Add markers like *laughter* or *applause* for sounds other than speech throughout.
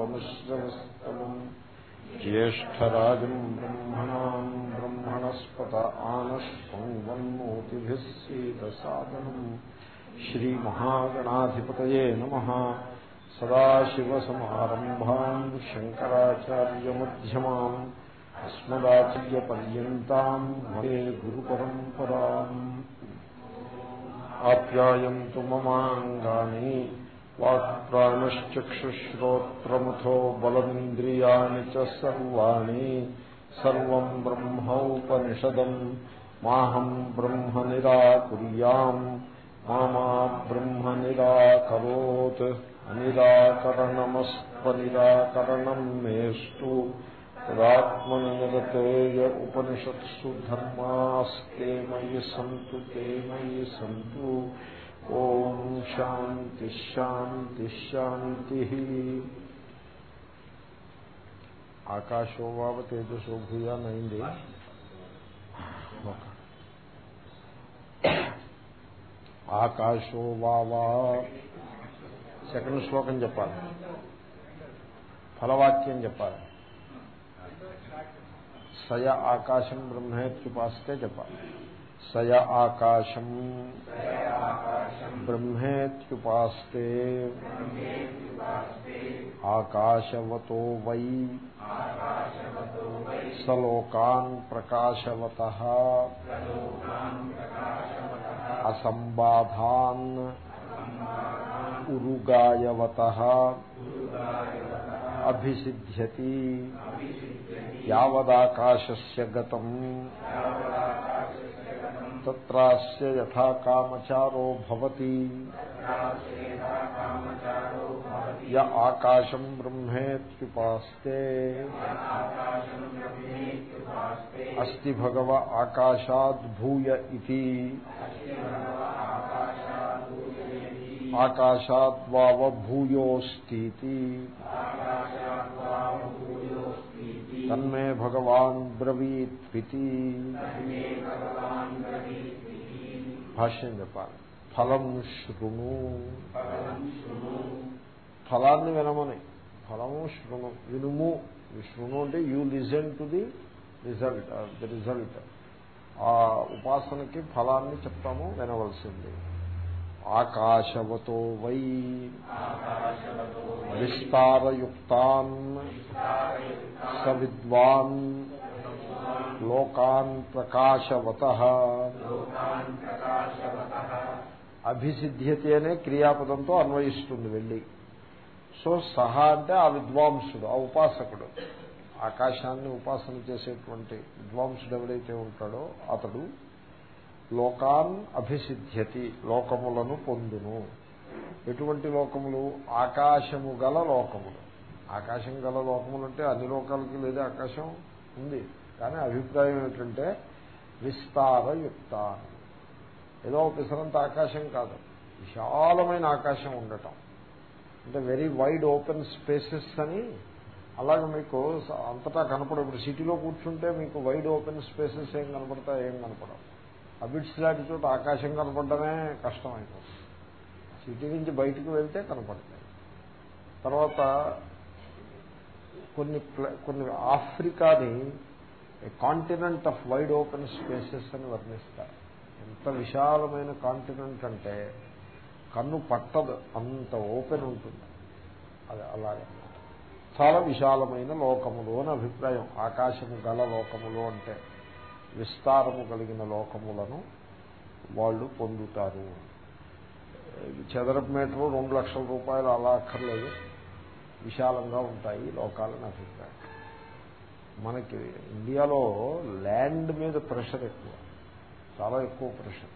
त्वमिश्रमस्तमम् ज्येष्ठराजम् ब्रह्मणाम् ब्रह्मणस्पत आनस्पङ्गन्मोतिभिः सीदसादनम् श्रीमहागणाधिपतये नमः सदाशिवसमारम्भाम् शङ्कराचार्यमध्यमाम् अस्मदाचार्यपर्यन्ताम् वन्दे गुरुपरम्पराम् आप्यायन्तु ममाङ्गानि వాక్ప్రాణశ్చక్షుశ్రోత్రముఖో బలమింద్రియాణి సర్వాణి సర్వం బ్రహ్మౌపనిషదం మాహం బ్రహ్మ నిరాకుర్యాం మామా బ్రహ్మ నిరాకరోత్ అనిరాకరణమస్వనిరాకరణం మేస్తు తదాత్మనిరతేయ ఉపనిషత్సు ధర్మాస్తే మయి సంతు తే మయి సంతు ఓం శాంతి శాంతి శాంతి. ఆకాశోవావ తేజసో భూయానైంది ఆకాశోవావా. సెకండ్ శ్లోకం చెప్పాలి. ఫలవాక్యం చెప్పాలి. సయ ఆకాశం బ్రహ్మేత్యుపాస్తే చెప్పాలి. సయ ఆకాశం బ్రహ్మేత్యుపాస్తే ఆకాశవతో వై సలోకాన్ ప్రకాశవత అసంబాధాన్ ఉరుగాయవత అభిసిద్ధ్యతి యావదాకాశస్య గతం తత్రాస్య యథా కామచారో భవతి య ఆకాశం బ్రహ్మేత్యుపాస్తే అస్తి భగవ ఆకాశాద్భూయ ఇది ఆకాశాద్వావభూయోస్తి తన్మే భగవాన్ బ్రవీత్తి భాష్యం చెప్పాలి ఫలం శృణు ఫలాన్ని వినమని। ఫలము శృణు। వినుము। శృణు అంటే you listen to the result the result. ఆ ఉపాసనకి ఫలాన్ని చెప్తాము వినవలసింది. ఆకాశవతో వై విస్తారయుక్తాన్ సవిద్వాన్ లోకాన్ ప్రకాశవత అభిసిద్ధ్యతి అనే క్రియాపదంతో అన్వయిస్తుంది వెళ్ళి. సో సహా అంటే ఆ విద్వాంసుడు ఆ ఉపాసకుడు. ఆకాశాన్ని ఉపాసన చేసేటువంటి విద్వాంసుడు ఎవడైతే ఉంటాడో అతడు లోకాన్ అభిసిద్ధ్యతి లోకములను పొందును. ఎటువంటి లోకములు? ఆకాశము గల లోకములు. ఆకాశం గల లోకములు అంటే అన్ని లోకాలకి లేదా ఆకాశం ఉంది. కానీ అభిప్రాయం ఏంటంటే విస్తారయుక్త ఏదో పిసరంత ఆకాశం కాదు. విశాలమైన ఆకాశం ఉండటం. అంటే వెరీ వైడ్ ఓపెన్ స్పేసెస్ అని అలాగే మీకు అంతటా కనపడదు ఇప్పుడు సిటీలో కూర్చుంటే మీకు వైడ్ ఓపెన్ స్పేసెస్ ఏం కనపడతాయి ఏం కనపడవు. అబిడ్స్ లాంటి చోట ఆకాశం కనపడమే కష్టమైపోతుంది. సిటీ నుంచి బయటకు వెళ్తే కనపడతాయి. తర్వాత కొన్ని కొన్ని ఆఫ్రికాని continent of wide open spaces అని వర్ణిస్తారు. ఎంత విశాలమైన కాంటినెంట్ అంటే కన్ను పట్టదు అంత ఓపెన్ ఉంటుంది. అది అలాగే. చాలా విశాలమైన లోకములు అని అభిప్రాయం. ఆకాశము గల లోకములు అంటే విస్తారము కలిగిన లోకములను వాళ్ళు పొందుతారు. చదరపు మీటరు రెండు లక్షల రూపాయలు అలా అక్కర్లేదు. విశాలంగా ఉంటాయి లోకాలని అభిప్రాయం. మనకి ఇండియాలో ల్యాండ్ మీద ప్రెషర్ ఎక్కువ. చాలా ఎక్కువ ప్రెషర్.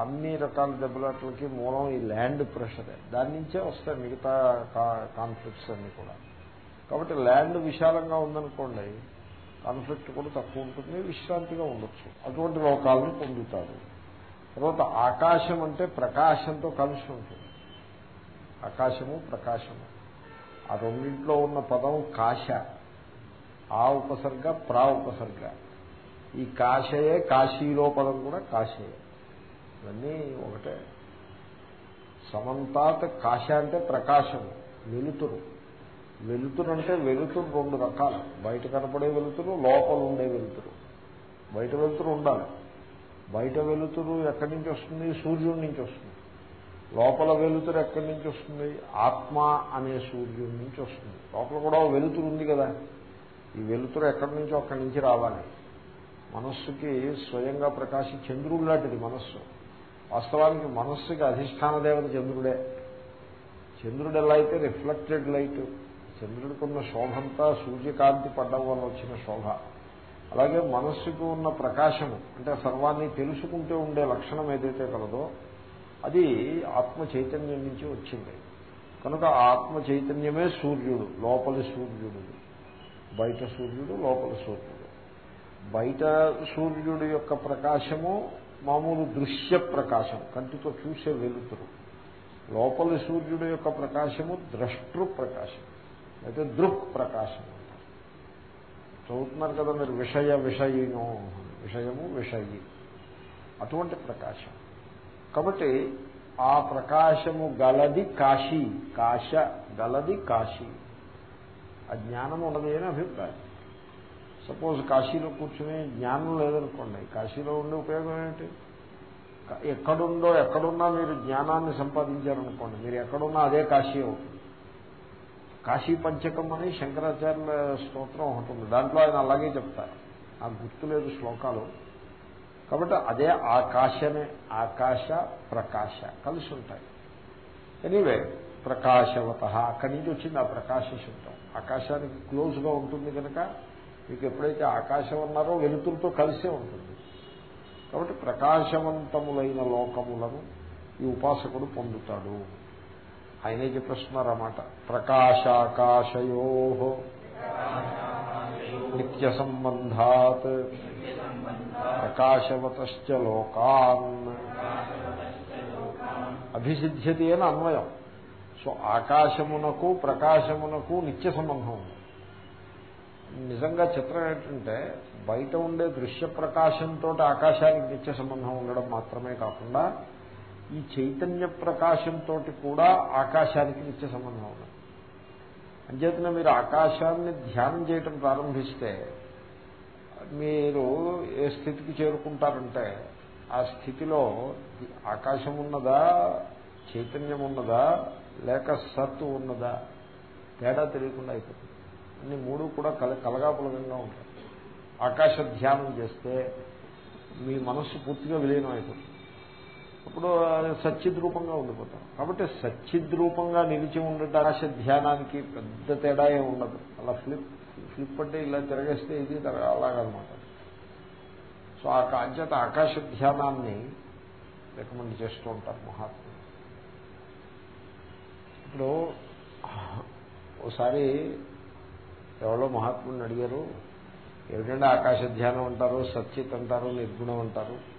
అన్ని రకాల దెబ్బలాట్లకి మూలం ఈ ల్యాండ్ ప్రెషరే. దాని నుంచే వస్తాయి మిగతా కాన్ఫ్లిక్ట్స్ అన్ని కూడా. కాబట్టి ల్యాండ్ విశాలంగా ఉందనుకోండి కాన్ఫ్లిక్ట్ కూడా తక్కువ ఉంటుంది విశ్రాంతిగా ఉండొచ్చు. అటువంటి లోకాలను పొందుతారు. తర్వాత ఆకాశం అంటే ప్రకాశంతో కలిసి ఉంటుంది. ఆకాశము ప్రకాశము. ఆ రెండింట్లో ఉన్న పదం కాశ. ఆ ఉపసర్గ ప్రా ఉపసర్గ. ఈ కాశయే కాశీలో పదం కూడా కాశయే. ఇవన్నీ ఒకటే. సమంతాత్ కాశ అంటే ప్రకాశము వెలుతురు వెలుతురు అంటే వెలుతురు రెండు రకాలు. బయట కనపడే వెలుతురు లోపల ఉండే వెలుతురు. బయట వెలుతురు ఉండాలి. బయట వెలుతురు ఎక్కడి నుంచి వస్తుంది? సూర్యుడి నుంచి వస్తుంది. లోపల వెలుతురు ఎక్కడి నుంచి వస్తుంది? ఆత్మ అనే సూర్యుడి నుంచి వస్తుంది. లోపల కూడా వెలుతురు ఉంది కదా. ఈ వెలుతురు ఎక్కడి నుంచో అక్కడి నుంచి రావాలి. మనస్సుకి స్వయంగా ప్రకాశి చంద్రుడు లాంటిది మనస్సు. వాస్తవానికి మనస్సుకి అధిష్టాన దేవత చంద్రుడే. చంద్రుడు ఎలా అయితే రిఫ్లెక్టెడ్ లైట్ చంద్రుడికున్న శోభంతా సూర్యకాంతి పడ్డం వల్ల వచ్చిన శోభ. అలాగే మనస్సుకు ఉన్న ప్రకాశము అంటే సర్వాన్ని తెలుసుకుంటూ ఉండే లక్షణం ఏదైతే కలదో అది ఆత్మ చైతన్యం నుంచి వచ్చింది. కనుక ఆత్మ చైతన్యమే సూర్యుడు లోపలి సూర్యుడు. బయట సూర్యుడు లోపల సూర్యుడు. బయట సూర్యుడు యొక్క ప్రకాశము మామూలు దృశ్య ప్రకాశం కంటితో చూసే వెలుతురు. లోపలి సూర్యుడు యొక్క ప్రకాశము ద్రష్టృ ప్రకాశం. అయితే దృక్ ప్రకాశం. చదువుతున్నారు కదా మీరు విషయ విషయను. విషయము విషయి. అటువంటి ప్రకాశం. కాబట్టి ఆ ప్రకాశము గలది కాశీ. కాశ గలది కాశీ. ఆ జ్ఞానం ఉన్నది అని అభిప్రాయం. సపోజ్ కాశీలో కూర్చునే జ్ఞానం లేదనుకోండి కాశీలో ఉండే ఉపయోగం ఏంటి ఎక్కడుందో ఎక్కడున్నా మీరు జ్ఞానాన్ని సంపాదించారనుకోండి మీరు ఎక్కడున్నా అదే కాశీ అవుతుంది. కాశీ పంచకం అని శంకరాచార్యుల స్తోత్రం ఒకటి ఉంది. దాంట్లో ఆయన అలాగే చెప్తారు. నాకు గుర్తులేదు శ్లోకాలు. కాబట్టి అదే ఆకాశనే ఆకాశ ప్రకాశ కలిసి ఉంటాయి. ఎనీవే ప్రకాశవత. అక్కడి నుంచి వచ్చింది ఆ ప్రకాశ శబ్దం. ఆకాశానికి క్లోజ్గా ఉంటుంది కనుక మీకు ఎప్పుడైతే ఆకాశం ఉన్నారో వెలుతురుతో కలిసే ఉంటుంది. కాబట్టి ప్రకాశవంతములైన లోకములను ఈ ఉపాసకుడు పొందుతాడు. ఆయనే చెప్పేస్తున్నారన్నమాట ప్రకాశాకాశయో నిత్య సంబంధాత్ ప్రకాశవత లోకాన్. అభిసిద్ధ్యతి అని అన్వయం. సో ఆకాశమునకు ప్రకాశమునకు నిత్య సంబంధం ఉంది. నిజంగా చిత్రం ఏంటంటే బయట ఉండే దృశ్య ప్రకాశంతో ఆకాశానికి నిత్య సంబంధం ఉండడం మాత్రమే కాకుండా ఈ చైతన్య ప్రకాశంతో కూడా ఆకాశానికి నిత్య సంబంధం ఉన్నది. అంచేతన మీరు ఆకాశాన్ని ధ్యానం చేయటం ప్రారంభిస్తే మీరు ఏ స్థితికి చేరుకుంటారంటే ఆ స్థితిలో ఆకాశం ఉన్నదా చైతన్యం ఉన్నదా లేక సత్తు ఉన్నదా తేడా తెలియకుండా అయిపోతుంది. అన్ని మూడు కూడా కల కలగాపులగంగా ఉంటాయి. ఆకాశ ధ్యానం చేస్తే మీ మనస్సు పూర్తిగా విలీనం అయిపోతుంది. అప్పుడు సచ్చిద్రూపంగా ఉండిపోతాం. కాబట్టి సచ్చిద్రూపంగా నిలిచి ఉండటం ఆశ ధ్యానానికి పెద్ద తేడా ఏమి ఉండదు. అలా ఫ్లిప్ ఫ్లిప్ అంటే ఇలా తిరగేస్తే ఇది అలాగనమాట. సో ఆ కాంచేత ఆకాశ ధ్యానాన్ని రికమెండ్ చేస్తూ ఉంటారు మహాత్మ ఇప్పుడు ఒకసారి ఎవరో మహాత్ముని అడిగారు ఏమిటంటే ఆకాశ ధ్యానం అంటారు సచ్చిత్ అంటారు నిర్గుణం అంటారు?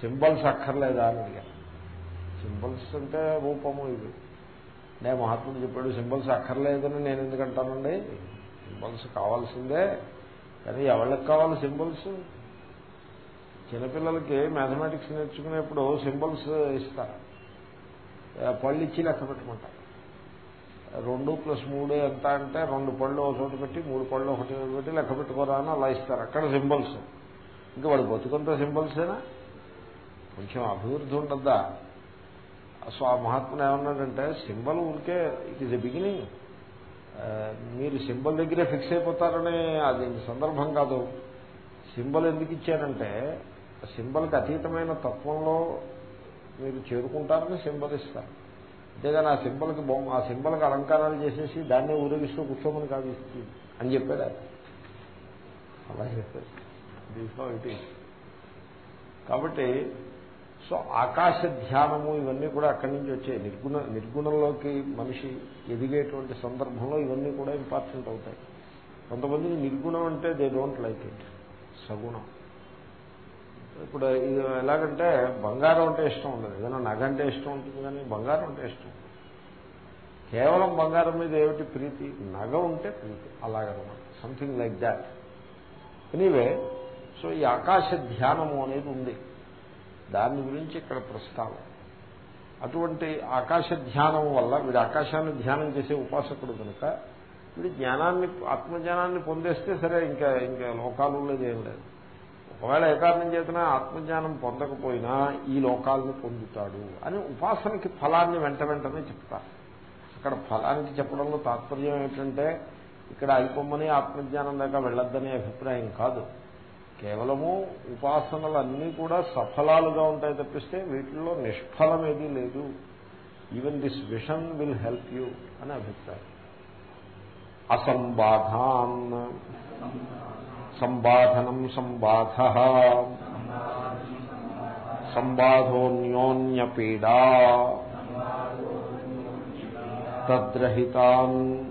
సింబల్స్ అక్కర్లేదా అని సింబల్స్ అంటే రూపము ఇవి నేను మహాత్ముడు చెప్పాడు సింబల్స్ అక్కర్లేదని నేను ఎందుకంటానండి సింబల్స్ కావాల్సిందే. కానీ ఎవరికి కావాలి సింబల్స్? చిన్నపిల్లలకి మ్యాథమెటిక్స్ నేర్చుకునేప్పుడు సింబల్స్ ఇస్తారు. పళ్ళు ఇచ్చి లెక్క పెట్టుకుంటారు. రెండు ప్లస్ మూడు ఎంత అంటే రెండు పళ్ళు ఒక పెట్టి మూడు పళ్ళు ఒకటి పెట్టి లెక్క పెట్టుకోరా అని అలా ఇస్తారు. అక్కడ సింబల్స్. ఇంకా వాడు బతుకంత సింబల్సేనా? కొంచెం అభివృద్ధి ఉండద్దా సో ఆ మహాత్ముడు ఏమన్నాడంటే సింబల్ ఊరికే ఇట్ ఈజ్ ఎ బిగినింగ్ మీరు సింబల్ దగ్గరే ఫిక్స్ అయిపోతారనే అది సందర్భం కాదు. సింబల్ ఎందుకు ఇచ్చారంటే సింబల్కి అతీతమైన తత్వంలో మీరు చేరుకుంటారని సింబల్ ఇస్తారు. అంతేగాని ఆ సింబల్కి బొమ్మ ఆ సింబల్కి అలంకారాలు చేసేసి దాన్నే ఊరేగిస్తూ కూర్చోమని కాదు ఇస్తుంది అని చెప్పాడు అలా చెప్పారు దీంట్లో కాబట్టి సో ఆకాశ ధ్యానము ఇవన్నీ కూడా అక్కడి నుంచి వచ్చాయి. నిర్గుణ నిర్గుణంలోకి మనిషి ఎదిగేటువంటి సందర్భంలో ఇవన్నీ కూడా ఇంపార్టెంట్ అవుతాయి. కొంతమందికి నిర్గుణం అంటే దే డోంట్ లైక్ ఇట్ సగుణం. ఇప్పుడు ఇది ఎలాగంటే బంగారం అంటే ఇష్టం ఉండదు. ఏదైనా నగ అంటే ఇష్టం ఉంటుంది కానీ బంగారం అంటే ఇష్టం కేవలం బంగారం మీద ఏమిటి ప్రీతి? నగ ఉంటే ప్రీతి. అలాగనమాట. Something like that anyway so ఈ ఆకాశ ధ్యానము అనేది ఉంది. దాని గురించి ఇక్కడ ప్రస్తావన అటువంటి ఆకాశ ధ్యానం వల్ల వీడు ఆకాశాన్ని ధ్యానం చేసే ఉపాసకుడు కనుక వీడు జ్ఞానాన్ని ఆత్మజ్ఞానాన్ని పొందేస్తే సరే ఇంకా ఇంకా లోకాలు లేదు ఏం లేదు. ఒకవేళ ఏ కారణం చేతనా ఆత్మజ్ఞానం పొందకపోయినా ఈ లోకాలను పొందుతాడు అని ఉపాసనకి ఫలాన్ని వెంట వెంటనే చెప్తారు. అక్కడ ఫలానికి చెప్పడంలో తాత్పర్యం ఏంటంటే ఇక్కడ అయిపోమని ఆత్మజ్ఞానం దాకా వెళ్ళొద్దనే అభిప్రాయం కాదు. కేవలము ఉపాసనలు అన్నీ కూడా సఫలాలుగా ఉంటాయి తప్పిస్తే వీటిల్లో నిష్ఫలం ఏదీ లేదు. Even this vision will help you అని అభిప్రాయం. అసంబాధాన్. సంబాధనం సంబాధ. సంబాధోన్యోన్యపీడా. తద్రహితాన్.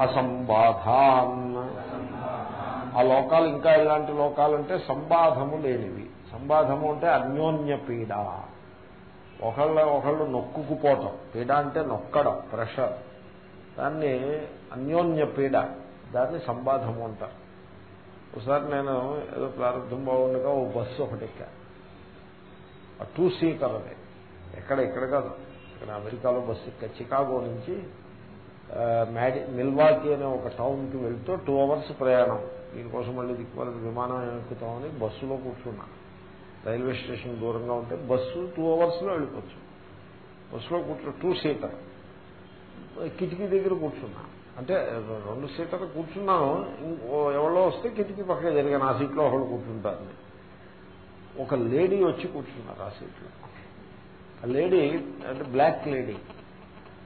అసంబాధాన్. ఆ లోకాలు ఇంకా ఎలాంటి లోకాలంటే సంబాధము లేనివి. సంబాధము అంటే అన్యోన్య పీడ. ఒకళ్ళ ఒకళ్ళు నొక్కుకుపోవటం. పీడ అంటే నొక్కడం ప్రెషర్. దాన్ని అన్యోన్య పీడ. దాన్ని సంబాధము అంటారు. ఒకసారి నేను ఏదో ప్రారంభం బాగుండగా ఓ బస్సు ఒకటి ఎక్కా టూ సీటర్ అది. ఎక్కడ ఇక్కడ కాదు. ఇక్కడ అమెరికాలో బస్సు ఎక్కా చికాగో నుంచి మ్యాడి మిల్వాకి అనే ఒక టౌన్కి వెళ్తూ టూ అవర్స్ ప్రయాణం. దీనికోసం మళ్ళీ దిక్కుమాల విమానం ఎక్కుతామని బస్సులో కూర్చున్నా. రైల్వే స్టేషన్ దూరంగా ఉంటే బస్సు టూ అవర్స్లో వెళ్ళిపోవచ్చు. బస్సులో కూర్చో టూ సీటర్. కిటికీ దగ్గర కూర్చున్నా. అంటే రెండు సీటర్ కూర్చున్నాను. ఎవరో వస్తే కిటికీ పక్కన జరిగాను. ఆ సీట్లో ఒకళ్ళు కూర్చుంటారు. ఒక లేడీ వచ్చి కూర్చున్నారు ఆ సీట్లో. ఆ లేడీ అంటే black lady.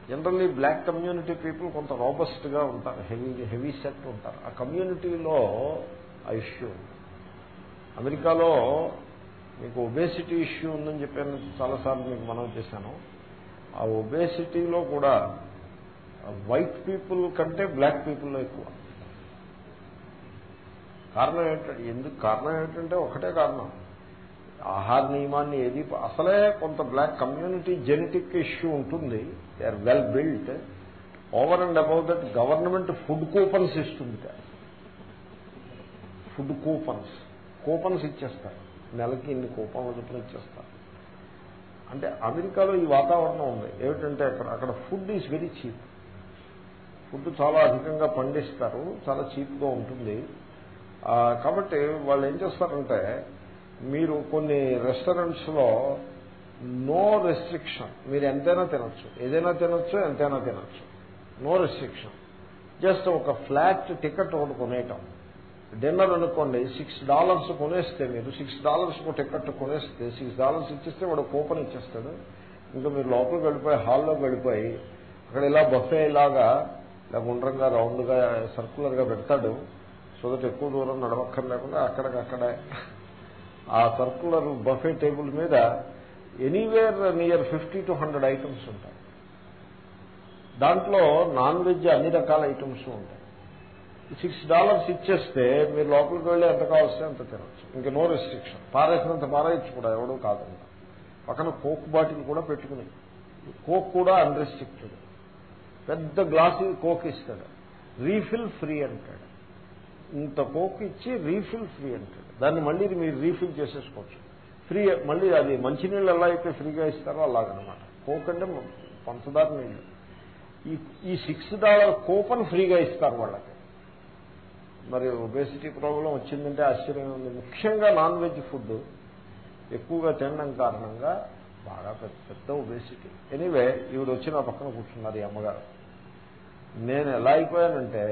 Generally black community people కొంత రోబస్ట్గా ఉంటారు. హెవీ హెవీ సెట్ ఉంటారు. ఆ కమ్యూనిటీలో ఆ ఇష్యూ అమెరికాలో మీకు ఒబేసిటీ ఇష్యూ ఉందని చెప్పాను. చాలాసార్లు మీకు మనం చేశాను. ఆ ఒబేసిటీలో కూడా వైట్ పీపుల్ కంటే బ్లాక్ పీపుల్లో ఎక్కువ. కారణం ఏంటంటే ఎందుకు కారణం ఏంటంటే ఒకటే కారణం. ఆహార నియమాన్ని ఏది అసలే కొంత బ్లాక్ కమ్యూనిటీ జెనెటిక్ ఇష్యూ ఉంటుంది. They are well built over and above that government food coupons ఇస్తుంది ఫుడ్ కూపన్స్ కూపన్స్ ఇచ్చేస్తారు. నెలకి ఇన్ని కూపన్లు చొప్పున ఇచ్చేస్తారు. అంటే అమెరికాలో ఈ వాతావరణం ఉంది. ఏమిటంటే అక్కడ అక్కడ food is very cheap food చాలా అధికంగా పండిస్తారు. చాలా చీప్గా ఉంటుంది. కాబట్టి వాళ్ళు ఏం చేస్తారంటే మీరు కొన్ని రెస్టారెంట్స్లో నో రెస్ట్రిక్షన్. మీరు ఎంతైనా తినొచ్చు. ఏదైనా తినొచ్చు ఎంతైనా తినొచ్చు. No restriction. జస్ట్ ఒక ఫ్లాట్ టికెట్ ఒకటి కొనేయటం. డిన్నర్ అనుకోండి సిక్స్ డాలర్స్ కొనేస్తే మీరు సిక్స్ డాలర్స్ టికెట్ కొనేస్తే సిక్స్ డాలర్స్ ఇచ్చేస్తే వాడు కూపన్ ఇచ్చేస్తాడు. ఇంకా మీరు లోపలికి వెళ్ళిపోయి హాల్లోకి వెళ్ళిపోయి అక్కడ ఇలా బఫే లాగా ఇలా గుండ్రంగా రౌండ్గా సర్కులర్గా పెడతాడు. సో దట్ ఎక్కువ దూరం నడవక్కర్ లేకుండా అక్కడికక్కడే. ఆ సర్కులర్ బఫే టేబుల్ మీద anywhere near fifty to hundred items ఉంటాయి. దాంట్లో నాన్ వెజ్ అన్ని రకాల ఐటమ్స్ ఉంటాయి. సిక్స్ డాలర్స్ ఇచ్చేస్తే మీరు లోపలికి వెళ్ళి ఎంత కావాల్సి అంత తినచ్చు. ఇంకా నో రెస్ట్రిక్షన్. పారేసినంత పారేయచ్చు కూడా ఎవడూ కాదంట. పక్కన కోక్ బాటిల్ కూడా పెట్టుకుని. కోక్ కూడా అన్రెస్ట్రిక్టెడ్ పెద్ద గ్లాసు కోక్ ఇస్తాడు. రీఫిల్ ఫ్రీ అంటాడు. ఇంత కోక్ ఇచ్చి రీఫిల్ ఫ్రీ అంటాడు. దాన్ని మళ్ళీ మీరు రీఫిల్ చేసేసుకోవచ్చు. ఫ్రీ మళ్ళీ అది మంచినీళ్ళు ఎలా అయితే ఫ్రీగా ఇస్తారో అలాగనమాట. కోక్ అంటే పంచదార నీళ్ళు. ఈ ఈ సిక్స్ డాలర్ కూపన్ ఫ్రీగా ఇస్తారు వాళ్ళకి. మరి ఒబేసిటీ ప్రాబ్లం వచ్చిందంటే ఆశ్చర్యం ఉంది. ముఖ్యంగా నాన్ వెజ్ ఫుడ్ ఎక్కువగా తినడం కారణంగా బాగా పెద్ద పెద్ద ఒబేసిటీ ఎనీవే ఈవిడ వచ్చి నా పక్కన కూర్చున్నారు ఈ అమ్మగారు. నేను ఎలా అయిపోయానంటే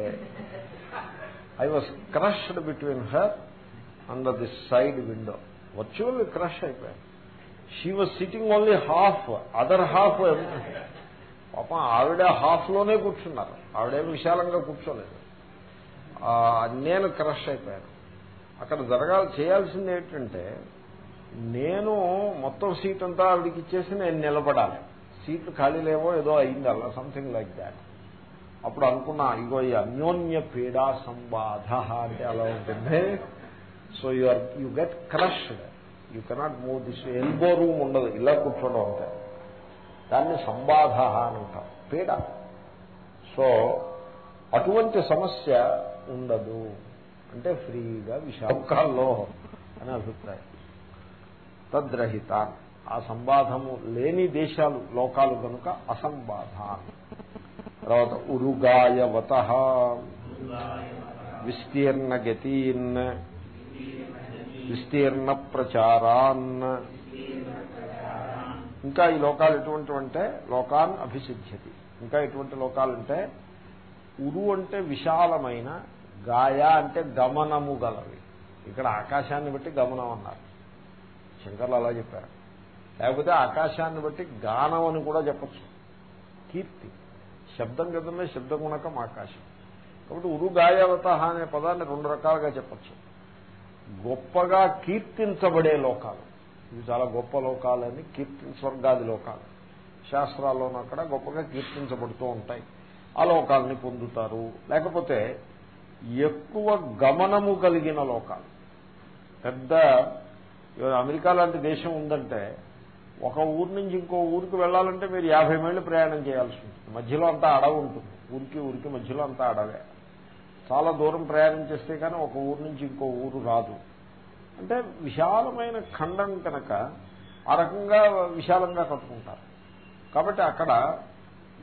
I was crushed between her under the side window virtual crush అయిపోయాను she was sitting only half other half పాపం ఆవిడ హాఫ్లోనే కూర్చున్నారు. ఆవిడేం విశాలంగా కూర్చోలేదు. నేను క్రష్ అయిపోయాను. అక్కడ జరగాలి చేయాల్సింది ఏంటంటే నేను మొత్తం సీట్ అంతా ఆవిడకి ఇచ్చేసి నేను నిలబడాలి. సీట్లు ఖాళీ లేవో ఏదో అయింది అలా సంథింగ్ లైక్ దాట్ అప్పుడు అనుకున్నా ఇగో ఈ అన్యోన్య పీడా సంబాధ అంటే అలా ఉంటుంది. So you are you get crushed you cannot move this elbow room ఉండదు. ఇలా కూర్చోడం అంటే దాన్ని సంబాధ అని అంటాం. పీడ. సో అటువంటి సమస్య ఉండదు. అంటే ఫ్రీగా విశాఖల్లో అని అభిప్రాయం. తద్రహిత ఆ సంబాధము లేని దేశాలు లోకాలు కనుక అసంబాధ తర్వాత ఉరుగాయవత. విస్తీర్ణ గతీన్ విస్తీర్ణ ప్రచారాన్. ఇంకా ఈ లోకాలు ఎటువంటివంటే లోకాన్ అభిసిద్ధ్యతి. ఇంకా ఎటువంటి లోకాలంటే ఉరు అంటే విశాలమైన గాయ అంటే గమనము గలవి. ఇక్కడ ఆకాశాన్ని బట్టి గమనం అన్నారు. శంకర్లు అలా చెప్పారు. లేకపోతే ఆకాశాన్ని బట్టి గానం అని కూడా చెప్పచ్చు. కీర్తి. శబ్దం కదమే శబ్దగుణకం ఆకాశం. కాబట్టి ఉరుగాయవత అనే పదాన్ని రెండు రకాలుగా చెప్పచ్చు. గొప్పగా కీర్తించబడే లోకాలు. ఇవి చాలా గొప్ప లోకాలని కీర్తి స్వర్గాది లోకాలు. శాస్త్రాల్లోనూ అక్కడ గొప్పగా కీర్తించబడుతూ ఉంటాయి. ఆ లోకాలని పొందుతారు. లేకపోతే ఎక్కువ గమనము కలిగిన లోకాలు. పెద్ద అమెరికా లాంటి దేశం ఉందంటే ఒక ఊరు నుంచి ఇంకో ఊరికి వెళ్ళాలంటే మీరు యాభై మైళ్ళు ప్రయాణం చేయాల్సి ఉంటుంది. మధ్యలో అంతా అడవి ఉంటుంది. ఊరికి ఊరికి మధ్యలో అంతా అడవే. చాలా దూరం ప్రయాణం చేస్తే కానీ ఒక ఊరు నుంచి ఇంకో ఊరు రాదు. అంటే విశాలమైన ఖండం కనుక ఆ రకంగా విశాలంగా కట్టుకుంటారు. కాబట్టి అక్కడ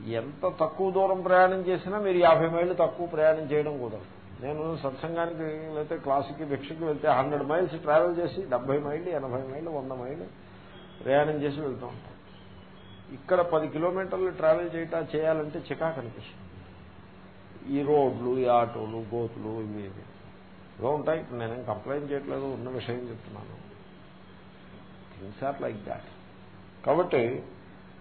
ఎంత తక్కువ దూరం ప్రయాణం చేసినా మీరు యాభై మైళ్ళు తక్కువ ప్రయాణం చేయడం కుదరదు. నేను సత్సంగానికి లేకపోతే క్లాసుకి భిక్షకి వెళ్తే హండ్రెడ్ మైల్స్ ట్రావెల్ చేసి డెబ్బై మైళ్ళు ఎనభై మైళ్ళు వంద మైళ్ళు ప్రయాణం చేసి వెళ్తూ ఉంటాం. ఇక్కడ పది కిలోమీటర్లు ట్రావెల్ చేయటా చేయాలంటే చికాకు అనిపిస్తుంది. ఈ రోడ్లు ఈ ఆటోలు గోతులు ఇవి ఇవి. ఇవో ఉంటాయి. ఇప్పుడు నేనేం కంప్లైంట్ చేయట్లేదు. ఉన్న విషయం చెప్తున్నాను. థింగ్స్ ఆర్ లైక్ దాట్ కాబట్టి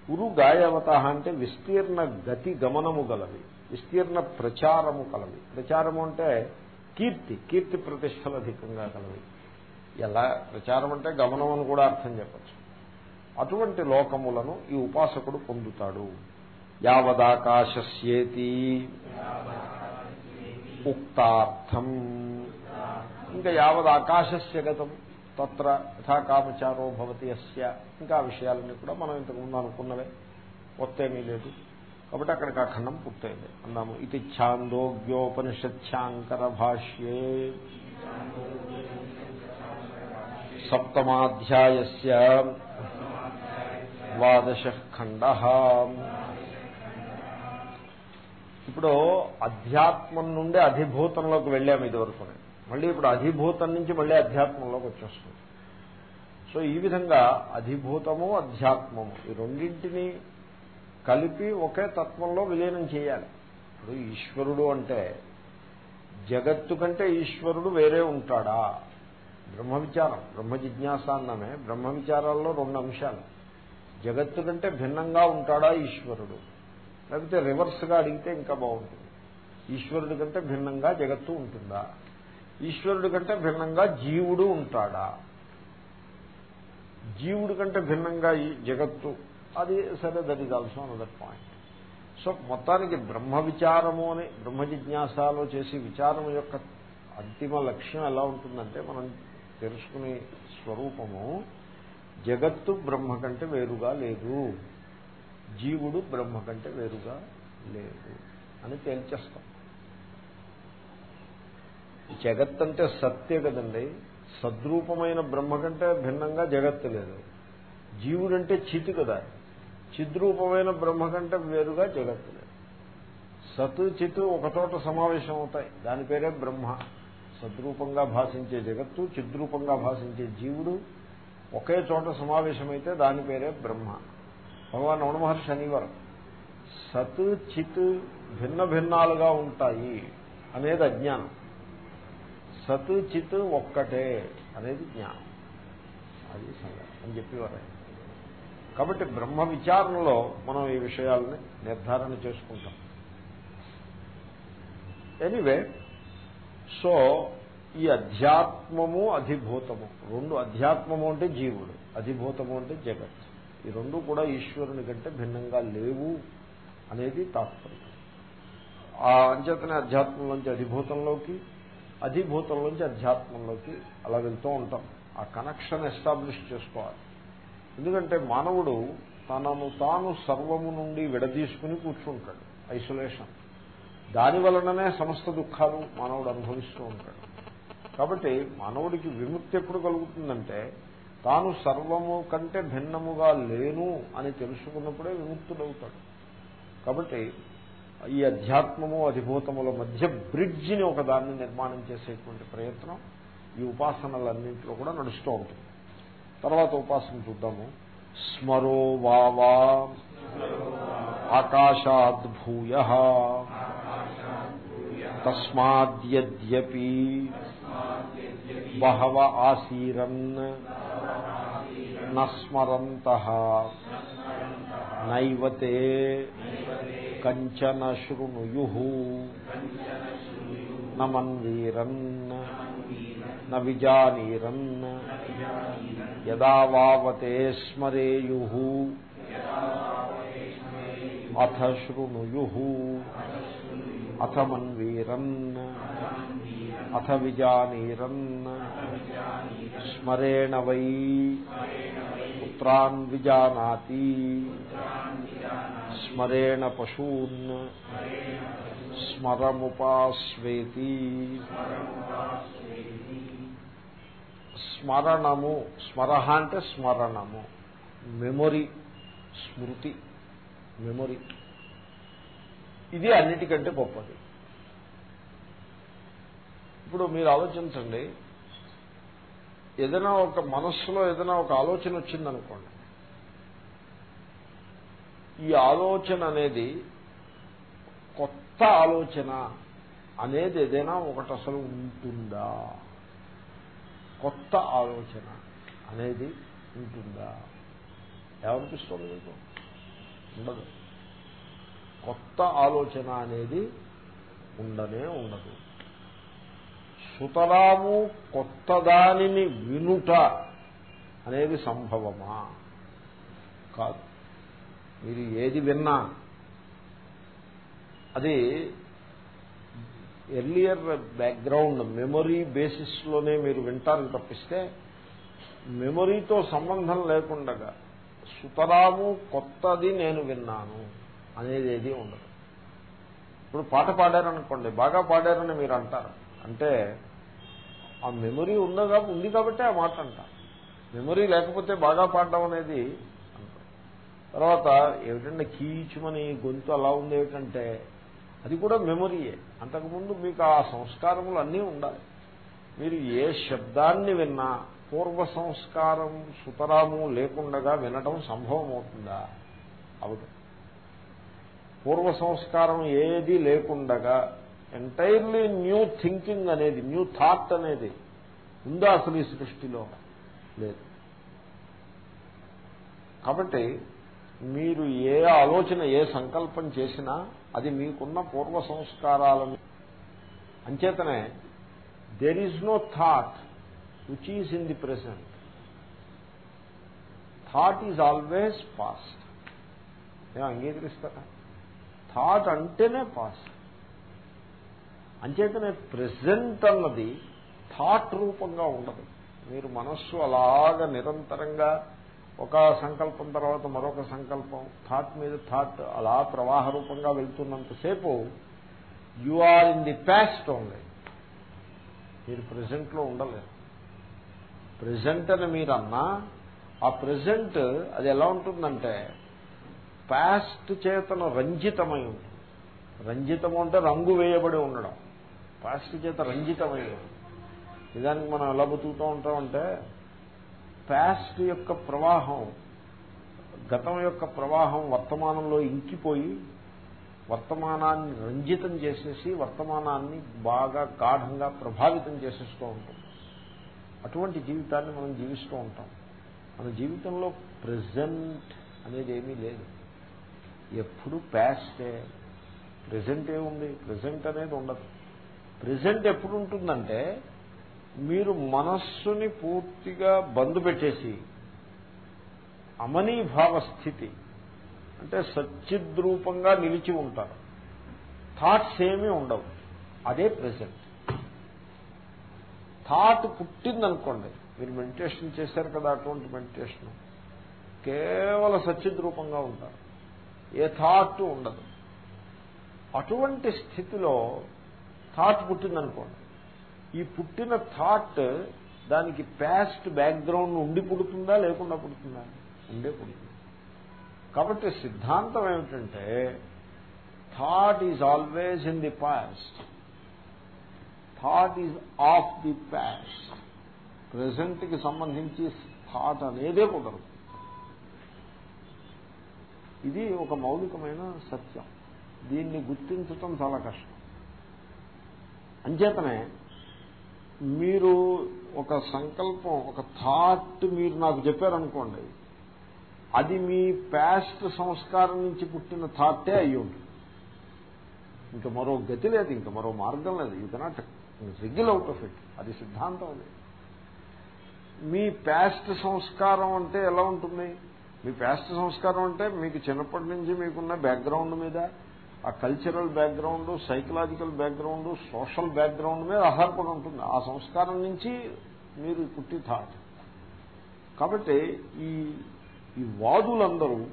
ఉరు గాయవత అంటే విస్తీర్ణ గతి గమనము గలవి. విస్తీర్ణ ప్రచారము కలవి. ప్రచారము అంటే కీర్తి. కీర్తి ప్రతిష్టలు అధికంగా కలవి. ఎలా? ప్రచారం అంటే గమనం అని కూడా అర్థం చెప్పచ్చు. అటువంటి లోకములను ఈ ఉపాసకుడు పొందుతాడు. యావదాకాశస్యేతి ఉక్తార్థం ఇంకా యావద్ ఆకాశస్య గతం తత్ర యథా కామచారో భవతి అస్య ఇంకా విషయాలన్నీ కూడా మనం ఇంతకుముందు అనుకున్నవే కొత్తేమీ లేదు కాబట్టి అక్కడికి ఆ ఖండం పూర్తయింది అన్నాము ఇది ఛాందోగ్యోపనిషత్యాంకర భాష్యే సప్తమాధ్యాయస్య ద్వాదశ ఖండ ఇప్పుడు అధ్యాత్మం నుండి అధిభూతంలోకి వెళ్ళాము ఇదివరకు మళ్ళీ ఇప్పుడు అధిభూతం నుంచి మళ్ళీ అధ్యాత్మంలోకి వచ్చేస్తుంది. సో ఈ విధంగా అధిభూతము అధ్యాత్మము ఈ రెండింటినీ కలిపి ఒకే తత్వంలో విలీనం చేయాలి. ఇప్పుడు ఈశ్వరుడు అంటే జగత్తు కంటే ఈశ్వరుడు వేరే ఉంటాడా? బ్రహ్మ విచారం బ్రహ్మ జిజ్ఞాస అన్నమే. బ్రహ్మ విచారాల్లో రెండు అంశాలు. జగత్తు కంటే భిన్నంగా ఉంటాడా ఈశ్వరుడు? లేకపోతే రివర్స్గా అడిగితే ఇంకా బాగుంటుంది. ఈశ్వరుడి కంటే భిన్నంగా జగత్తు ఉంటుందా? ఈశ్వరుడి కంటే భిన్నంగా జీవుడు ఉంటాడా? జీవుడి కంటే భిన్నంగా ఈ జగత్తు అది సరే that is also another point so మొత్తానికి బ్రహ్మ విచారము అని బ్రహ్మ జిజ్ఞాసాలో చేసి విచారం యొక్క అంతిమ లక్ష్యం ఎలా ఉంటుందంటే మనం తెలుసుకునే స్వరూపము జగత్తు బ్రహ్మ కంటే వేరుగా లేదు. జీవుడు బ్రహ్మ కంటే వేరుగా లేదు అని తేల్చేస్తాం. జగత్ అంటే సత్య కదండి. సద్రూపమైన బ్రహ్మ కంటే భిన్నంగా జగత్తు లేదు. జీవుడంటే చితి కదా. చిద్రూపమైన బ్రహ్మ కంటే వేరుగా జగత్తు లేదు. సత్ చిత్ ఒకచోట సమావేశం అవుతాయి. దాని పేరే బ్రహ్మ. సద్రూపంగా భాషించే జగత్తు చిద్రూపంగా భాషించే జీవుడు ఒకే చోట సమావేశమైతే దాని పేరే బ్రహ్మ. భగవాన్ రమణ మహర్షి అనేవారు సత్ చిత్ భిన్న భిన్నాలుగా ఉంటాయి అనేది అజ్ఞానం. సత్ చిత్ ఒక్కటే అనేది జ్ఞానం. అది సంగతి. అని చెప్పేవారు కాబట్టి బ్రహ్మ విచారణలో మనం ఈ విషయాలని నిర్ధారణ చేసుకుంటాం. ఎనీవే సో ఈ అధ్యాత్మము అధిభూతము. రెండు అధ్యాత్మము అంటే జీవుడు అధిభూతము అంటే జగత్. ఈ రెండు కూడా ఈశ్వరుని కంటే భిన్నంగా లేవు అనేది తాత్పర్యం. ఆ అంచేతనే అధ్యాత్మంలోంచి అధిభూతంలోకి అధిభూతంలోంచి అధ్యాత్మంలోకి అలా వెళ్తూ ఉంటాం. ఆ కనెక్షన్ ఎస్టాబ్లిష్ చేసుకోవాలి. ఎందుకంటే మానవుడు తనను తాను సర్వము నుండి విడదీసుకుని కూర్చుంటాడు. ఐసోలేషన్ దాని వలననే సమస్త దుఃఖాలు మానవుడు అనుభవిస్తూ ఉంటాడు. కాబట్టి మానవుడికి విముక్తి ఎప్పుడు కలుగుతుందంటే తాను సర్వము కంటే భిన్నముగా లేను అని తెలుసుకున్నప్పుడే విముక్తుడవుతాడు. కాబట్టి ఈ అధ్యాత్మము అధిభూతముల మధ్య బ్రిడ్జిని ఒక దాన్ని నిర్మాణం చేసేటువంటి ప్రయత్నం ఈ ఉపాసనలన్నింటిలో కూడా నడుస్తూ ఉంటుంది. తర్వాత ఉపాసన చూద్దాము. స్మరో వావా ఆకాశాద్భూయ తస్మాద్యపి బహవ ఆసీరన్ నస్మరంత. నైవతే కంచన శృణుయు. నమన్వీరన్ న విజానీరన్. యదా వావతే స్మరేయు. అథ శృణుయు. అథ మన్వీరన్ అథ విజానీరన్ స్మరేణ వై పుత్రాన్ విజానాతి స్మరేణ పశూన్ స్మరముపాస్వేతి స్మరణము స్మర అంటే స్మరణము మెమొరీ స్మృతి మెమొరీ. ఇది అన్నిటికంటే గొప్పది. ఇప్పుడు మీరు ఆలోచించండి. ఏదైనా ఒక మనస్సులో ఏదైనా ఒక ఆలోచన వచ్చిందనుకోండి. ఈ ఆలోచన అనేది కొత్త ఆలోచన అనేది ఏదైనా ఒకటి అసలు ఉంటుందా? కొత్త ఆలోచన అనేది ఉంటుందా? ఏమనిపిస్తుంది మీకు? ఉండదు. కొత్త ఆలోచన అనేది ఉండనే ఉండదు. సుతరాము కొత్త దానిని వినుట అనేది సంభవమా? కాదు. మీరు ఏది విన్నా అది ఎర్లియర్ బ్యాక్గ్రౌండ్ మెమొరీ బేసిస్లోనే మీరు వింటారని తప్పిస్తే మెమొరీతో సంబంధం లేకుండా సుతరాము కొత్తది నేను విన్నాను అనేది ఏది ఉండదు. ఇప్పుడు పాట పాడారనుకోండి బాగా పాడారని మీరు అంటారు. అంటే ఆ మెమొరీ ఉందగా ఉంది కాబట్టి ఆ మాట అంట. మెమొరీ లేకపోతే బాగా పాడడం అనేది తర్వాత ఏమిటంటే కీచుమని గొంతు అలా ఉంది ఏమిటంటే అది కూడా మెమొరీయే. అంతకుముందు మీకు ఆ సంస్కారములు అన్నీ ఉండాలి. మీరు ఏ శబ్దాన్ని విన్నా పూర్వ సంస్కారం సుతరాము లేకుండగా వినడం సంభవం అవుతుందా అవదు పూర్వ సంస్కారం ఏది లేకుండగా ఎంటైర్లీ న్యూ థింకింగ్ అనేది న్యూ థాట్ అనేది ఉందా అసలు ఈ సృష్టిలో? లేదు. కాబట్టి మీరు ఏ ఆలోచన ఏ సంకల్పం చేసినా అది మీకున్న పూర్వ సంస్కారాలను అంచేతనే there is no thought which is in the present thought is always past ఏం అంగీకరిస్తారా? థాట్ అంటేనే పాస్ట్ అంచేతనే ప్రజెంట్ అన్నది థాట్ రూపంగా ఉండదు. మీరు మనస్సు అలాగ నిరంతరంగా ఒక సంకల్పం తర్వాత మరొక సంకల్పం థాట్ మీద థాట్ అలా ప్రవాహ రూపంగా వెళ్తున్నంతసేపు you are in the past only మీరు ప్రజెంట్లో ఉండలేదు ప్రజెంట్ అని మీరన్నా ఆ ప్రజెంట్ అది ఎలా ఉంటుందంటే పాస్ట్ చేతను రంజితమై ఉంటుంది. రంజితము అంటే రంగు వేయబడి ఉండడం. పాస్ట్ చేత రంజితమై నిజానికి మనం ఎలా బతుకుతూ ఉంటామంటే పాస్ట్ యొక్క ప్రవాహం గతం యొక్క ప్రవాహం వర్తమానంలో ఇంకిపోయి వర్తమానాన్ని రంజితం చేసేసి వర్తమానాన్ని బాగా గాఢంగా ప్రభావితం చేసేస్తూ ఉంటుంది అటువంటి జీవితాన్ని మనం జీవిస్తూ ఉంటాం. మన జీవితంలో ప్రజెంట్ అనేది ఏమీ లేదు. ఎప్పుడు పాస్టే ప్రజెంట్ ఏముంది? ప్రజెంట్ అనేది ఉండదు. ప్రజెంట్ ఎప్పుడు ఉంటుందంటే మీరు మనస్సుని పూర్తిగా బంద్ పెట్టేసి అమనీభావ స్థితి అంటే సచ్చిద్రూపంగా నిలిచి ఉంటారు. థాట్స్ ఏమీ ఉండవు. అదే ప్రజెంట్. థాట్ పుట్టిందనుకోండి మీరు మెడిటేషన్ చేశారు కదా అటువంటి మెడిటేషన్ కేవల సచ్చిద్రూపంగా ఉంటారు. ఏ థాట్ ఉండదు. అటువంటి స్థితిలో థాట్ పుట్టిందనుకోండి. ఈ పుట్టిన థాట్ దానికి ప్యాస్ట్ బ్యాక్గ్రౌండ్ ఉండి పుడుతుందా లేకుండా పుడుతుందా? ఉండే పుడుతుంది. కాబట్టి సిద్ధాంతం ఏమిటంటే thought is always in the past thought is of the past ప్రజెంట్కి సంబంధించి థాట్ అనేదే కుదరదు. ఇది ఒక మౌలికమైన సత్యం. దీన్ని గుర్తించటం చాలా కష్టం. అంచేతనే మీరు ఒక సంకల్పం ఒక థాట్ మీరు నాకు చెప్పారనుకోండి అది మీ ప్యాస్ట్ సంస్కారం నుంచి పుట్టిన థాటే అయ్యి ఉంటుంది. ఇంకా మరో గతి లేదు ఇంకా మరో మార్గం లేదు. You cannot wriggle out of it అది సిద్ధాంతం అది. మీ ప్యాస్ట్ సంస్కారం అంటే ఎలా ఉంటుంది? మీ ప్యాస్ట్ సంస్కారం అంటే మీకు చిన్నప్పటి నుంచి మీకున్న బ్యాక్గ్రౌండ్ మీద ఆ cultural background psychological background social background మీద ఆధారపడి ఉంటుంది. ఆ సంస్కారం నుంచి మీరు పుట్టి థాట్. కాబట్టి ఈ ఈ వాదులందరూ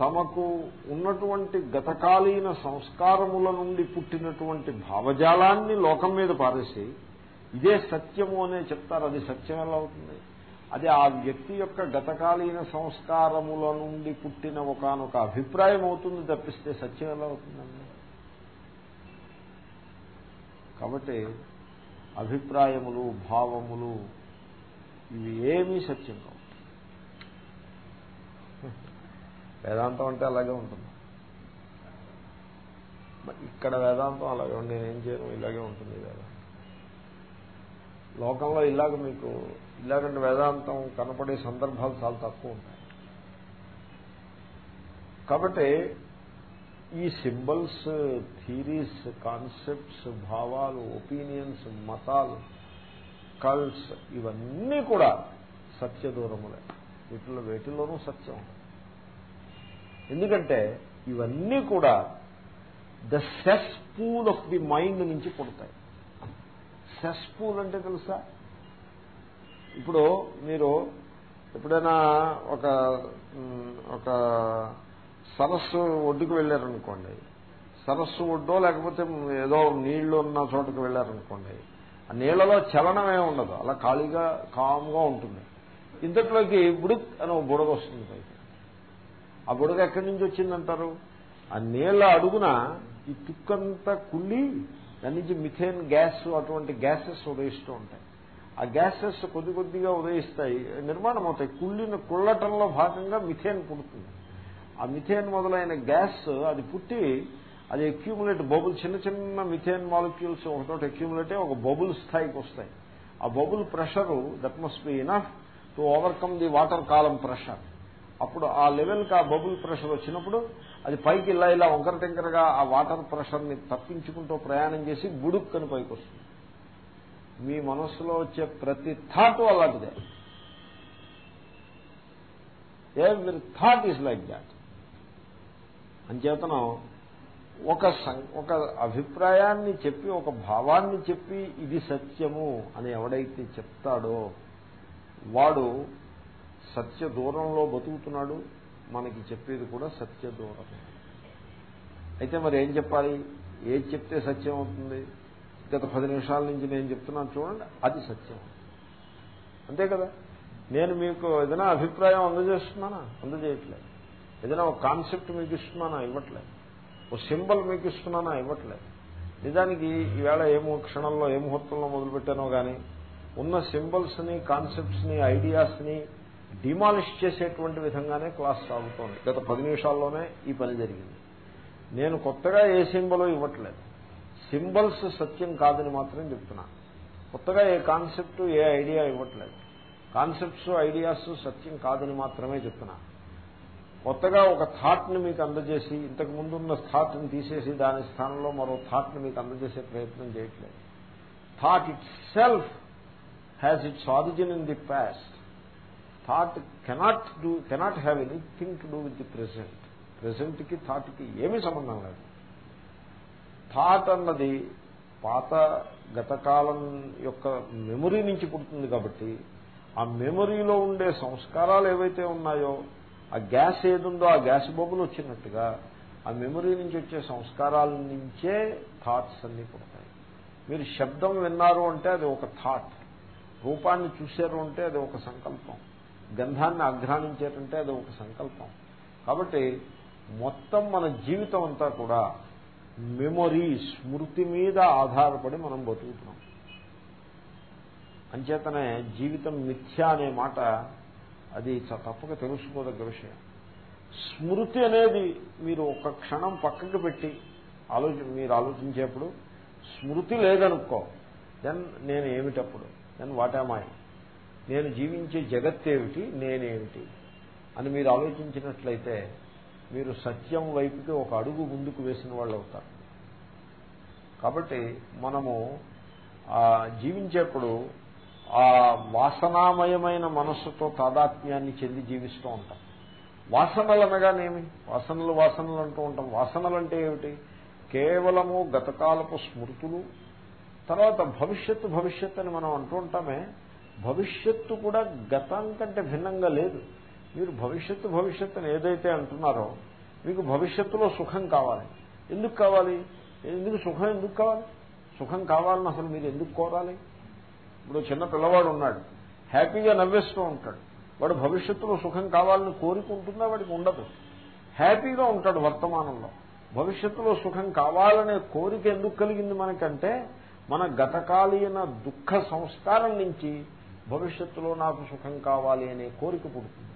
తమకు ఉన్నటువంటి గతకాలీన సంస్కారముల నుండి పుట్టినటువంటి భావజాలాన్ని లోకం మీద పారేసి ఇదే సత్యము అనే చెప్తారు. అది సత్యం ఎలా అవుతుంది? అది ఆ వ్యక్తి యొక్క గతకాలీన సంస్కారముల నుండి పుట్టిన ఒకనొక అభిప్రాయం అవుతుంది తప్పిస్తే సత్యం ఎలా అవుతుందండి? కాబట్టి అభిప్రాయములు భావములు ఇవి ఏమీ సత్యం కావు. వేదాంతం అంటే అలాగే ఉంటుంది. ఇక్కడ వేదాంతం అలాగే ఉంది నేనేం చేయను ఇలాగే ఉంటుంది వేదాంతం లోకంలో ఇలాగ మీకు ఇలాగంటే వేదాంతం కనపడే సందర్భాలు చాలా తక్కువ ఉంటాయి. కాబట్టి ఈ సింబల్స్ థీరీస్ కాన్సెప్ట్స్ భావాలు ఒపీనియన్స్ మతాలు కల్స్ ఇవన్నీ కూడా సత్య దూరములే. వీటిలో వేటిల్లోనూ సత్యం. ఎందుకంటే ఇవన్నీ కూడా the cesspool of the mind నుంచి పుడతాయి. సెస్ పూల్ అంటే తెలుసా? ఇప్పుడు మీరు ఎప్పుడైనా ఒక ఒక సరస్సు ఒడ్డుకు వెళ్ళారనుకోండి సరస్సు ఒడ్డో లేకపోతే ఏదో నీళ్ళు ఉన్న చోటకు వెళ్ళారనుకోండి ఆ నీళ్ళలో చలనమే ఉండదు అలా ఖాళీగా కామ్గా ఉంటుంది. ఇంతట్లోకి బుడుక్ అని ఒక బుడగ వస్తుంది పైకి. ఆ బుడగ ఎక్కడి నుంచి వచ్చిందంటారు? ఆ నీళ్ళ అడుగున ఈ తుక్కంతా కుళ్ళి దాని నుంచి మిథేన్ గ్యాస్ అటువంటి గ్యాసెస్ ఉదయిస్తూ ఉంటాయి. ఆ గ్యాసెస్ కొద్ది కొద్దిగా ఉదయిస్తాయి నిర్మాణం అవుతాయి కుళ్ళిన కుళ్ళటంలో భాగంగా మిథేన్ పుడుతుంది. ఆ మిథేన్ మొదలైన గ్యాస్ అది పుట్టి అది అక్యూములేట్ బబుల్ చిన్న చిన్న మిథేన్ మాలిక్యూల్స్ ఒకటోటి అక్యూములేట్ ఒక బబుల్ స్థాయికి వస్తాయి. ఆ bubble pressure that must be enough to overcome the water column pressure అప్పుడు ఆ లెవెల్కి ఆ బబుల్ ప్రెషర్ వచ్చినప్పుడు అది పైకి ఇలా ఇలా వంకర టెంకరగా ఆ వాటర్ ప్రెషర్ని తప్పించుకుంటూ ప్రయాణం చేసి బుడుక్కని పైకి వస్తుంది. మీ మనస్సులో వచ్చే ప్రతి థాట్ అలాంటిదే. Every thought is like that అంచేతనం ఒక ఒక అభిప్రాయాన్ని చెప్పి ఒక భావాన్ని చెప్పి ఇది సత్యము అని ఎవడైతే చెప్తాడో వాడు సత్య దూరంలో బతుకుతున్నాడు మనకి చెప్పేది కూడా సత్య దూరమే. అయితే మరి ఏం చెప్పాలి? ఏది చెప్తే సత్యం అవుతుంది? గత పది నిమిషాల నుంచి నేను చెప్తున్నాను చూడండి అది సత్యం. అంతే కదా? నేను మీకు ఏదైనా అభిప్రాయం అందజేస్తున్నానా? అందజేయట్లేదు. ఏదైనా ఒక కాన్సెప్ట్ మీకు ఇస్తున్నానా? ఇవ్వట్లేదు. ఒక సింబల్ మీకు ఇస్తున్నానా? ఇవ్వట్లేదు. నిజానికి ఈవేళ ఏ క్షణంలో ఏ ముహూర్తంలో మొదలుపెట్టానో కానీ ఉన్న సింబల్స్ని కాన్సెప్ట్స్ని ఐడియాస్ని డిమాలిష్ చేసేటువంటి విధంగానే క్లాస్ సాగుతోంది. గత పది నిమిషాల్లోనే ఈ పని జరిగింది. నేను కొత్తగా ఏ సింబల్ ఇవ్వట్లేదు. సింబల్స్ సత్యం కాదని మాత్రం చెప్తున్నా. కొత్తగా ఏ కాన్సెప్ట్ ఏ ఐడియా ఇవ్వట్లేదు. కాన్సెప్ట్స్ ఐడియాస్ సత్యం కాదని మాత్రమే చెప్తున్నా. కొత్తగా ఒక థాట్ని మీకు అందజేసి ఇంతకు ముందున్న థాట్ని తీసేసి దాని స్థానంలో మరో థాట్ని మీకు అందజేసే ప్రయత్నం చేయట్లేదు. Thought itself has its origin in the past thought cannot do cannot have anything to do with the present ప్రెసెంట్కి థాట్కి ఏమీ సంబంధం లేదు. థాట్ అన్నది పాత గతకాలం యొక్క మెమొరీ నుంచి పుడుతుంది కాబట్టి ఆ మెమొరీలో ఉండే సంస్కారాలు ఏవైతే ఉన్నాయో ఆ గ్యాస్ ఏదుందో ఆ గ్యాస్ బొబ్బులు వచ్చినట్టుగా ఆ మెమొరీ నుంచి వచ్చే సంస్కారాల నుంచే థాట్స్ అన్ని పుడతాయి. మీరు శబ్దం విన్నారు అంటే అది ఒక థాట్. రూపాన్ని చూశారు అంటే అది ఒక సంకల్పం. గంధాన్ని ఆఘ్రానించేటంటే అది ఒక సంకల్పం. కాబట్టి మొత్తం మన జీవితం అంతా కూడా మెమొరీ స్మృతి మీద ఆధారపడి మనం బతుకుతున్నాం. అంచేతనే జీవితం మిథ్య అనే మాట అది తప్పక తెలుసుకోదగ్గ విషయం. స్మృతి అనేది మీరు ఒక క్షణం పక్కకు పెట్టి ఆలోచన మీరు ఆలోచించేప్పుడు స్మృతి లేదనుకో దెన్ నేను ఏమిటప్పుడు? దెన్ వాట్ ఐ నేను జీవించే జగత్తేమిటి? నేనేమిటి? అని మీరు ఆలోచించినట్లయితే మీరు సత్యం వైపుకి ఒక అడుగు ముందుకు వేసిన వాళ్ళు అవుతారు. కాబట్టి మనము జీవించేప్పుడు ఆ వాసనామయమైన మనస్సుతో తాదాత్మ్యాన్ని చెంది జీవిస్తూ ఉంటాం. వాసనలు అనగానేమి వాసనలు వాసనలు అంటూ ఉంటాం. వాసనలు అంటే ఏమిటి? కేవలము గతకాలపు స్మృతులు తర్వాత భవిష్యత్తు భవిష్యత్తు అని మనం అంటూ ఉంటామే. భవిష్యత్తు కూడా గతం కంటే భిన్నంగా లేదు. మీరు భవిష్యత్తు భవిష్యత్తుని ఏదైతే అంటున్నారో మీకు భవిష్యత్తులో సుఖం కావాలి. ఎందుకు కావాలి? ఎందుకు సుఖం ఎందుకు కావాలి? సుఖం కావాలని అసలు మీరు ఎందుకు కోరాలి? ఇప్పుడు చిన్న పిల్లవాడు ఉన్నాడు. హ్యాపీగా నవ్వేస్తూ ఉంటాడు. వాడు భవిష్యత్తులో సుఖం కావాలని కోరుకుంటుందా వాడికి ఉండదు. హ్యాపీగా ఉంటాడు వర్తమానంలో. భవిష్యత్తులో సుఖం కావాలనే కోరిక ఎందుకు కలిగింది మనకంటే మన గతకాలీన దుఃఖ సంస్కారం నుంచి భవిష్యత్తులో నాకు సుఖం కావాలి అనే కోరిక పుడుతుంది.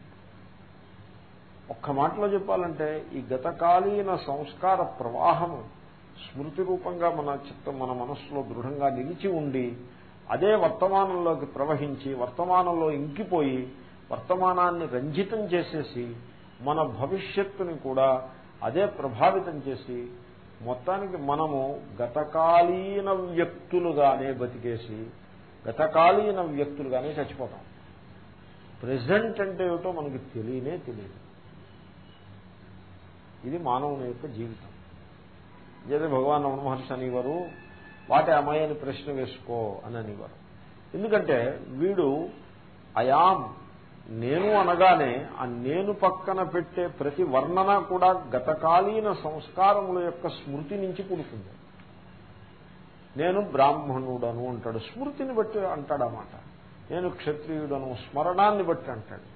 ఒక్క మాటలో చెప్పాలంటే ఈ గతకాలీన సంస్కార ప్రవాహము స్మృతి రూపంగా మన చిత్తం మన మనస్సులో దృఢంగా నిలిచి ఉండి అదే వర్తమానంలోకి ప్రవహించి వర్తమానంలో ఇంకిపోయి వర్తమానాన్ని రంజితం చేసేసి మన భవిష్యత్తుని కూడా అదే ప్రభావితం చేసి మొత్తానికి మనము గతకాలీన వ్యక్తులుగానే బతికేసి గతకాలీన వ్యక్తులుగానే చచ్చిపోతాం. ప్రజెంట్ అంటే ఏమిటో మనకి తెలియనే తెలియదు. ఇది మానవుని యొక్క జీవితం. ఇదే భగవాన్ రమణ మహర్షి అనేవారు వాటి అమ్మాయి ప్రశ్న వేసుకో అని అనేవారు. ఎందుకంటే వీడు అయాం నేను అనగానే ఆ నేను పక్కన పెట్టే ప్రతి వర్ణన కూడా గతకాలీన సంస్కారముల యొక్క స్మృతి నుంచి పుడుతుంది నేను బ్రాహ్మణుడను అంటాడు. స్మృతిని బట్టి అంటాడన్నమాట నేను క్షత్రియుడను స్మరణాన్ని బట్టి అంటాడు.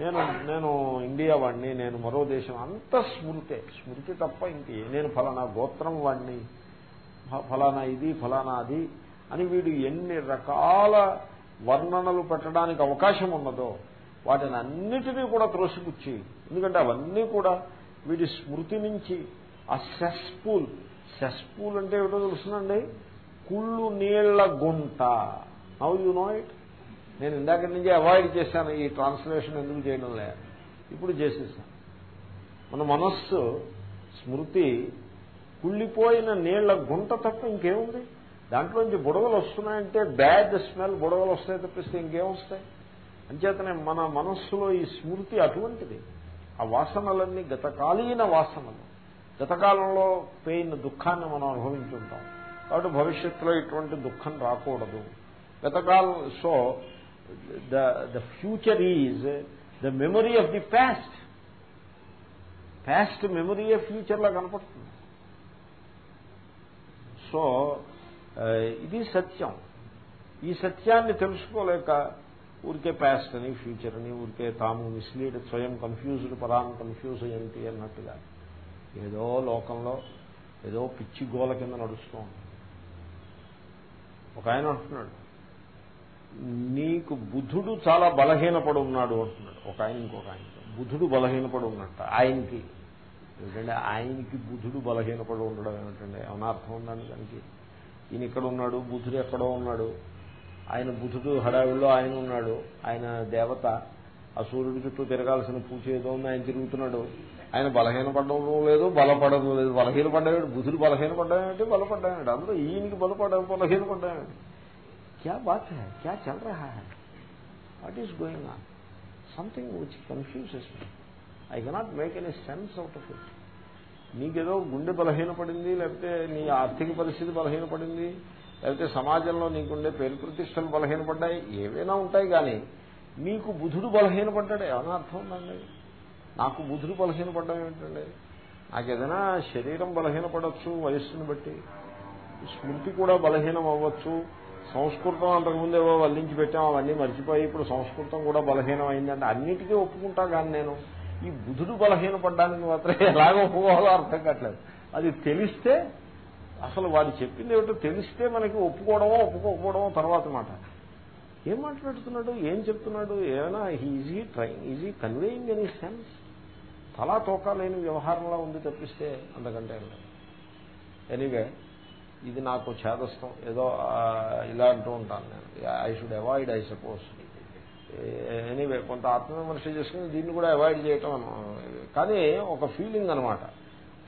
నేను నేను ఇండియా వాడిని నేను మరో దేశం అంత స్మృతే. స్మృతి తప్ప ఇంకే నేను ఫలానా గోత్రం వాడిని ఫలానా ఇది ఫలానా అది అని వీడు ఎన్ని రకాల వర్ణనలు పెట్టడానికి అవకాశం ఉన్నదో వాటిని అన్నిటినీ కూడా త్రోసిపుచ్చి ఎందుకంటే అవన్నీ కూడా వీటి స్మృతి నుంచి ఆ సెస్పూల్. సెస్పూల్ అంటే ఏమిటో తెలుసునండి? కుళ్ళు నీళ్ళ గుంట. నవ్ యు నో ఇట్ నేను ఇందాక నుంచి అవాయిడ్ చేశాను ఈ ట్రాన్స్లేషన్ ఎందుకు చేయడం లే. ఇప్పుడు చేసేసాను. మన మనస్సు స్మృతి కుళ్ళిపోయిన నీళ్ళ గుంట తప్ప ఇంకేముంది? దాంట్లోంచి బుడగలు వస్తున్నాయంటే బ్యాడ్ స్మెల్ బుడగలు వస్తాయి తప్పిస్తే ఇంకేమొస్తాయి? అంచేతనే మన మనస్సులో ఈ స్మృతి అటువంటిది. ఆ వాసనలన్నీ గతకాలీన వాసనలు. గతకాలంలో పెయిన్ దుఃఖాన్ని మనం అనుభవించుంటాం. కాబట్టి భవిష్యత్తులో ఇటువంటి దుఃఖం రాకూడదు. గతకాలం so the the future is the memory of the past past memory ఫ్యూచర్లా కనపడుతుంది. సో uh, ఇది సత్యం. ఈ సత్యాన్ని తెలుసుకోలేక ఊరికే పాస్ట్ అని ఫ్యూచర్ అని ఊరికే తాము మిస్లీడ్ స్వయం కన్ఫ్యూజ్డ్ పరాన్ కన్ఫ్యూజ్ ఏంటి అన్నట్టుగా ఏదో లోకంలో ఏదో పిచ్చి గోల కింద నడుస్తూ ఉంటుంది ఒక ఆయన అంటున్నాడు నీకు బుధుడు చాలా బలహీనపడి ఉన్నాడు అంటున్నాడు. ఒక ఆయన ఇంకొక ఆయన. బుధుడు బలహీనపడి ఉన్నట్ట ఆయనకి. ఎందుకంటే ఆయనకి బుధుడు బలహీనపడి ఉండడం ఏమిటండి? అనార్థం అర్థం ఉందండి దానికి ఈయన ఇక్కడ ఉన్నాడు బుధుడు ఎక్కడో ఉన్నాడు. ఆయన బుధుడు హడావిల్లో ఆయన ఉన్నాడు. ఆయన దేవత ఆ సూర్యుడి చుట్టూ తిరగాల్సిన పూజ ఏదో ఉంది ఆయన తిరుగుతున్నాడు. ఆయన బలహీనపడడం లేదు బలపడడం లేదు. బలహీనపడ్డాడు బుధుడు బలహీనపడ్డాడు బలపడ్డాడు. అందరూ ఈయనకి బలపడ బలహీనపడ్డాడు. క్యా బాత్ హై క్యా చల్ రహా హ్యా what is going on something which confuses me I cannot make any sense out of it నీకేదో గుండె బలహీనపడింది లేకపోతే నీ ఆర్థిక పరిస్థితి బలహీనపడింది లేకపోతే సమాజంలో నీకుండే పేరు ప్రతిష్టలు బలహీనపడ్డాయి ఏవైనా ఉంటాయి కానీ నీకు బుధుడు బలహీనపడ్డాడు ఏమైనా అర్థం ఉందండి? నాకు బుధుడు బలహీనపడ్డం ఏమిటండి? నాకు ఏదైనా శరీరం బలహీనపడవచ్చు వయస్సును బట్టి. స్మృతి కూడా బలహీనం అవ్వచ్చు సంస్కృతం అంతకుముందు ఏవో వల్లించి పెట్టాం అవన్నీ మర్చిపోయి ఇప్పుడు సంస్కృతం కూడా బలహీనం అయిందంటే అన్నిటికీ ఒప్పుకుంటా కానీ నేను. ఈ బుధుడు బలహీనపడ్డానికి మాత్రం ఎలాగ ఒప్పుకోవాలో అర్థం కావట్లేదు. అది తెలిస్తే అసలు వాడు చెప్పింది ఏమిటో తెలిస్తే మనకి ఒప్పుకోవడమో ఒప్పుకోకపోవడమో తర్వాత మాట. ఏం మాట్లాడుతున్నాడు? ఏం చెప్తున్నాడు? ఏమైనా is he try is he conveying any sense తలా తోకాలేని వ్యవహారంలో ఉంది తప్పిస్తే అంతకంటే ఎనీవే ఇది నాకు ఛేదస్థం ఏదో ఇలా అంటూ ఉంటాను నేను. I should avoid I suppose anyway కొంత ఆత్మవిమర్శ చేసుకుని దీన్ని కూడా అవాయిడ్ చేయటం కానీ ఒక ఫీలింగ్ అనమాట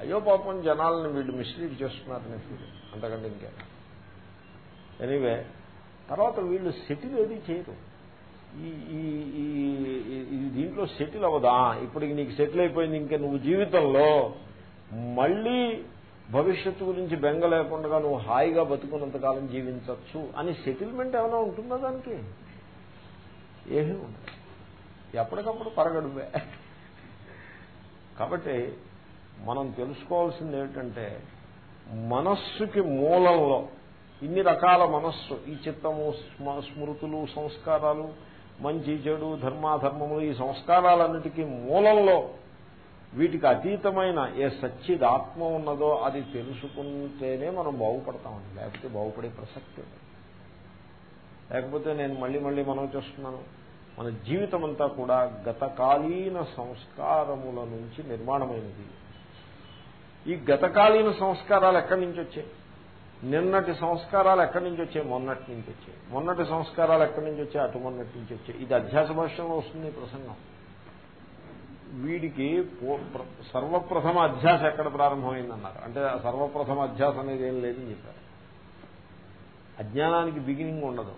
అయ్యో పాపం జనాలను వీళ్ళు మిస్లీడ్ చేస్తున్నారనే ఫీలింగ్ అంతకంటే ఇంకే. ఎనీవే తర్వాత వీళ్ళు సెటిల్ ఏది చేయరు. ఈ ఈ దీంట్లో సెటిల్ అవ్వదా? ఇప్పటికి నీకు సెటిల్ అయిపోయింది ఇంకా నువ్వు జీవితంలో. మళ్ళీ భవిష్యత్తు గురించి బెంగ లేకుండా నువ్వు హాయిగా బతుకున్నంతకాలం జీవించవచ్చు అని సెటిల్మెంట్ ఏమైనా ఉంటుందా దానికి? ఏమీ ఉండదు. ఎప్పటికప్పుడు పరగడువే. కాబట్టి మనం తెలుసుకోవాల్సింది ఏమిటంటే మనస్సుకి మూలంలో ఇన్ని రకాల మనస్సు ఈ చిత్తము స్మృతులు సంస్కారాలు మంచి చెడు ధర్మాధర్మములు ఈ సంస్కారాలన్నిటికీ మూలంలో వీటికి అతీతమైన ఏ సచ్చిద్ ఆత్మ ఉన్నదో అది తెలుసుకుంటేనే మనం బాగుపడతామండి. లేకపోతే బాగుపడే ప్రసక్తి లేకపోతే నేను మళ్ళీ మళ్ళీ మనం చేస్తున్నాను మన జీవితం అంతా కూడా గతకాలీన సంస్కారముల నుంచి నిర్మాణమైనది. ఈ గతకాలీన సంస్కారాలు ఎక్కడి నుంచి వచ్చాయి? నిన్నటి సంస్కారాలు ఎక్కడి నుంచి వచ్చాయి? మొన్నటి నుంచి వచ్చాయి. మొన్నటి సంస్కారాలు ఎక్కడి నుంచి వచ్చాయి? అటు మొన్నటి నుంచి వచ్చాయి. ఇది అధ్యాస భాషలో వస్తుంది ప్రసంగం. వీడికి సర్వప్రథమ అధ్యాస ఎక్కడ ప్రారంభమైందన్నారు? అంటే సర్వప్రథమ అధ్యాస అనేది ఏం లేదని చెప్పారు. అజ్ఞానానికి బిగినింగ్ ఉండదు.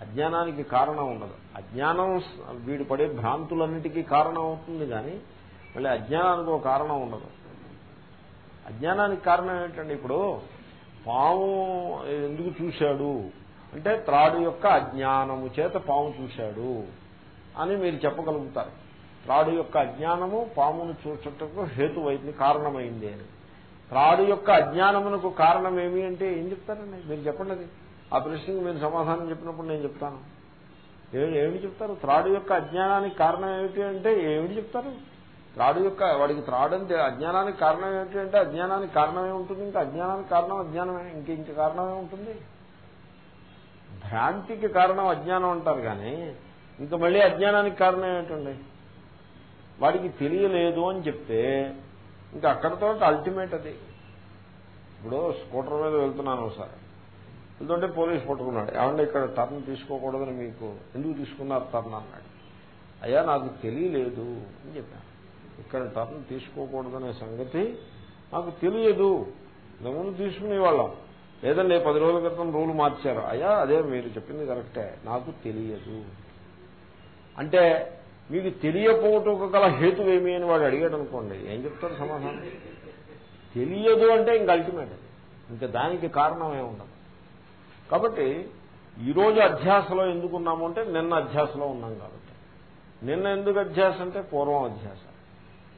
అజ్ఞానానికి కారణం ఉండదు. అజ్ఞానం వీడు పడే భ్రాంతులన్నిటికీ కారణం అవుతుంది కానీ మళ్ళీ అజ్ఞానానికి ఒక కారణం ఉండదు. అజ్ఞానానికి కారణం ఏంటంటే ఇప్పుడు పాము ఎందుకు చూశాడు? అంటే త్రాడు యొక్క అజ్ఞానము చేత పాము చూశాడు అని మీరు చెప్పగలుగుతారు. త్రాడు యొక్క అజ్ఞానము పామును చూచుటకు హేతువైంది కారణమైంది అని. త్రాడు యొక్క అజ్ఞానమునకు కారణం ఏమి అంటే ఏం చెప్తారండి? మీరు చెప్పండి అది. ఆ ప్రశ్నకు మీరు సమాధానం చెప్పినప్పుడు నేను చెప్తాను. ఏమిటి చెప్తారు? త్రాడు యొక్క అజ్ఞానానికి కారణం ఏమిటి అంటే ఏమిటి చెప్తారు? త్రాడు యొక్క వాడికి త్రాడు అంటే అజ్ఞానానికి కారణం ఏమిటి అంటే అజ్ఞానానికి కారణమే ఉంటుంది ఇంకా అజ్ఞానానికి కారణం అజ్ఞానమే ఇంక ఇంక కారణమే ఉంటుంది. భ్రాంతికి కారణం అజ్ఞానం అంటారు కానీ ఇంకా మళ్ళీ అజ్ఞానానికి కారణం ఏమిటండి వాడికి తెలియలేదు అని చెప్తే ఇంకా అక్కడితో అల్టిమేట్ అది. ఇప్పుడు స్కూటర్ మీద వెళ్తున్నాను ఒకసారి. వెళ్తుంటే పోలీస్ పట్టుకున్నాడు. ఏమంటే ఇక్కడ టర్న్ తీసుకోకూడదని మీకు ఎందుకు తీసుకున్నారు టర్న్ అన్నాడు. అయ్యా నాకు తెలియలేదు అని చెప్పాను. ఇక్కడ టర్న్ తీసుకోకూడదనే సంగతి నాకు తెలియదు. ఇంతకుముందు తీసుకునేవాళ్ళం లేదండి పది రోజుల క్రితం రూల్ మార్చారు. అయ్యా అదే మీరు చెప్పింది కరెక్టే. నాకు తెలియదు. అంటే మీకు తెలియపోవటం గల హేతు ఏమి అని వాడు అడిగాడు అనుకోండి ఏం చెప్తారు సమాధానం? తెలియదు అంటే ఇంక అల్టిమేట్ ఇంకా దానికి కారణమే ఉండదు. కాబట్టి ఈరోజు అధ్యాసలో ఎందుకున్నాము అంటే నిన్న అధ్యాసలో ఉన్నాం కాబట్టి. నిన్న ఎందుకు అధ్యాస అంటే పూర్వం అధ్యాస.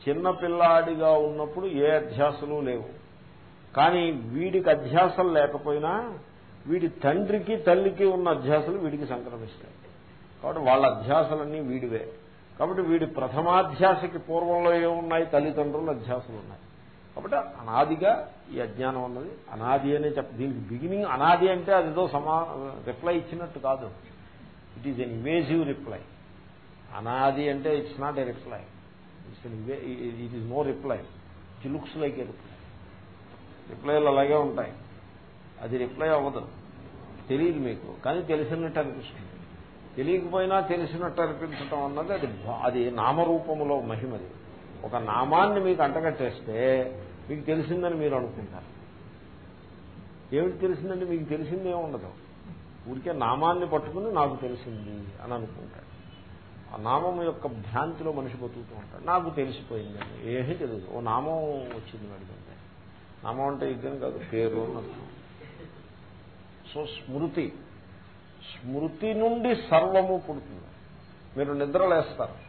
చిన్న పిల్లాడిగా ఉన్నప్పుడు ఏ అధ్యాసలు లేవు. కానీ వీడికి అధ్యాసలు లేకపోయినా వీడి తండ్రికి తల్లికి ఉన్న అధ్యాసలు వీడికి సంక్రమిస్తాయి. కాబట్టి వాళ్ళ అధ్యాసలన్నీ వీడివే. కాబట్టి వీడి ప్రథమాధ్యాసకి పూర్వంలో ఏమున్నాయి? తల్లిదండ్రుల అధ్యాసలు ఉన్నాయి. కాబట్టి అనాదిగా ఈ అజ్ఞానం అన్నది అనాది అనే చెప్ప దీనికి బిగినింగ్ అనాది అంటే అదేదో సమా రిప్లై ఇచ్చినట్టు కాదు. It is an imaginative reply అనాది అంటే it's not a reply it's it is no reply it looks like a reply రిప్లైలు అలాగే ఉంటాయి. అది రిప్లై అవ్వదు. తెలియదు మీకు. కానీ తెలిసినట్టు అనిపిస్తుంది. తెలియకపోయినా తెలిసినట్టు అనిపించటం అన్నది అది అది నామరూపములో మహిమది ఒక నామాన్ని మీకు అంటగట్టేస్తే మీకు తెలిసిందని మీరు అనుకుంటారు. ఏమిటి తెలిసిందండి? మీకు తెలిసిందే ఉండదు. ఊరికే నామాన్ని పట్టుకుని నాకు తెలిసింది అని అనుకుంటాడు ఆ నామం యొక్క భ్రాంతిలో మనిషి బతుకుతూ ఉంటాడు. నాకు తెలిసిపోయిందండి ఏమీ తెలియదు. ఓ నామం వచ్చింది అడిగితే నామం అంటే ఇద్దరు కాదు పేరు అని సో స్మృతి. స్మృతి నుండి సర్వము పుడుతుంది. మీరు నిద్రలేస్తారు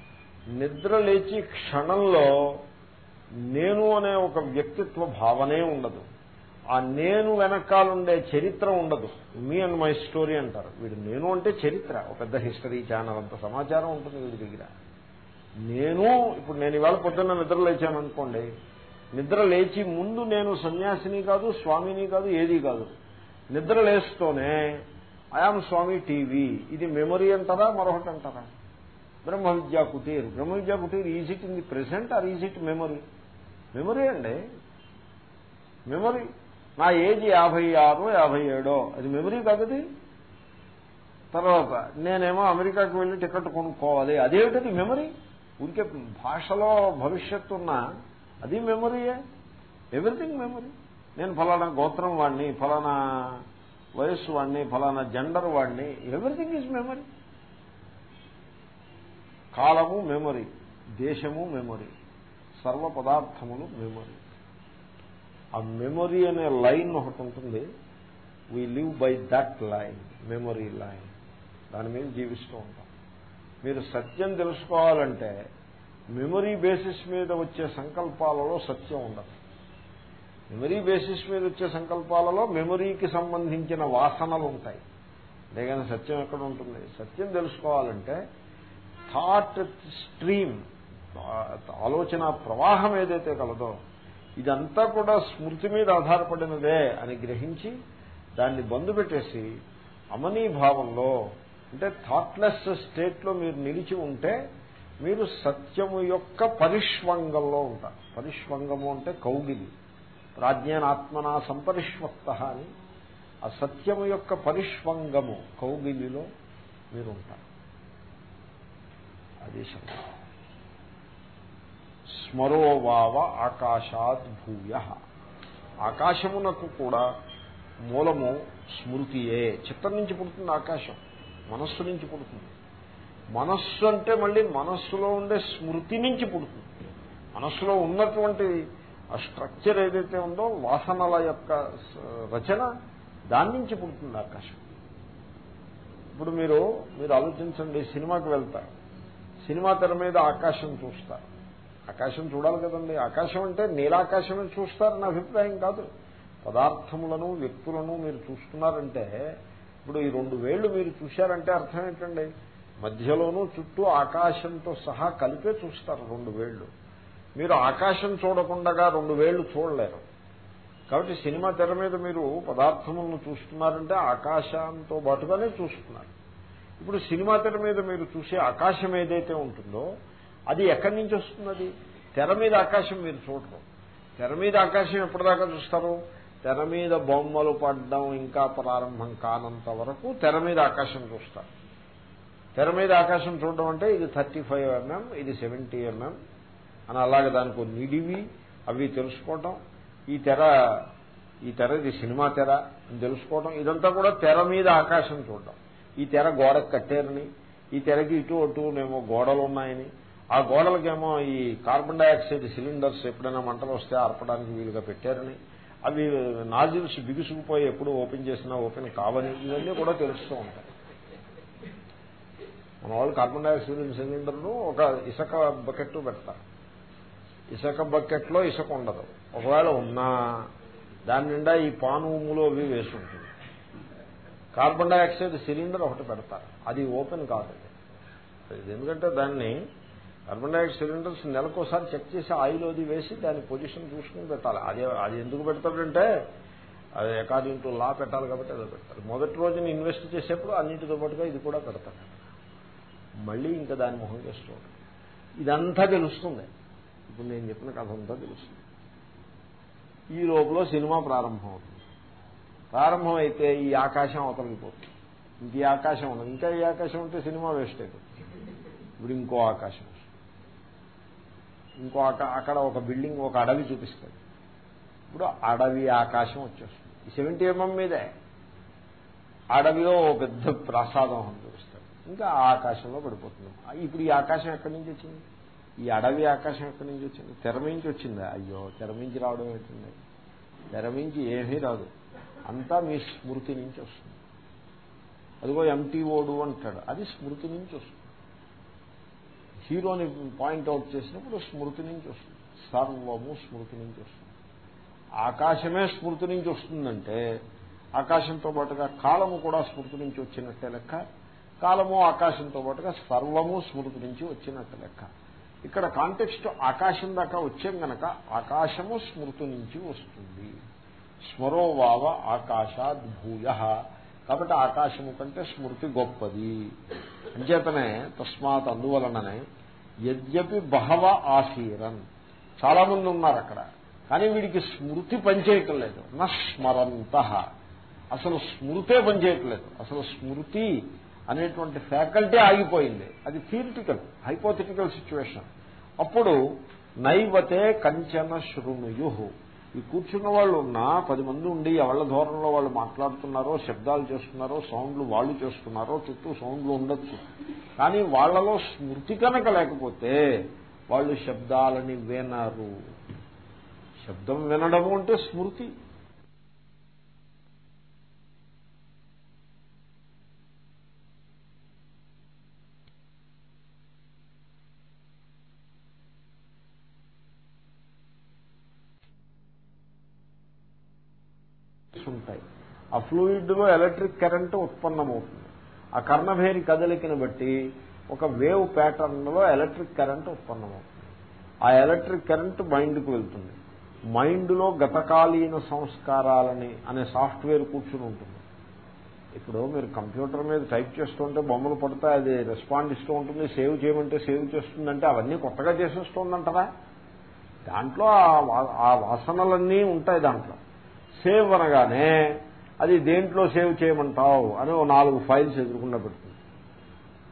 నిద్ర లేచి క్షణంలో నేను అనే ఒక వ్యక్తిత్వ భావనే ఉండదు. ఆ నేను వెనకాలండే చరిత్ర ఉండదు. మీ అండ్ మై స్టోరీ అంటారు. వీడు నేను అంటే చరిత్ర. ఒక పెద్ద హిస్టరీ ఛానల్ అంత సమాచారం ఉంటుంది వీడి దగ్గర. నేను ఇప్పుడు నేను ఇవాళ పొద్దున్న నిద్ర లేచాను అనుకోండి. నిద్ర లేచి ముందు నేను సన్యాసిని కాదు స్వామిని కాదు ఏది కాదు. నిద్ర లేస్తూనే ఐఆమ్ స్వామి టీవీ. ఇది మెమొరీ అంటారా మరొకటి అంటారా? Brahma Vidya Kutir. Brahma Vidya Kutir is it in the present or is it memory? Memory అండి. మెమొరీ. నా ఏజ్ యాభై ఆరు యాభై ఏడో. అది మెమరీ కాదది తర్వాత నేనేమో అమెరికాకి వెళ్ళి టికెట్ కొనుక్కోవాలి. అదేమిటది మెమరీ? ఊరికే భాషలో భవిష్యత్తు ఉన్న అది మెమరీయే. Everything memory. నేను ఫలానా గోత్రం వాడిని ఫలానా వయస్సు వాడిని ఫలానా జెండర్ వాడిని ఎవ్రీథింగ్ ఈజ్ మెమరీ కాలము మెమరీ దేశము మెమరీ సర్వ పదార్థములు మెమరీ ఆ మెమొరీ అనే లైన్ ఒకటి ఉంటుంది. We live by that line memory line దాని మీద జీవిస్తూ ఉంటాం. మీరు సత్యం తెలుసుకోవాలంటే మెమొరీ బేసిస్ మీద వచ్చే సంకల్పాలలో సత్యం ఉండదు. మెమరీ బేసిస్ మీద వచ్చే సంకల్పాలలో మెమరీకి సంబంధించిన వాసనలు ఉంటాయి అంతేగాని సత్యం ఎక్కడ ఉంటుంది? సత్యం తెలుసుకోవాలంటే థాట్ స్ట్రీమ్ ఆలోచన ప్రవాహం ఏదైతే కలదో ఇదంతా కూడా స్మృతి మీద ఆధారపడినదే అని గ్రహించి దాన్ని బంధు పెట్టేసి అమనీభావంలో అంటే థాట్లెస్ స్టేట్లో మీరు నిలిచి ఉంటే మీరు సత్యము యొక్క పరిష్వంగంలో ఉంటారు. పరిష్వంగము అంటే కౌగిలి. ప్రాజ్ఞానాత్మనా సంపరిష్వక్త అని. ఆ సత్యము యొక్క పరిష్వంగము కౌగిలిలో మీరు ఉంటారు అది శంకర స్మరోవావ ఆకాశాద్ భూయ. ఆకాశమునకు కూడా మూలము స్మృతియే. చిత్తం నుంచి పుడుతుంది ఆకాశం మనస్సు నుంచి పుడుతుంది. మనస్సు అంటే మళ్ళీ మనస్సులో ఉండే స్మృతి నుంచి పుడుతుంది. మనస్సులో ఉన్నటువంటి ఆ స్ట్రక్చర్ ఏదైతే ఉందో వాసనల యొక్క రచన దాని నుంచి పుడుతుంది ఆకాశం. ఇప్పుడు మీరు మీరు ఆలోచించండి సినిమాకి వెళ్తారు. సినిమా తెర మీద ఆకాశం చూస్తారు. ఆకాశం చూడాలి కదండి. ఆకాశం అంటే నీలాకాశమే చూస్తారని అభిప్రాయం కాదు. పదార్థములను వ్యక్తులను మీరు చూస్తున్నారంటే ఇప్పుడు ఈ రెండు వేళ్ళు మీరు చూశారంటే అర్థం ఏంటండి? మధ్యలోనూ చుట్టూ ఆకాశంతో సహా కలిపే చూస్తారు రెండు వేళ్ళు మీరు ఆకాశం చూడకుండా రెండు వేళ్ళు చూడలేరు. కాబట్టి సినిమా తెర మీద మీరు పదార్థములను చూస్తున్నారంటే ఆకాశంతో పాటుగానే చూస్తున్నారు. ఇప్పుడు సినిమా తెర మీద మీరు చూసే ఆకాశం ఏదైతే ఉంటుందో అది ఎక్కడి నుంచి వస్తున్నది? తెర మీద ఆకాశం మీరు చూడరు. తెర మీద ఆకాశం ఎప్పటిదాకా చూస్తారు? తెర మీద బొమ్మలు పడడం ఇంకా ప్రారంభం కానంత వరకు తెర మీద ఆకాశం చూస్తారు. తెర మీద ఆకాశం చూడడం అంటే ఇది థర్టీ ఫైవ్ ఎంఎం ఇది సెవెంటీ ఎంఎం అని అలాగే దానికి నిడివి అవి తెలుసుకోవటం. ఈ తెర ఈ తెర ఇది సినిమా తెర అని తెలుసుకోవటం. ఇదంతా కూడా తెర మీద ఆకాశం చూడటం. ఈ తెర గోడకు కట్టారని ఈ తెరకి ఇటు అటునేమో గోడలు ఉన్నాయని. ఆ గోడలకేమో ఈ కార్బన్ డైఆక్సైడ్ సిలిండర్స్ ఎప్పుడైనా మంటలు వస్తే ఆర్పడానికి వీలుగా పెట్టారని. అవి నాజిల్స్ బిగుసుకుపోయి ఎప్పుడు ఓపెన్ చేసినా ఓపెన్ కావని ఇవన్నీ కూడా తెలుస్తూ ఉంటాయి. మన వాళ్ళు కార్బన్ డైఆక్సైడ్ సిలిండర్ను ఒక ఇసక బకెట్ పెడతారు. ఇసుక బకెట్లో ఇసుక ఉండదు. ఒకవేళ ఉన్నా దాని నిండా ఈ పానుములు అవి వేసుంటుంది కార్బన్ డైఆక్సైడ్ సిలిండర్ ఒకటి పెడతారు. అది ఓపెన్ కాదు. ఎందుకంటే దాన్ని కార్బన్ డైఆక్సైడ్ సిలిండర్స్ నెలకోసారి చెక్ చేసి ఆయిల్ అది వేసి దాని పొజిషన్ చూసుకుని పెట్టాలి. అది అది ఎందుకు పెడతాడంటే అది అకార్డింగ్ టు లా పెట్టాలి కాబట్టి అదే పెడతారు. మొదటి రోజున ఇన్వెస్ట్ చేసేప్పుడు అన్నింటితో పాటుగా ఇది కూడా పెడతారు. మళ్ళీ ఇంకా దాని మొహం చేస్తూ ఇదంతా తెలుస్తుంది. ఇప్పుడు నేను చెప్పిన కథ అంతా తెలుస్తుంది. ఈ లోపల సినిమా ప్రారంభం అవుతుంది ప్రారంభం అయితే ఈ ఆకాశం అవతలిపోతుంది ఇంక ఈ ఆకాశం ఉండదు. ఇంకా ఈ ఆకాశం ఉంటే సినిమా వేస్ట్ అయిపోతుంది. ఇప్పుడు ఇంకో ఆకాశం ఇంకో అక్కడ ఒక బిల్డింగ్ ఒక అడవి చూపిస్తుంది. ఇప్పుడు అడవి ఆకాశం వచ్చేస్తుంది. ఈ సెవెంటీ ఎంఎం మీదే అడవిలో ఓ పెద్ద ప్రసాదం అని చూపిస్తాడు ఇంకా ఆ ఆకాశంలో పడిపోతుంది. ఇప్పుడు ఈ ఆకాశం ఎక్కడి నుంచి వచ్చింది? ఈ అడవి ఆకాశం ఎక్కడి నుంచి వచ్చింది? తెరమించి వచ్చిందా? అయ్యో తెరమించి రావడం ఏంటండి? తెరమించి ఏమీ రాదు. అంతా మీ స్మృతి నుంచి వస్తుంది. అదిగో ఎంటీ ఓడు అంటాడు. అది స్మృతి నుంచి వస్తుంది. హీరోని పాయింట్అవుట్ చేసినప్పుడు స్మృతి నుంచి వస్తుంది. సర్వము స్మృతి నుంచి వస్తుంది. ఆకాశమే స్మృతి నుంచి వస్తుందంటే ఆకాశంతో పాటుగా కాలము కూడా స్మృతి నుంచి వచ్చినట్టే లెక్క. కాలము ఆకాశంతో పాటుగా సర్వము స్మృతి నుంచి వచ్చినట్టు లెక్క. ఇక్కడ కాంటెక్స్ట్ ఆకాశం దాకా వచ్చాం గనక ఆకాశము స్మృతి నుంచి వస్తుంది. స్మరో వావ ఆకాశాద్ భూయ. కాబట్టి ఆకాశము కంటే స్మృతి గొప్పది. అంచేతనే తస్మాత్ అందువలననే యద్యపి బహవ ఆసీరన్. చాలా మంది ఉన్నారు అక్కడ. కానీ వీడికి స్మృతి పనిచేయటం లేదు నస్మరంత అసలు స్మృతే పనిచేయట్లేదు. అసలు స్మృతి అనేటువంటి ఫ్యాకల్టీ ఆగిపోయింది. అది థియరిటికల్ హైపోథెటికల్ సిచ్యువేషన్ అప్పుడు నైవతే కంచన శృణుయు. ఈ కూర్చున్న వాళ్ళు ఉన్నా పది మంది ఉండి ఎవళ్ళ ధోరణిలో వాళ్ళు మాట్లాడుతున్నారో శబ్దాలు చేస్తున్నారో సౌండ్లు వాళ్ళు చేస్తున్నారో చుట్టూ సౌండ్లు ఉండొచ్చు. కానీ వాళ్ళలో స్మృతి కనుక లేకపోతే వాళ్ళు శబ్దాలని వినరు. శబ్దం వినడము అంటే స్మృతి ఉంటాయి ఆ ఫ్లూయిడ్లో ఎలక్ట్రిక్ కరెంట్ ఉత్పన్నమవుతుంది. ఆ కర్ణభేరి కదలికను బట్టి ఒక వేవ్ ప్యాటర్న్లో ఎలక్ట్రిక్ కరెంట్ ఉత్పన్నమవుతుంది. ఆ ఎలక్ట్రిక్ కరెంట్ మైండ్కి వెళ్తుంది. మైండ్లో గతకాలీన సంస్కారాలని అనే సాఫ్ట్వేర్ కూర్చుని ఉంటుంది. ఇప్పుడు మీరు కంప్యూటర్ మీద టైప్ చేస్తుంటే బొమ్మలు పడితే అది రెస్పాండ్ ఇస్తూ ఉంటుంది సేవ్ చేయమంటే సేవ్ చేస్తుందంటే అవన్నీ కొత్తగా చేసేస్తుందంటారా? దాంట్లో ఆ వాసనలన్నీ ఉంటాయి దాంట్లో. సేవ్ అనగానే అది దేంట్లో సేవ్ చేయమంటావు అని ఓ నాలుగు ఫైల్స్ ఎదురుకుండా పెడుతుంది.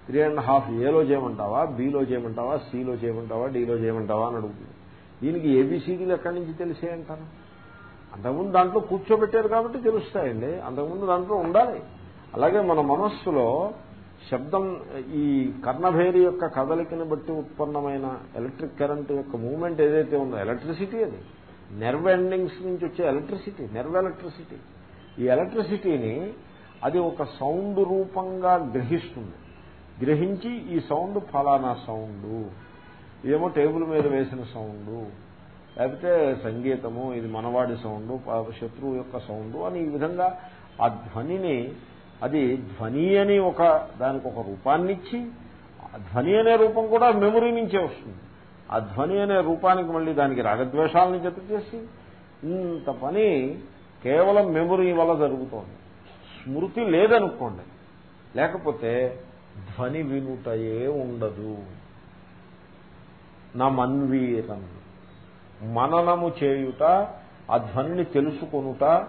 త్రీ అండ్ హాఫ్ ఏలో చేయమంటావా బీలో చేయమంటావా సిలో చేయమంటావా డీలో చేయమంటావా అని అడుగుతుంది. దీనికి ఏబీసీడీలు ఎక్కడి నుంచి తెలిసే అంటారు? అంతకుముందు దాంట్లో కూర్చోబెట్టారు కాబట్టి తెలుస్తాయండి. అంతకుముందు దాంట్లో ఉండాలి. అలాగే మన మనస్సులో శబ్దం ఈ కర్ణభేరి యొక్క కదలికని బట్టి ఉత్పన్నమైన ఎలక్ట్రిక్ కరెంట్ యొక్క మూమెంట్ ఏదైతే ఉందో ఎలక్ట్రిసిటీ అది. నెర్వ్ ఎండింగ్స్ నుంచి వచ్చే ఎలక్ట్రిసిటీ నెర్వ్ ఎలక్ట్రిసిటీ ఈ ఎలక్ట్రిసిటీని అది ఒక సౌండ్ రూపంగా గ్రహిస్తుంది. గ్రహించి ఈ సౌండ్ ఫలానా సౌండ్ ఇదేమో టేబుల్ మీద వేసిన సౌండ్ లేకపోతే సంగీతము ఇది మనవాడి సౌండ్ శత్రువు యొక్క సౌండ్ అని ఈ విధంగా ఆ ధ్వనిని అది ధ్వని అని ఒక దానికి ఒక రూపాన్నిచ్చి ఆ ధ్వని అనే రూపం కూడా మెమొరీ నుంచే వస్తుంది. ఆ ధ్వని అనే రూపానికి మళ్ళీ దానికి రాగద్వేషాలను జత చేసి ఇంత పని కేవలం మెమరీ వల్ల జరుగుతోంది. స్మృతి లేదనుకోండి. లేకపోతే ధ్వని వినుటయే ఉండదు. నా మన్వీరం మననము చేయుట ఆ ధ్వనిని తెలుసుకొనుట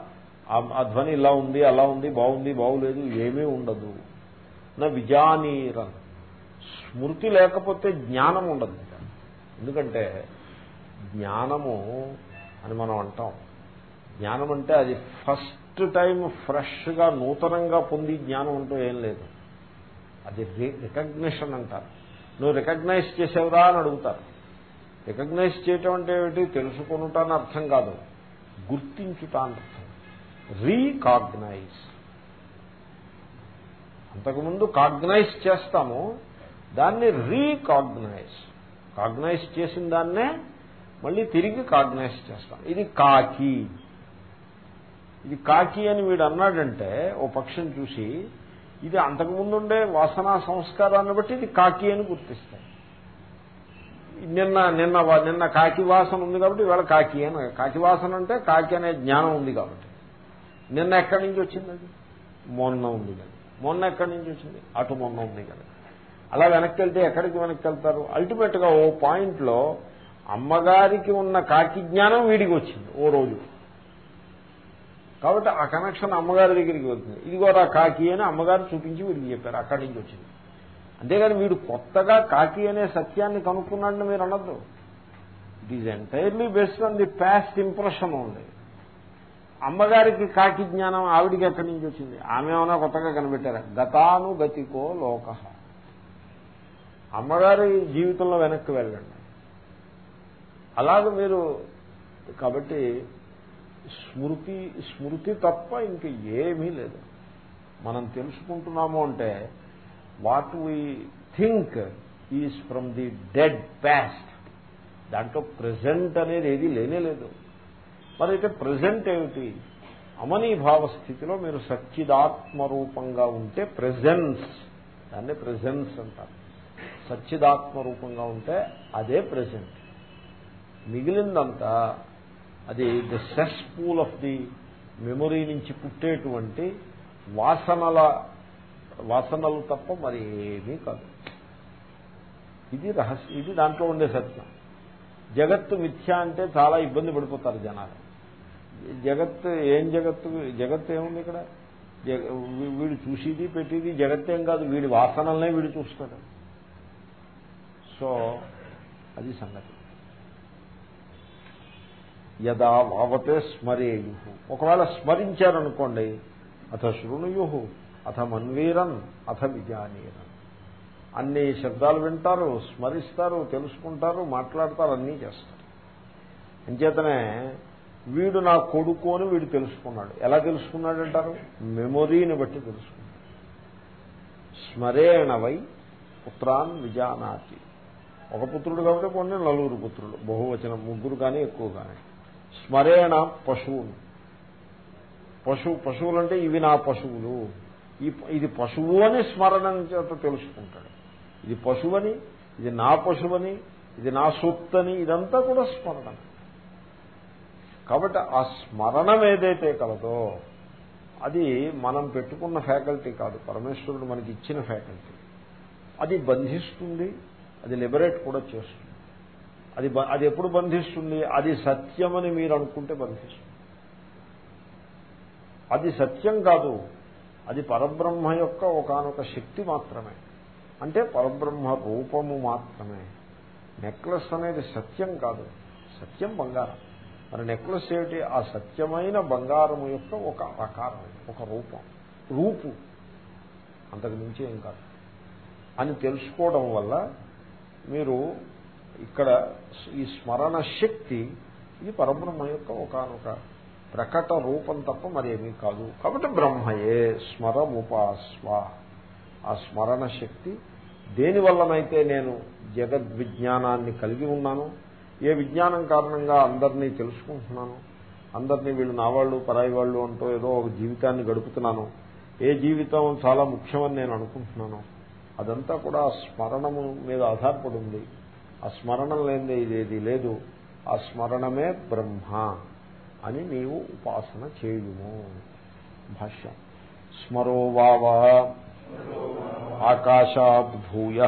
ఆ ధ్వని ఇలా ఉంది అలా ఉంది బాగుంది బాగులేదు ఏమీ ఉండదు. నా విజానీరం. స్మృతి లేకపోతే జ్ఞానం ఉండదు. ఎందుకంటే జ్ఞానము అని మనం అంటాం. జ్ఞానం అంటే అది ఫస్ట్ టైం ఫ్రెష్గా నూతనంగా పొంది జ్ఞానం అంటూ ఏం లేదు. అది రికగ్నిషన్ అంటారు. నువ్వు రికగ్నైజ్ చేసేవరా అని అడుగుతారు. రికగ్నైజ్ చేయటం అంటే ఏమిటి? తెలుసుకునుట అని అర్థం కాదు. గుర్తించుట అని అర్థం. రీకాగ్నైజ్. అంతకుముందు కాగ్నైజ్ చేస్తాము దాన్ని రీకాగ్నైజ్. కాగ్నైజ్ చేసిన దాన్నే మళ్ళీ తిరిగి కాగ్నైజ్ చేస్తాం. ఇది కాకి. ఇది కాకి అని వీడు అన్నాడంటే ఓ పక్షం చూసి ఇది అంతకుముందుండే వాసనా సంస్కారాన్ని బట్టి ఇది కాకి అని గుర్తిస్తాయి నిన్న నిన్న నిన్న కాకి వాసన ఉంది కాబట్టి ఇవాళ కాకి అని కాకి వాసన అంటే కాకి అనే జ్ఞానం ఉంది కాబట్టి. నిన్న ఎక్కడి నుంచి వచ్చింది అది మొన్న ఉంది కదా. మొన్న ఎక్కడి నుంచి వచ్చింది? అటు మొన్న ఉంది కదా. అలా వెనక్కి వెళ్తే ఎక్కడికి వెనక్కి వెళ్తారు? అల్టిమేట్గా ఓ పాయింట్లో అమ్మగారికి ఉన్న కాకి జ్ఞానం వీడికి వచ్చింది ఓ రోజు. కాబట్టి ఆ కనెక్షన్ అమ్మగారి దగ్గరికి వెళ్తుంది ఇది కూడా కాకి అని అమ్మగారు చూపించి వీడికి చెప్పారు. అక్కడి నుంచి వచ్చింది. అంతేగాని వీడు కొత్తగా కాకి అనే సత్యాన్ని కనుక్కున్నాడని మీరు అనద్దు. It is entirely based on the past impression ఉంది అమ్మగారికి కాకి జ్ఞానం ఆవిడికి ఎక్కడి నుంచి వచ్చింది? ఆమె ఏమైనా కొత్తగా కనిపెట్టారా? గతానుగతికో లోక. అమ్మగారి జీవితంలో వెనక్కి వెళ్ళండి. అలాగ మీరు కాబట్టి స్మృతి స్మృతి తప్ప ఇంక ఏమీ లేదు. మనం తెలుసుకుంటున్నాము అంటే what we think is from the dead past దాంట్లో ప్రజెంట్ అనేది ఏది లేనే లేదు. మరి అయితే ప్రజెంట్ ఏమిటి? అమనీభావ స్థితిలో మీరు సచ్చిదాత్మ రూపంగా ఉంటే ప్రెజెన్స్ దాన్ని ప్రెజెన్స్ అంటారు. సచ్చిదాత్మ రూపంగా ఉంటే అదే ప్రజెంట్ మిగిలిందంతా అది the cesspool of the memory నుంచి పుట్టేటువంటి వాసనల వాసనలు తప్ప మరి ఏమీ కాదు. ఇది రహస్యం ఇది దాంట్లో ఉండే సత్యం. జగత్తు మిథ్య అంటే చాలా ఇబ్బంది పడిపోతారు జనాలు. జగత్ ఏం జగత్తు జగత్ ఏముంది ఇక్కడ? జగ- వీడు చూసేది పెట్టేది జగత్తేం కాదు వీడి వాసనలనే వీడు చూస్తాడు. సో అది సంగతి. యదా వావతే స్మరేయు ఒకవేళ స్మరించారనుకోండి అథ శృణుయు అథ మన్వీరన్ అథ విజానీరన్. అన్ని శబ్దాలు వింటారు స్మరిస్తారు తెలుసుకుంటారు మాట్లాడతారు అన్నీ చేస్తారు. అంచేతనే వీడు నా కొడుకు అని వీడు తెలుసుకున్నాడు. ఎలా తెలుసుకున్నాడు అంటారు మెమొరీని బట్టి తెలుసుకున్నాడు. స్మరేణవై పుత్రాన్ విజానాతి. ఒక పుత్రుడు కాబట్టి కొన్ని నలుగురు పుత్రులు. బహువచనం ముగ్గురు కానీ ఎక్కువ కానీ స్మరేణ పశువులు. పశు పశువులు అంటే ఇవి నా పశువులు. ఈ ఇది పశువు అని స్మరణం చేత తెలుసుకుంటాడు. ఇది పశువని ఇది నా పశువని ఇది నా సూక్తని ఇదంతా కూడా స్మరణం. కాబట్టి ఆ స్మరణం ఏదైతే కలదో అది మనం పెట్టుకున్న ఫ్యాకల్టీ కాదు. పరమేశ్వరుడు మనకి ఇచ్చిన ఫ్యాకల్టీ. అది బంధిస్తుంది అది లిబరేట్ కూడా చేస్తుంది. అది బ- అది ఎప్పుడు బంధిస్తుంది? అది సత్యమని మీరు అనుకుంటే బంధిస్తుంది. అది సత్యం కాదు. అది పరబ్రహ్మ యొక్క ఒకనొక శక్తి మాత్రమే. అంటే పరబ్రహ్మ రూపము మాత్రమే. నెక్లెస్ అనేది సత్యం కాదు. సత్యం బంగారం. మరి నెక్లెస్ ఏమిటి? ఆ సత్యమైన బంగారము యొక్క ఒక ఆకారం ఒక రూపం. రూపు. అంతకు మించి ఏం కాదు. అని తెలుసుకోవడం వల్ల మీరు ఇక్కడ ఈ స్మరణ శక్తి ఇది పరబ్రహ్మ యొక్క ఒకనొక ప్రకట రూపం తప్ప మరేమీ కాదు. కాబట్టి బ్రహ్మయే స్మరముపాస్వ ఆ స్మరణ శక్తి దేని వల్లనైతే నేను జగద్విజ్ఞానాన్ని కలిగి ఉన్నాను ఏ విజ్ఞానం కారణంగా అందరినీ తెలుసుకుంటున్నాను అందరినీ వీళ్ళు నా వాళ్ళు పరాయి వాళ్ళు అంటూ ఏదో ఒక జీవితాన్ని గడుపుతున్నాను ఏ జీవితం చాలా ముఖ్యమని నేను అనుకుంటున్నాను అదంతా కూడా ఆ స్మరణము మీద ఆధారపడి ఉంది. ఆ స్మరణం లేనిదే ఇదేది లేదు. ఆ స్మరణమే బ్రహ్మ అని నీవు ఉపాసన చేయుము. భాష్యం. స్మరో వావ. ఆకాశాద్ భూయ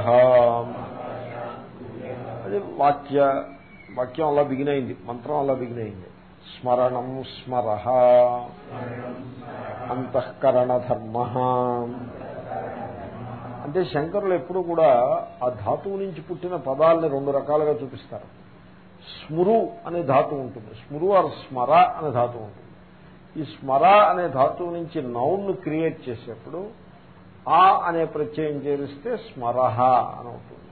అది వాక్య వాక్యం అలా బిగినైంది మంత్రం అలా బిగినైంది స్మరణం స్మర. అంతఃకరణ ధర్మ. అంటే శంకరులు ఎప్పుడు కూడా ఆ ధాతువు నుంచి పుట్టిన పదాలని రెండు రకాలుగా చూపిస్తారు. స్మృ అనే ధాతువు ఉంటుంది. స్మృ ఆర్ స్మర అనే ధాతువు ఉంటుంది. ఈ స్మర అనే ధాతువు నుంచి నౌన్ను క్రియేట్ చేసేప్పుడు ఆ అనే ప్రత్యయం చేరిస్తే స్మరహ అని అవుతుంది.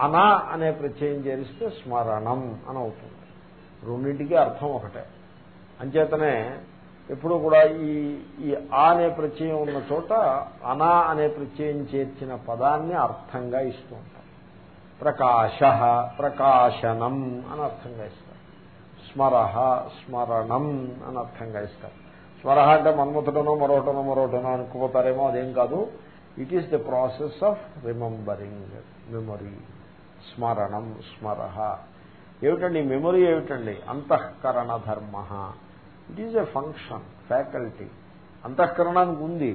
అన అనే ప్రత్యయం చేరిస్తే స్మరణం అని అవుతుంది. రెండింటికి అర్థం ఒకటే. అంచేతనే ఎప్పుడు కూడా ఈ ఈ ఆ అనే ప్రత్యయం ఉన్న చోట అనా అనే ప్రత్యయం చేర్చిన పదాన్ని అర్థంగా ఇస్తూ ఉంటాం. ప్రకాశ ప్రకాశనం అని అర్థంగా ఇస్తారు. స్మర స్మరణం అని అర్థంగా ఇస్తారు. స్మర అంటే మన్మథుడనో మరోటనో మరోటనో అనుకుపోతారేమో అదేం కాదు. It is the process of remembering memory స్మరణం స్మర. ఏమిటండి? మెమొరీ ఏమిటండి? అంతఃకరణ ధర్మ. It is a function faculty అంతఃకరణానికి ఉంది.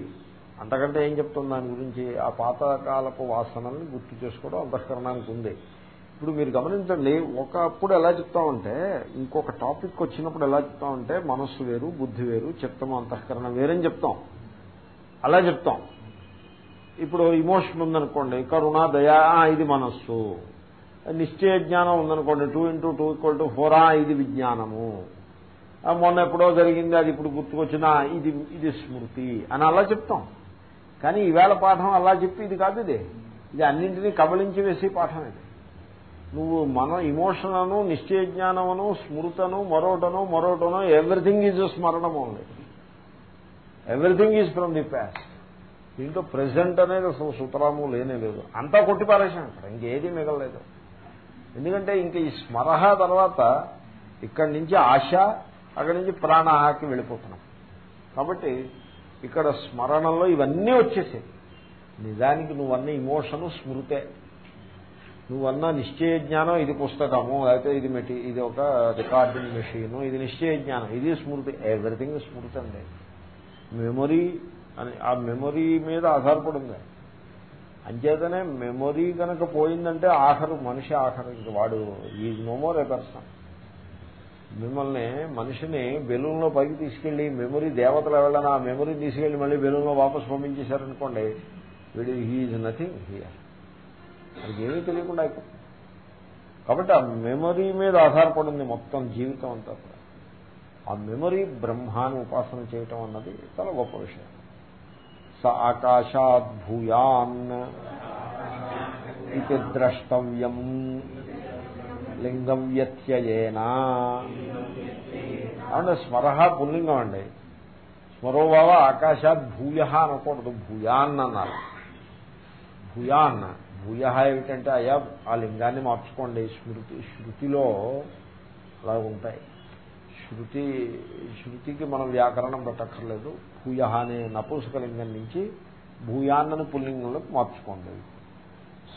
అంతకంటే ఏం చెప్తుంది దాని గురించి? ఆ పాతకాలపు వాసనల్ని గుర్తు చేసుకోవడం అంతఃకరణానికి ఉంది. ఇప్పుడు మీరు గమనించండి ఒకప్పుడు ఎలా చెప్తామంటే ఇంకొక టాపిక్ వచ్చినప్పుడు ఎలా చెప్తామంటే మనస్సు వేరు బుద్ధి వేరు చిత్తము అంతఃకరణ వేరని చెప్తాం. అలా చెప్తాం. ఇప్పుడు ఇమోషన్ ఉందనుకోండి కరుణ దయా ఇది మనస్సు. నిశ్చయ జ్ఞానం ఉందనుకోండి two into two equal to four ఇది విజ్ఞానము. మొన్న ఎప్పుడో జరిగింది అది ఇప్పుడు గుర్తుకొచ్చినా ఇది ఇది స్మృతి అని అలా చెప్తాం. కానీ ఈవేళ పాఠం అలా చెప్పి ఇది కాదు ఇది. ఇది అన్నింటినీ కబలించి వేసే పాఠం ఇది. నువ్వు మన ఇమోషన్ అను నిశ్చయ జ్ఞానమును స్మృతను మరోటను మరోటను everything is smaranam only. Everything is from the past దీంట్లో ప్రెసెంట్ అనేది అసలు సుతరాము లేనే లేదు. అంతా కొట్టి పారేసాం అక్కడ ఇంకేది మిగలలేదు. ఎందుకంటే ఇంక ఈ స్మరహ తర్వాత ఇక్కడి నుంచి ఆశ అక్కడి నుంచి ప్రాణాహాకి వెళ్ళిపోతున్నాం. కాబట్టి ఇక్కడ స్మరణలో ఇవన్నీ వచ్చేసాయి. నిజానికి నువ్వన్న ఇమోషను స్మృతే. నువ్వన్న నిశ్చయ జ్ఞానం ఇది పుస్తకము లేకపోతే ఇది మెటీ ఇది ఒక రికార్డింగ్ మెషిన్ ఇది నిశ్చయ జ్ఞానం ఇది స్మృతి. ఎవ్రీథింగ్ స్మృతి అండి. మెమొరీ అని ఆ మెమొరీ మీద ఆధారపడింది. అంచేతనే మెమొరీ కనుక పోయిందంటే ఆఖరు మనిషి ఆఖరు ఇంక వాడు is no more a person మిమ్మల్ని మనిషిని బెలూన్లో పైకి తీసుకెళ్ళి మెమొరీ దేవతలు ఎవరైనా ఆ మెమొరీ తీసుకెళ్ళి మళ్ళీ బెలూన్లో వాపస్ పంపించేశారనుకోండి వీడు హీఈ్ నథింగ్ హియర్ అది ఏమీ తెలియకుండా అయిపోతుంది కాబట్టి ఆ మెమొరీ మీద ఆధారపడింది మొత్తం జీవితం అంతా కూడా. ఆ మెమొరీ బ్రహ్మాన్ని ఉపాసన చేయటం అన్నది చాలా గొప్ప విషయం. స ఆకాశాద్ భూయాన్ ఇది ద్రష్టవ్యం. లింగం వ్యత్యయేనా. అవును స్మరహ పుల్లింగం అండి. స్మరోభావ ఆకాశాత్ భూయ అనకూడదు భూయాన్ అన్నారు భూయాన్ భూయ ఏమిటంటే అయ్యా ఆ లింగాన్ని మార్చుకోండి. స్మృతి శృతిలో అలా ఉంటాయి. శృతి శృతికి మనం వ్యాకరణం పెట్టక్కర్లేదు. భూయ అనే నపుంసకలింగం నుంచి భూయాన్నను పుల్లింగంలోకి మార్చుకోండి.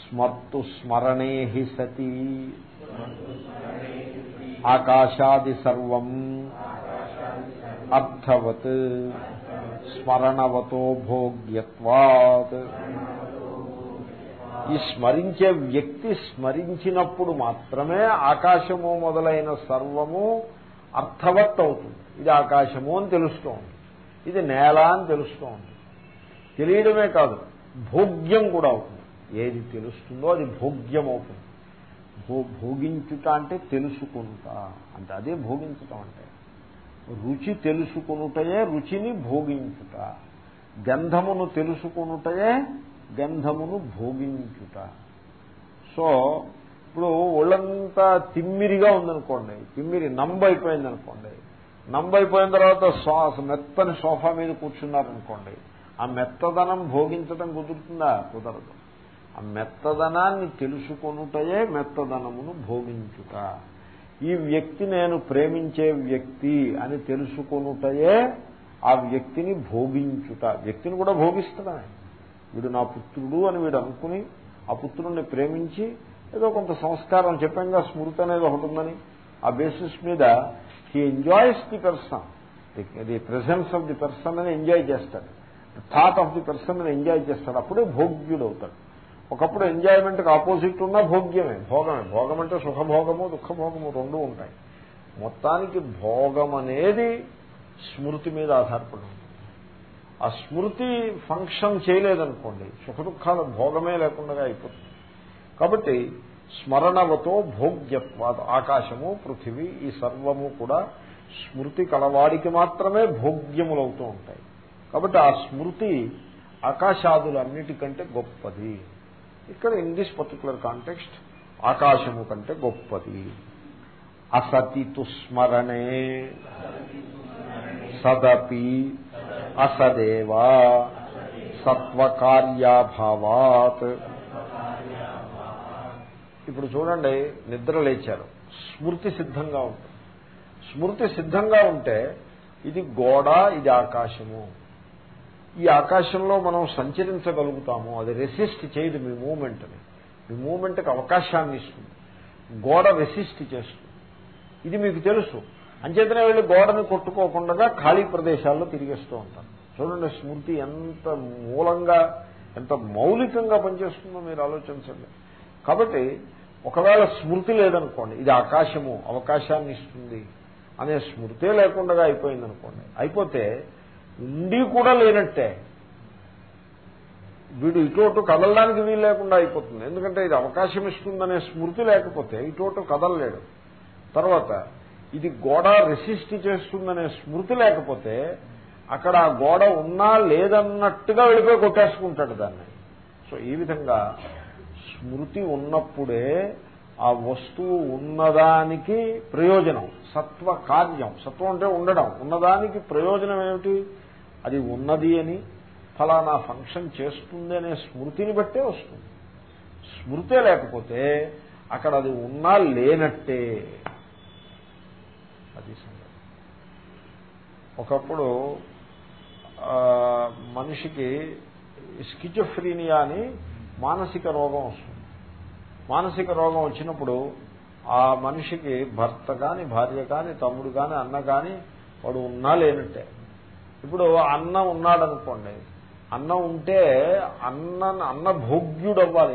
స్మర్తు స్మరణే సతీ. ఆకాశాది సర్వం అర్థవత్ స్మరణవతో భోగ్యత్వాత్. ఈ స్మరించే వ్యక్తి స్మరించినప్పుడు మాత్రమే ఆకాశము మొదలైన సర్వము అర్థవత్ అవుతుంది. ఇది ఆకాశము అని తెలుస్తోంది. ఇది నేల అని తెలుస్తోంది. తెలియడమే కాదు భోగ్యం కూడా అవుతుంది. ఏది తెలుస్తుందో అది భోగ్యం అవుతుంది. భో భోగించుట అంటే తెలుసుకుంట అంటే అదే భోగించటం అంటే. రుచి తెలుసుకునుటయే రుచిని భోగించుట. గంధమును తెలుసుకునుటయే గంధమును భోగించుట. సో ఇప్పుడు ఒళ్ళంతా తిమ్మిరిగా ఉందనుకోండి తిమ్మిరి నంబైపోయింది అనుకోండి నంబైపోయిన తర్వాత శ్వాస మెత్తని సోఫా మీద కూర్చున్నారనుకోండి ఆ మెత్తదనం భోగించటం కుదురుతుందా? కుదరదు. ఆ మెత్తదనాన్ని తెలుసుకొనుటయే మెత్తదనమును భోగించుట. ఈ వ్యక్తి నేను ప్రేమించే వ్యక్తి అని తెలుసుకొనుటయే ఆ వ్యక్తిని భోగించుట. వ్యక్తిని కూడా భోగిస్తున్నా వీడు నా పుత్రుడు అని వీడు అనుకుని ఆ పుత్రుడిని ప్రేమించి ఏదో కొంత సంస్కారం చెప్పంగా స్మృతి అనేది ఒకటి ఉందని. ఆ బేసిస్ మీద he enjoys the person the presence of the person అని ఎంజాయ్ చేస్తాడు. థాట్ ఆఫ్ ది పర్సన్ అని ఎంజాయ్ చేస్తాడు. అప్పుడే భోగ్యుడు అవుతాడు ఒకప్పుడు ఎంజాయ్మెంట్కి ఆపోజిట్ ఉన్నా భోగ్యమే. భోగమే. భోగం అంటే సుఖభోగము దుఃఖభోగము రెండు ఉంటాయి. మొత్తానికి భోగం అనేది స్మృతి మీద ఆధారపడి ఉంటుంది. ఆ స్మృతి ఫంక్షన్ చేయలేదనుకోండి సుఖ దుఃఖాల భోగమే లేకుండా అయిపోతుంది. కాబట్టి స్మరణవతో భోగ్యత్వాద ఆకాశము పృథివీ ఈ సర్వము కూడా స్మృతి కలవాడికి మాత్రమే భోగ్యములవుతూ ఉంటాయి. కాబట్టి ఆ స్మృతి ఆకాశాదులన్నిటికంటే గొప్పది. ఇక్కడ ఇన్ దిస్ పర్టికులర్ కాంటెక్స్ట్ ఆకాశము కంటే గొప్పది. అసతితు స్మరణే. సదపి అసదేవా. సత్వకార్యాభావాత్. ఇప్పుడు చూడండి నిద్ర లేచారు. స్మృతి సిద్ధంగా ఉంటుంది. స్మృతి సిద్ధంగా ఉంటే ఇది గోడ ఇది ఆకాశము. ఈ ఆకాశంలో మనం సంచరించగలుగుతాము. అది రెసిస్ట్ చేయదు మీ మూమెంట్ని మీ మూమెంట్కి అవకాశాన్ని ఇస్తుంది. గోడ రెసిస్ట్ చేస్తుంది. ఇది మీకు తెలుసు. అంచేతనే వెళ్ళి గోడని కొట్టుకోకుండా ఖాళీ ప్రదేశాల్లో తిరిగేస్తూ ఉంటారు. చూడండి స్మృతి ఎంత మూలంగా ఎంత మౌలికంగా పనిచేస్తుందో మీరు ఆలోచించండి. కాబట్టి ఒకవేళ స్మృతి లేదనుకోండి ఇది ఆకాశము అవకాశాన్ని ఇస్తుంది అనే స్మృతే లేకుండా అయిపోయింది అనుకోండి అయిపోతే ఉండి కూడా లేనట్టే. వీడు ఇటోటు కదలడానికి వీలు లేకుండా అయిపోతుంది. ఎందుకంటే ఇది అవకాశం ఇస్తుందనే స్మృతి లేకపోతే ఇటోటు కదలలేడు. తర్వాత ఇది గోడ రెసిస్ట్ చేస్తుందనే స్మృతి లేకపోతే అక్కడ ఆ గోడ ఉన్నా లేదన్నట్టుగా వెళ్ళిపోయి కొట్టేసుకుంటాడు దాన్ని. సో ఈ విధంగా స్మృతి ఉన్నప్పుడే ఆ వస్తువు ఉన్నదానికి ప్రయోజనం. సత్వ కార్యం. సత్వం అంటే ఉండడం. ఉన్నదానికి ప్రయోజనం ఏమిటి? అది ఉన్నది అని ఫలానా ఫంక్షన్ చేస్తుంది అనే స్మృతిని బట్టే వస్తుంది. స్మృతే లేకపోతే అక్కడ అది ఉన్నా లేనట్టే. అది సంగతి. ఒకప్పుడు మనిషికి స్కిజోఫ్రీనియా అని మానసిక రోగం వస్తుంది. మానసిక రోగం వచ్చినప్పుడు ఆ మనిషికి భర్త కాని భార్య కాని తమ్ముడు కాని అన్న కాని వాడు ఉన్నా లేనట్టే. ఇప్పుడు అన్న ఉన్నాడనుకోండి అన్న ఉంటే అన్న అన్న భోగ్యుడు అవ్వాలి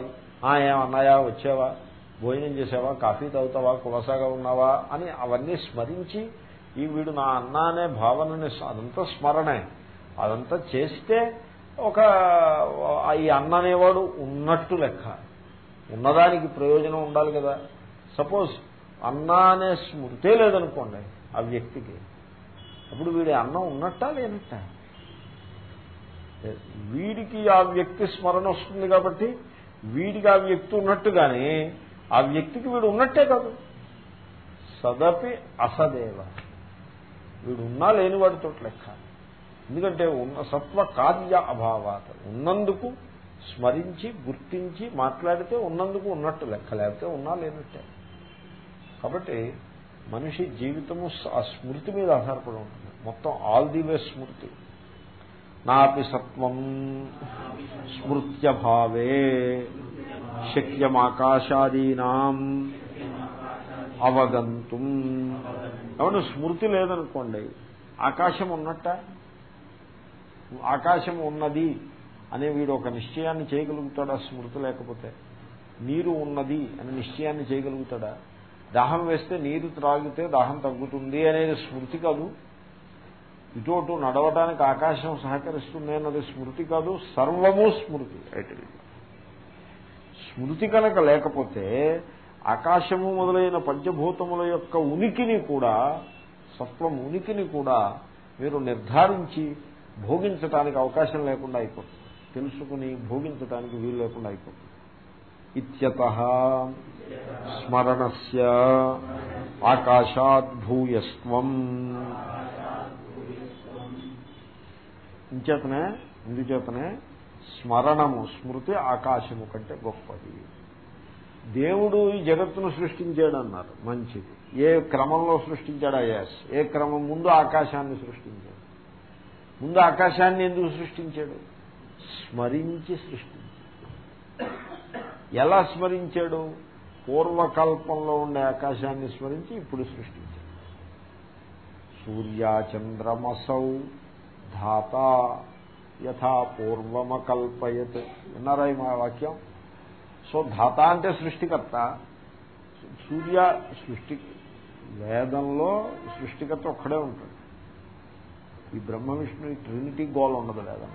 ఏమన్నాయా వచ్చావా? భోజనం చేసావా? కాఫీ తాగుతావా? కులసాగా ఉన్నావా? అని అవన్నీ స్మరించి ఈ వీడు నా అన్న అనే భావనని అదంతా స్మరణే. అదంతా చేస్తే ఒక ఈ అన్న అనేవాడు ఉన్నట్టు లెక్క. ఉన్నదానికి ప్రయోజనం ఉండాలి కదా. సపోజ్ అన్న అనే స్మృతే లేదనుకోండి ఆ వ్యక్తికి. అప్పుడు వీడి అన్నం ఉన్నట్టా లేనట్ట? వీడికి ఆ వ్యక్తి స్మరణ వస్తుంది కాబట్టి వీడికి ఆ వ్యక్తి ఉన్నట్టుగానే ఆ వ్యక్తికి వీడు ఉన్నట్టే కాదు. సదపి అసదేవ. వీడు ఉన్నా లేనివాడితో లెక్క. ఎందుకంటే ఉన్న సత్వ కార్య అభావాత. ఉన్నందుకు స్మరించి గుర్తించి మాట్లాడితే ఉన్నందుకు ఉన్నట్టు లెక్క. లేకపోతే ఉన్నా లేనట్టే. కాబట్టి మనిషి జీవితము ఆ స్మృతి మీద ఆధారపడి ఉంటుంది. మొత్తం ఆల్ ది వే స్మృతి. నాపి సత్వం స్మృత్యభావే శక్యమాకాశాదీనాం అవగంతుం అవును స్మృతి లేదనుకోండి ఆకాశం ఉన్నట్ట? ఆకాశం ఉన్నది అనే వీడు ఒక నిశ్చయాన్ని చేయగలుగుతాడా? స్మృతి లేకపోతే. నీరు ఉన్నది అనే నిశ్చయాన్ని చేయగలుగుతాడా? దాహం వేస్తే నీరు త్రాగితే దాహం తగ్గుతుంది అనేది స్మృతి కాదు ఇటు అటు నడవటానికి ఆకాశం సహకరిస్తుంది అన్నది స్మృతి కాదు సర్వము స్మృతి. అయితే స్మృతి కనుక లేకపోతే ఆకాశము మొదలైన పంచభూతముల యొక్క ఉనికిని కూడా సత్వం ఉనికిని కూడా మీరు నిర్ధారించి భోగించటానికి అవకాశం లేకుండా అయిపోతుంది. తెలుసుకుని భోగించటానికి వీలు లేకుండా అయిపోతుంది. ఇత్యత. స్మరణస్య ఆకాశాద్ భూయస్వం ఇంచేతనే ఇందుచేతనే స్మరణము స్మృతి ఆకాశము కంటే గొప్పది. దేవుడు ఈ జగత్తును సృష్టించాడు అన్నారు మంచిది. ఏ క్రమంలో సృష్టించాడా? ఎస్ ఏ క్రమం? ముందు ఆకాశాన్ని సృష్టించాడు. ముందు ఆకాశాన్ని ఎందుకు సృష్టించాడు? స్మరించి సృష్టించాడు. ఎలా స్మరించాడు? పూర్వకల్పంలో ఉండే ఆకాశాన్ని స్మరించి ఇప్పుడు సృష్టించాడు సూర్యాచంద్రమసౌ ధాత యథా పూర్వమకల్పయత్. విన్నారా ఈ మా వాక్యం? సో ధాత అంటే సృష్టికర్త. సూర్య సృష్టి వేదంలో సృష్టికర్త ఒక్కడే ఉంటాడు. ఈ బ్రహ్మ విష్ణు ఈ ట్రినిటీ గోల ఉండదు వేదం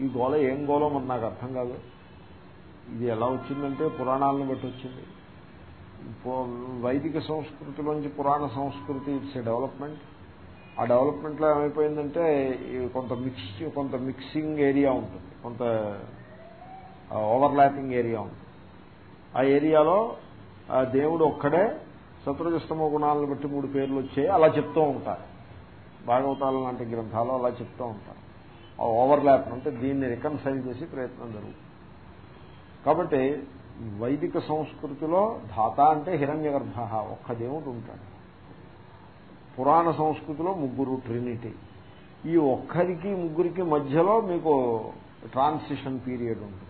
ఈ గోల ఏం గోలో మరి నాకు అర్థం కాదు. ఇది ఎలా వచ్చిందంటే పురాణాలను బట్టి వచ్చింది. వైదిక సంస్కృతిలోంచి పురాణ సంస్కృతి ఇట్స్ డెవలప్మెంట్. ఆ డెవలప్మెంట్లో ఏమైపోయిందంటే కొంత మిక్స్ కొంత మిక్సింగ్ ఏరియా ఉంటుంది. కొంత ఓవర్లాపింగ్ ఏరియా ఉంటుంది. ఆ ఏరియాలో దేవుడు ఒక్కడే శత్రుజస్తమ గుణాలను బట్టి మూడు పేర్లు వచ్చాయి. అలా చెప్తూ ఉంటారు. భాగవతాల లాంటి గ్రంథాలు అలా చెప్తూ ఉంటారు. ఆ ఓవర్లాప్ అంటే దీన్ని రికన్సైల్ చేసి ప్రయత్నం జరుగుతుంది. కాబట్టి వైదిక సంస్కృతిలో ధాత అంటే హిరణ్య గర్భ ఒక్క దేవుడు ఉంటాడు. పురాణ సంస్కృతిలో ముగ్గురు ట్రినిటీ. ఈ ఒక్కరికి ముగ్గురికి మధ్యలో మీకు ట్రాన్సిషన్ పీరియడ్ ఉంటుంది.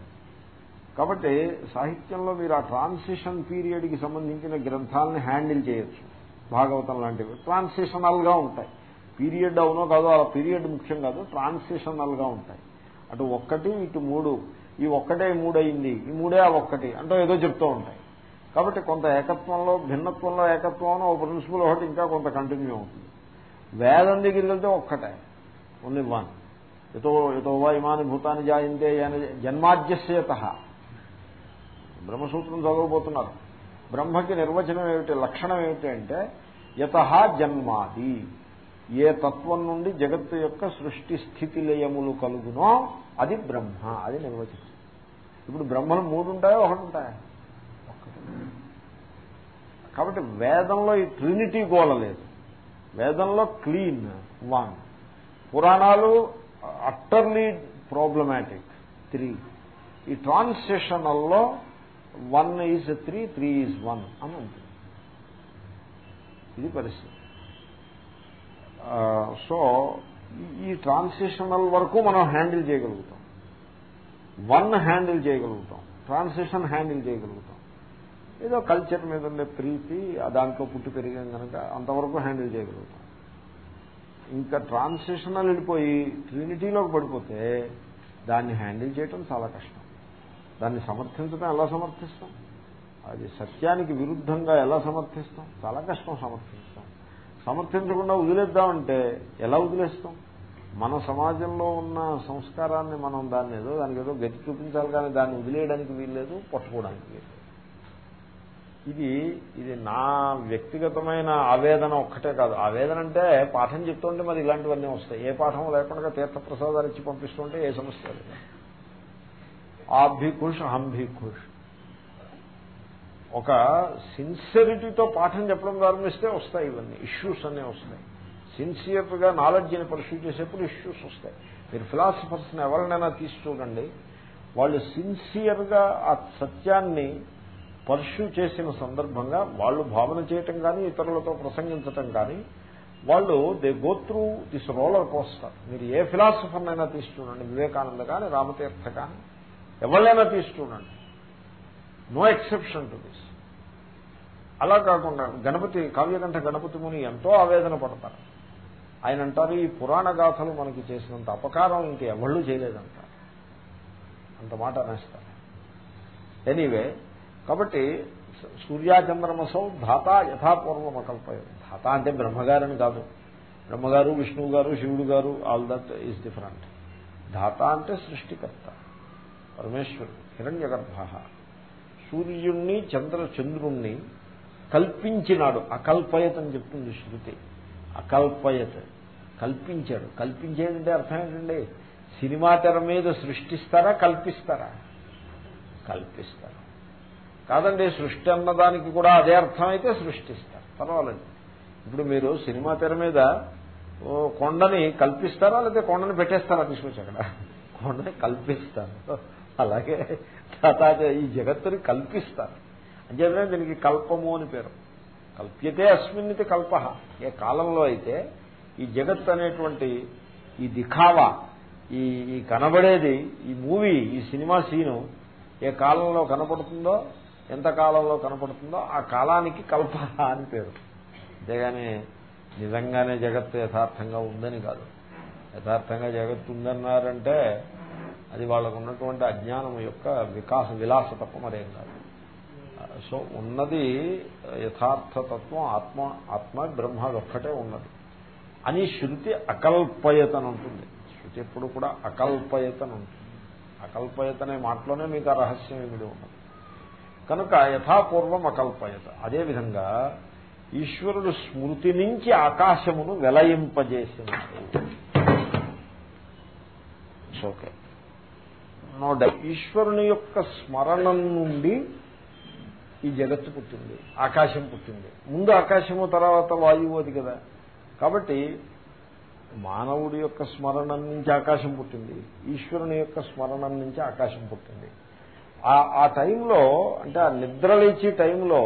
కాబట్టి సాహిత్యంలో మీరు ఆ ట్రాన్సిషన్ పీరియడ్కి సంబంధించిన గ్రంథాలని హ్యాండిల్ చేయొచ్చు. భాగవతం లాంటివి. ట్రాన్సిషనల్గా ఉంటాయి. పీరియడ్ అవునో కాదో ఆ పీరియడ్ ముఖ్యం కాదు ట్రాన్సిషనల్గా ఉంటాయి. అటు ఒక్కటి ఇటు మూడు. ఈ ఒక్కటే మూడయింది. ఈ మూడే ఆ ఒక్కటి. అంటే ఏదో చెప్తూ ఉంటాయి. కాబట్టి కొంత ఏకత్వంలో భిన్నత్వంలో ఏకత్వంలో ఒక ప్రిన్సిపల్ ఒకటి ఇంకా కొంత కంటిన్యూ అవుతుంది. వేదం దగ్గరికి వెళ్తే ఒక్కటే. ఓన్లీ వన్ ఎతో ఎతో వా ఇమాని భూతాన్ని జాయింతే అని జన్మాద్యస్యత బ్రహ్మసూత్రం చదవబోతున్నారు. బ్రహ్మకి నిర్వచనం ఏమిటి లక్షణం ఏమిటి అంటే యత జన్మాది. ఏ తత్వం నుండి జగత్తు యొక్క సృష్టి స్థితి లయములు కలుగునో అది బ్రహ్మ. అది నిర్వచనం. ఇప్పుడు బ్రహ్మలు మూడు ఉంటాయో ఒకటి ఉంటాయా? కాబట్టి వేదంలో ఈ ట్రినిటీ గోల లేదు. వేదంలో క్లీన్ వన్. పురాణాలు అట్టర్లీ ప్రాబ్లమాటిక్ త్రీ ఈ ట్రాన్స్లేషనల్లో one is three three is one అని ఉంటుంది. ఇది పరిస్థితి. సో ఈ ట్రాన్సిషనల్ వరకు మనం హ్యాండిల్ చేయగలుగుతాం. వన్ హ్యాండిల్ చేయగలుగుతాం. ట్రాన్సిషన్ హ్యాండిల్ చేయగలుగుతాం. ఏదో కల్చర్ మీద ఉండే ప్రీతి దాంట్లో పుట్టి పెరిగాం కనుక అంతవరకు హ్యాండిల్ చేయగలుగుతాం. ఇంకా ట్రాన్సిషనల్ వెళ్ళిపోయి ట్రినిటీలోకి పడిపోతే దాన్ని హ్యాండిల్ చేయటం చాలా కష్టం. దాన్ని సమర్థించడం ఎలా సమర్థిస్తాం? అది సత్యానికి విరుద్ధంగా ఎలా సమర్థిస్తాం? చాలా కష్టం సమర్థిస్తాం. సమర్థించకుండా వదిలేద్దామంటే ఎలా వదిలేస్తాం? మన సమాజంలో ఉన్న సంస్కారాన్ని మనం దాన్ని ఏదో దానికి ఏదో గతి చూపించాలి కానీ దాన్ని వదిలేయడానికి వీల్లేదు పట్టుకోవడానికి వీల్లేదు. ఇది ఇది నా వ్యక్తిగతమైన ఆవేదన ఒక్కటే కాదు. ఆవేదన అంటే పాఠం చెప్తుంటే మరి ఇలాంటివన్నీ వస్తాయి. ఏ పాఠం లేకుండా తీర్థప్రసాదాలు ఇచ్చి పంపిస్తుంటే ఏ సమస్య లేదు. ఆప్ భీ ఖుష్ హం భీ ఖుష్ ఒక సిన్సియరిటీతో పాఠం చెప్పడం ప్రారంభిస్తే వస్తాయి ఇవన్నీ. ఇష్యూస్ అన్నీ వస్తాయి. సిన్సియర్గా నాలెడ్జ్ని పర్సూ చేసేప్పుడు ఇష్యూస్ వస్తాయి. మీరు ఫిలాసఫర్స్ని ఎవరినైనా తీసి చూడండి వాళ్ళు సిన్సియర్గా ఆ సత్యాన్ని పర్సూ చేసిన సందర్భంగా వాళ్ళు భావన చేయటం కానీ ఇతరులతో ప్రసంగించటం కానీ వాళ్ళు they go through this roller coaster మీరు ఏ ఫిలాసఫర్నైనా తీసి చూడండి వివేకానంద కానీ రామతీర్థ కానీ ఎవరినైనా తీసి చూడండి నో ఎక్సెప్షన్ టు దిస్ అలా కాకుండా గణపతి కావ్యకంఠ గణపతి ముని ఎంతో ఆవేదన పడతారు. ఆయన అంటారు ఈ పురాణ గాథలు మనకి చేసినంత అపకారం ఇంక ఎవళ్ళు చేయలేదంటారు అంత మాట అనేస్తారు ఎనీవే కాబట్టి సూర్యాచంద్రమసం ధాత యథాపూర్వం అకల్పయం ధాత అంటే బ్రహ్మగారని కాదు. బ్రహ్మగారు విష్ణువు గారు శివుడు గారు ఆల్ దట్ ఈజ్ డిఫరెంట్. ధాత అంటే సృష్టికర్త పరమేశ్వరుడు హిరణ్య గర్భ సూర్యుణ్ణి చంద్ర చంద్రుణ్ణి కల్పించినాడు అకల్పయత్ అని చెప్తుంది శృతి. అకల్పయత్ కల్పించాడు. కల్పించేదంటే అర్థం ఏంటండి? సినిమా తెర మీద సృష్టిస్తారా కల్పిస్తారా? కల్పిస్తారు. కాదండి సృష్టి అన్నదానికి కూడా అదే అర్థమైతే సృష్టిస్తారు. పర్వాలేదు. ఇప్పుడు మీరు సినిమా తెర మీద కొండని కల్పిస్తారా లేకపోతే కొండని పెట్టేస్తారా తీసుకొచ్చి అక్కడ? కొండని కల్పిస్తారు. అలాగే ఈ జగత్తుని కల్పిస్తారు. అంచేతనే దీనికి కల్పము అని పేరు. కల్ప్యతే అస్మిన్నితి కల్ప. ఏ కాలంలో అయితే ఈ జగత్ అనేటువంటి ఈ దిఖావా ఈ ఈ కనబడేది ఈ మూవీ ఈ సినిమా సీను ఏ కాలంలో కనపడుతుందో ఎంత కాలంలో కనపడుతుందో ఆ కాలానికి కల్ప అని పేరు. అంతేగాని నిజంగానే జగత్తు యథార్థంగా ఉందని కాదు. యథార్థంగా జగత్తు ఉందన్నారంటే అది వాళ్ళకు ఉన్నటువంటి అజ్ఞానం యొక్క వికాస విలాస తప్ప మరేం కాదు. సో ఉన్నది యథార్థతత్వం ఆత్మ ఆత్మ బ్రహ్మ ఒక్కటే ఉన్నది. అని శృతి అకల్పయతను ఉంటుంది శృతి ఎప్పుడు కూడా అకల్పయతను ఉంటుంది అకల్పయతనే మాటలోనే మీకు ఆ రహస్యం ఏమిడి ఉన్నది? కనుక యథాపూర్వం అకల్పయత. అదేవిధంగా ఈశ్వరుడు స్మృతి నుంచి ఆకాశమును వెలయింపజేసినాడు. ఓకే నో ఈశ్వరుని యొక్క స్మరణం నుండి ఈ జగత్తు పుట్టింది ఆకాశం పుట్టింది. ముందు ఆకాశము తర్వాత వాయువు అది కదా. కాబట్టి మానవుడి యొక్క స్మరణం నుంచి ఆకాశం పుట్టింది. ఈశ్వరుని యొక్క స్మరణం నుంచి ఆకాశం పుట్టింది. ఆ టైంలో అంటే ఆ నిద్రలేచే టైంలో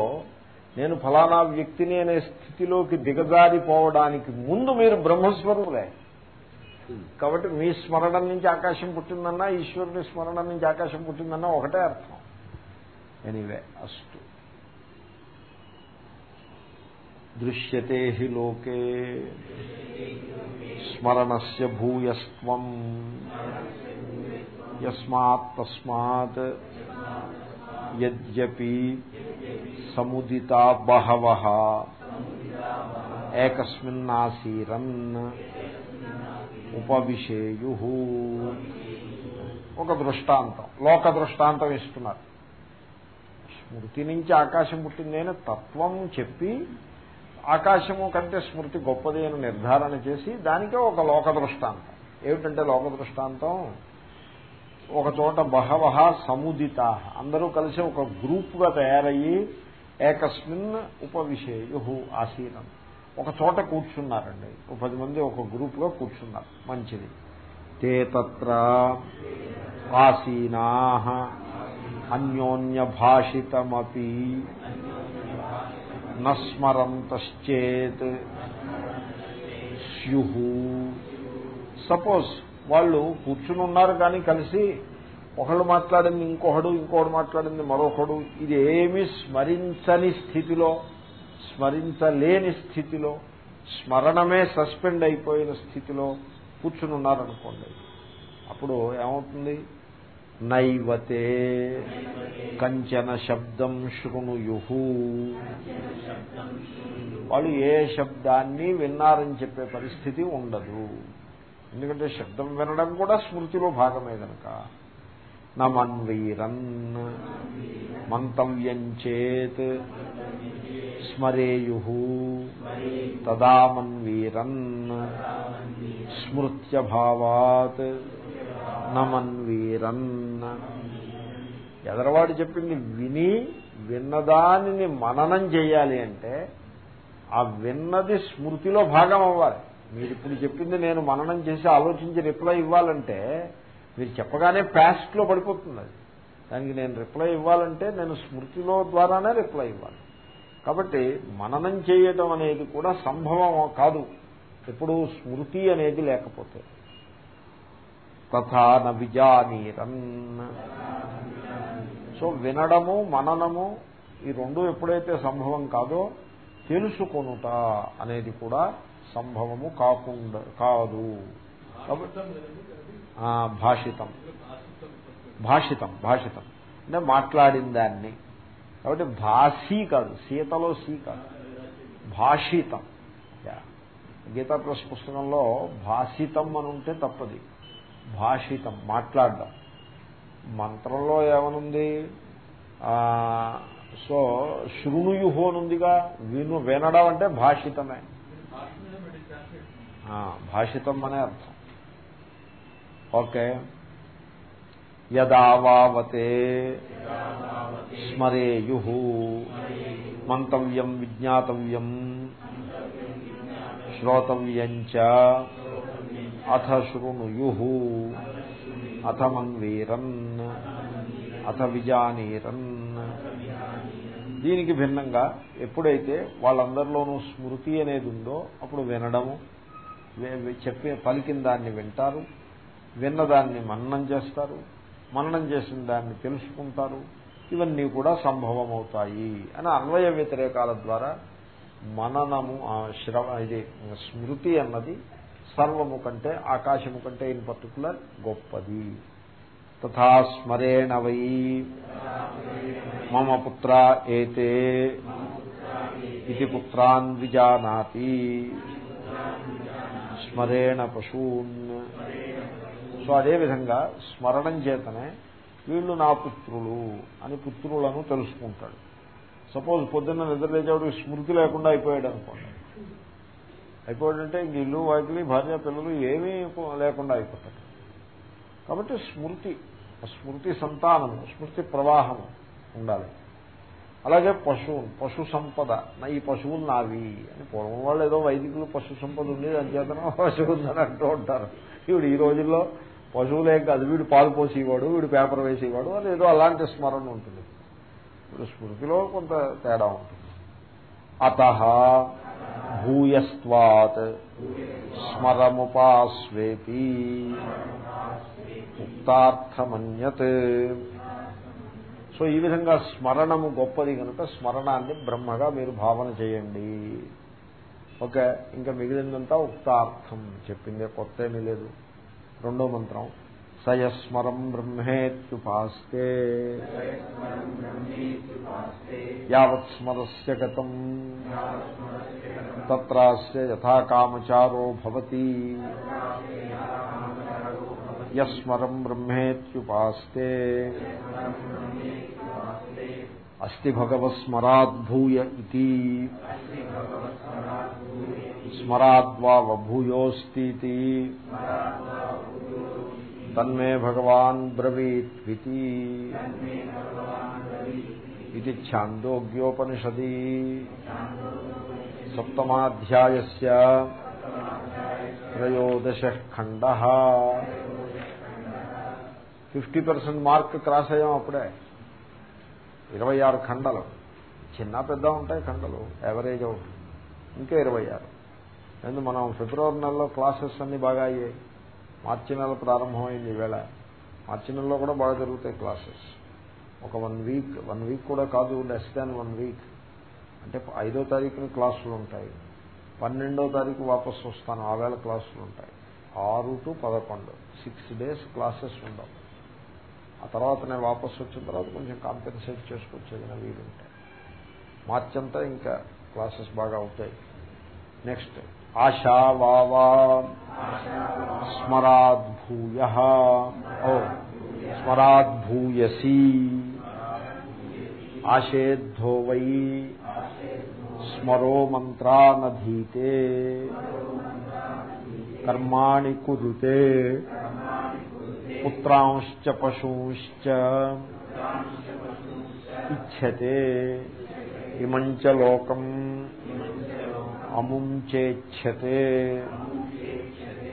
నేను ఫలానా వ్యక్తిని అనే స్థితిలోకి దిగజారిపోవడానికి ముందు మీరు బ్రహ్మస్వరూపులే. కాబట్టి మీ స్మరణం నుంచి ఆకాశం పుట్టిందన్నా ఈశ్వరుని స్మరణం నుంచి ఆకాశం పుట్టిందన్నా ఒకటే అర్థం. ఎనీవే అస్టు దృశ్యతే హి లోకే. స్మరణస్ భూయస్వం యస్మాత్తస్మాత్ యద్యపి సముదితా బహవ. ఏకస్మిన్నాసీరన్ ఉపవిశేయు. ఒక దృష్టాంతం లోక దృష్టాంతం ఇస్తున్నారు. స్మృతి నుంచి ఆకాశం పుట్టిందని తత్వం చెప్పి ఆకాశము కంటే స్మృతి గొప్పది అని నిర్ధారణ చేసి దానికే ఒక లోక దృష్టాంతం ఏమిటంటే లోక దృష్టాంతం ఒక చోట బహవహ సముదిత. అందరూ కలిసి ఒక గ్రూప్గా తయారయ్యి ఏకస్మిన్ ఉపవిషేయు ఆసీనం. ఒక చోట కూర్చున్నారండి. ఒక పది మంది ఒక గ్రూప్గా కూర్చున్నారు. మంచిది. తే తత్ర ఆసీనా. అన్యోన్య భాషితమీ నస్మరంతశ్చేత్ స్యు సపోజ్ వాళ్ళు కూర్చుని ఉన్నారు కానీ కలిసి ఒకళ్ళు మాట్లాడింది ఇంకొకడు ఇంకొకడు మాట్లాడింది మరొకడు ఇది ఏమి స్మరించని స్థితిలో స్మరించలేని స్థితిలో స్మరణమే సస్పెండ్ అయిపోయిన స్థితిలో కూర్చుని ఉన్నారనుకోండి. అప్పుడు ఏమవుతుంది? నైవతే కంచన శబ్దం శృణుయు వాళ్ళు ఏ శబ్దాన్ని విన్నారని చెప్పే పరిస్థితి ఉండదు. ఎందుకంటే శబ్దం వినడం కూడా స్మృతిలో భాగమే గనక నమన్వీరన్ మంతవ్యం చేత్ స్మరేయు తదామన్వీరన్ స్మృత్యభావాత్ నమన్వీరన్ ఎదరవాడు చెప్పింది విని విన్నదానిని మననం చేయాలి అంటే ఆ విన్నది స్మృతిలో భాగం అవ్వాలి. మీరు ఇప్పుడు చెప్పింది నేను మననం చేసి ఆలోచించి రిప్లై ఇవ్వాలంటే మీరు చెప్పగానే ప్యాస్ట్లో పడిపోతుంది అది. దానికి నేను రిప్లై ఇవ్వాలంటే నేను స్మృతిలో ద్వారానే రిప్లై ఇవ్వాలి. కాబట్టి మననం చేయటం అనేది కూడా సంభవం కాదు. ఎప్పుడు స్మృతి అనేది లేకపోతే. తథాన విజానీరన్. సో వినడము మననము ఈ రెండు ఎప్పుడైతే సంభవం కాదో తెలుసుకొనుట అనేది కూడా సంభవము కాకుండా కాదు. భాషితం. భాషితం భాషితం. అంటే మాట్లాడిన దాన్ని. కాబట్టి భాషీ కాదు సీతలో సీ కాదు. భాషితం. గీతా ప్లస్ పుస్తకంలో భాషితం అని ఉంటే తప్పది. భాషితం మాట్లాడడం. మంత్రంలో ఏమనుంది? సో శృణుయుహు అనుందిగా విను వినడం అంటే భాషితమే. భాషితం అనే అర్థం. ఓకే. యదావతే స్మరేయు మంతవ్యం విజ్ఞాతవ్యం. శ్రోతవ్యం అథ శృణుయు అథ మన్వీరన్ అథ విజానీరన్. దీనికి భిన్నంగా ఎప్పుడైతే వాళ్ళందరిలోనూ స్మృతి అనేది ఉందో అప్పుడు వినడము చెప్పే పలికిన దాన్ని వింటారు విన్నదాన్ని మననం చేస్తారు మననం చేసిన దాన్ని తెలుసుకుంటారు ఇవన్నీ కూడా సంభవమవుతాయి అని అన్వయ వ్యతిరేకాల ద్వారా మననము శ్రవ ఇది స్మృతి అన్నది సర్వము కంటే ఆకాశము కంటే ఇన్ పర్టికులర్ గొప్పది. తథా స్మరేణ వై. మమ పుత్ర ఏతే. ఇది పుత్రాన్ విజానాతి. స్మరేణ పశూన్. సో అదేవిధంగా స్మరణం చేతనే వీళ్ళు నా పుత్రులు అని పుత్రులను తెలుసుకుంటాడు. సపోజ్ పొద్దున్న నిద్రలేచేవాడు స్మృతి లేకుండా అయిపోయాడు అనుకోండి. అయిపోయాడంటే ఇంక ఇల్లు వాకిలి భార్య పిల్లలు ఏమీ లేకుండా అయిపోతాడు కాబట్టి స్మృతి స్మృతి సంతానము స్మృతి ప్రవాహము ఉండాలి. అలాగే పశువు పశు సంపద నా ఈ పశువులు నావి అని పూర్వం వాళ్ళు ఏదో వైదికులు పశు సంపద ఉండేది అంచేతనం *laughs* పశువు ఉందని అంటూ ఉంటారు. ఇప్పుడు ఈ రోజుల్లో పశువులే కాదు వీడు పాలు పోసేవాడు వీడు పేపర్ వేసేవాడు అని ఏదో అలాంటి స్మరణ ఉంటుంది. ఇప్పుడు స్మృతిలో కొంత తేడా ఉంటుంది. అత భూయస్వాత్ స్మరముపాస్వేపి ముక్తార్థమన్యత్ సో ఈ విధంగా స్మరణము గొప్పది కనుక స్మరణాన్ని బ్రహ్మగా మీరు భావన చేయండి. ఓకే ఇంకా మిగిలిందంతా ఉక్తార్థం. చెప్పిందే కొత్త ఏమీ లేదు. రెండో మంత్రం. సయస్మరం బ్రహ్మేత్యుపాస్తే. యావత్ స్మరస్య గతం. తత్రాస్య యథాకామచారో భవతి. యస్మరం బ్రహ్మేత్యుపాస్తే. అస్తి భగవస్మరాద్భూయ ఇది స్మరాద్వావభూయోస్తి తన్మే భగవాన్ బ్రవీత్వితి ఇది ఛాందోగ్యోపనిషది. సప్తమాధ్యాయస్ త్రయోదశ ఖండ. ఫిఫ్టీ పర్సెంట్ మార్క్ క్రాస్ అయ్యాం అప్పుడే. ఇరవై ఆరు ఖండలు. చిన్న పెద్ద ఉంటాయి ఖండలు. యావరేజ్ అవుతుంది. ఇంకా ఇరవై ఆరు. ఎందుకు? మనం ఫిబ్రవరి నెలలో క్లాసెస్ అన్ని బాగా అయ్యాయి. మార్చి నెల ప్రారంభమైంది ఈవేళ మార్చి నెలలో కూడా బాగా జరుగుతాయి క్లాసెస్. ఒక వన్ వీక్ వన్ వీక్ కూడా కాదు లెస్ దాన్ వన్ వీక్ అంటే ఐదో తారీఖున క్లాసులు ఉంటాయి. పన్నెండో తారీఖు వాపసు వస్తాను ఆవేళ క్లాసులు ఉంటాయి. ఆరు టు పదకొండు సిక్స్ డేస్ క్లాసెస్ ఉండవు. ఆ తర్వాత నేను వాపసు వచ్చిన తర్వాత కొంచెం కాంపెన్సేట్ చేసుకొచ్చేది వీలుంటాయి మార్చి అంతా ఇంకా క్లాసెస్ బాగా అవుతాయి. నెక్స్ట్ ఆశా వావా స్మరాద్భూయ స్మరాద్భూయసి ఆశేద్ధో వై స్మరో మంత్రానధీతే కర్మాణి కురుతే పుత్రాంశ్చ పశూంశ్చ ఇచ్చతే ఇమంచ లోకం అముం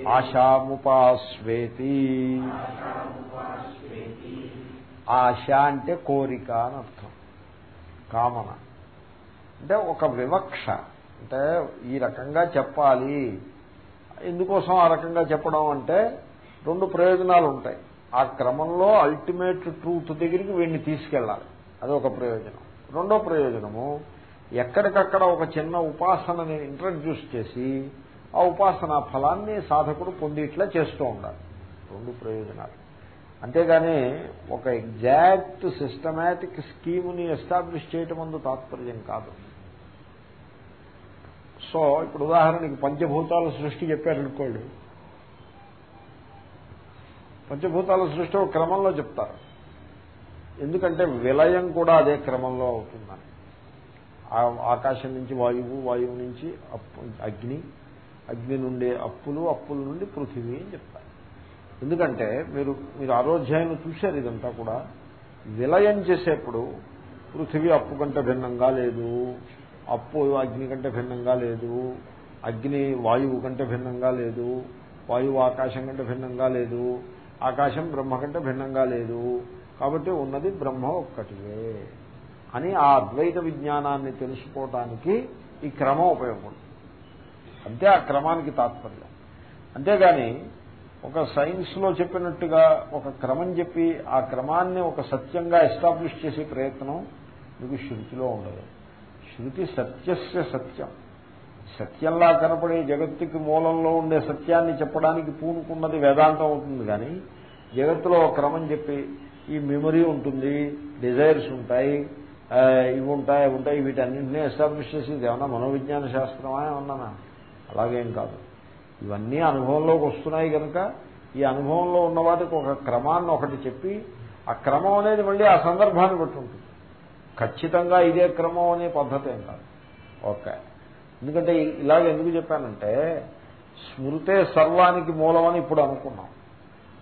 ఆశాముపాస్వేతి. ఆశ అంటే కోరిక అని అర్థం. కామన. అంటే ఒక వివక్ష. అంటే ఈ రకంగా చెప్పాలి. ఎందుకోసం ఆ రకంగా చెప్పడం అంటే రెండు ప్రయోజనాలు ఉంటాయి. ఆ క్రమంలో అల్టిమేట్ ట్రూత్ దగ్గరికి వీడిని తీసుకెళ్ళాలి. అది ఒక ప్రయోజనం. రెండో ప్రయోజనము ఎక్కడికక్కడ ఒక చిన్న ఉపాసనని ఇంట్రడ్యూస్ చేసి ఆ ఉపాసనా ఫలాన్ని సాధకుడు పొందిట్లా చేస్తూ ఉండాలి. రెండు ప్రయోజనాలు. అంతేగాని ఒక ఎగ్జాక్ట్ సిస్టమేటిక్ స్కీమ్ని ఎస్టాబ్లిష్ చేయటం అందు తాత్పర్యం కాదు. సో ఇప్పుడు ఉదాహరణకి పంచభూతాల సృష్టి చెప్పారనుకోండి. పంచభూతాల సృష్టి ఒక క్రమంలో చెప్తారు. ఎందుకంటే విలయం కూడా అదే క్రమంలో అవుతుందని. ఆకాశం నుంచి వాయువు వాయువు నుంచి అగ్ని అగ్ని నుండి అప్పులు అప్పుల నుండి పృథివీ అని చెప్తారు. ఎందుకంటే మీరు మీరు ఆరోధ్యాయను చూశారు ఇదంతా కూడా. విలయం చేసేప్పుడు పృథివీ అప్పు కంటే భిన్నంగా లేదు అప్పు అగ్ని కంటే భిన్నంగా లేదు అగ్ని వాయువు కంటే భిన్నంగా లేదు వాయువు ఆకాశం కంటే భిన్నంగా లేదు ఆకాశం బ్రహ్మ కంటే భిన్నంగా లేదు. కాబట్టి ఉన్నది బ్రహ్మ ఒక్కటివే. అని ఆ అద్వైత విజ్ఞానాన్ని తెలుసుకోవటానికి ఈ క్రమం ఉపయోగపడుతుంది. అంతే ఆ క్రమానికి తాత్పర్యం. అంతేగాని ఒక సైన్స్లో చెప్పినట్టుగా ఒక క్రమం చెప్పి ఆ క్రమాన్ని ఒక సత్యంగా ఎస్టాబ్లిష్ చేసే ప్రయత్నం మీకు శృతిలో ఉండదు. శృతి సత్యస్య సత్యం. సత్యంలా కనపడే జగత్తుకి మూలంలో ఉండే సత్యాన్ని చెప్పడానికి పూనుకున్నది వేదాంతం అవుతుంది కానీ జగత్తులో క్రమం చెప్పి ఈ మెమరీ ఉంటుంది డిజైర్స్ ఉంటాయి ఇవి ఉంటాయి ఉంటాయి వీటన్నింటినీ ఎస్టాబ్లిష్ చేసి ఏమన్నా మనోవిజ్ఞాన శాస్త్రమా ఏమన్నా అలాగేం కాదు. ఇవన్నీ అనుభవంలోకి వస్తున్నాయి కనుక ఈ అనుభవంలో ఉన్న వాటికి ఒక క్రమాన్ని ఒకటి చెప్పి ఆ క్రమం అనేది మళ్ళీ ఆ సందర్భాన్ని బట్టి ఉంటుంది. ఖచ్చితంగా ఇదే క్రమం అనే పద్ధతి ఏం కాదు. ఓకే. ఎందుకంటే ఇలాగ ఎందుకు చెప్పానంటే స్మృతే సర్వానికి మూలమని ఇప్పుడు అనుకున్నాం.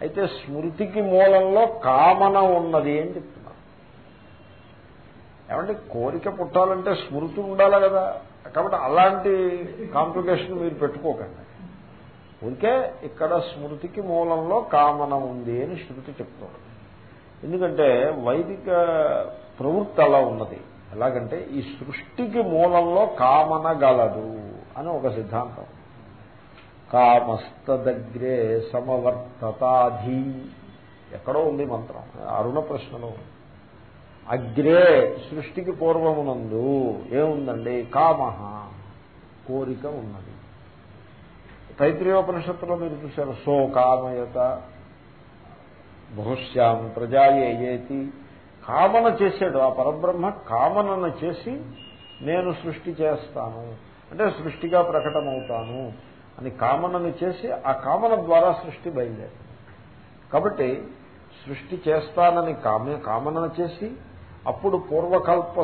అయితే స్మృతికి మూలంలో కామన ఉన్నది అని చెప్తున్నారు ఏమంటే కోరిక పుట్టాలంటే స్మృతి ఉండాలి కదా. కాబట్టి అలాంటి కాంప్లికేషన్ మీరు పెట్టుకోకండి. ఊరికే ఇక్కడ స్మృతికి మూలంలో కామన ఉంది అని శృతి చెప్తాడు. ఎందుకంటే వైదిక ప్రవృత్తి అలా ఉన్నది. ఎలాగంటే ఈ సృష్టికి మూలంలో కామన గలదు అని ఒక సిద్ధాంతం. కామస్తదగ్రే సమవర్తతాధి. ఎక్కడో ఉంది మంత్రం. అరుణ ప్రశ్నలో అగ్రే సృష్టికి పూర్వమునందు ఏముందండి? కామ కోరిక ఉన్నది. తైత్రీయోపనిషత్తులో మీరు చూశారు సో కామయత బహుశ్యాం ప్రజాయేతి కామన చేశాడు ఆ పరబ్రహ్మ కామనను చేసి నేను సృష్టి చేస్తాను అంటే సృష్టిగా ప్రకటమవుతాను అని కామనను చేసి ఆ కామన ద్వారా సృష్టి బయలుదేరి కాబట్టి సృష్టి చేస్తానని కామ కామనను చేసి అప్పుడు పూర్వకల్ప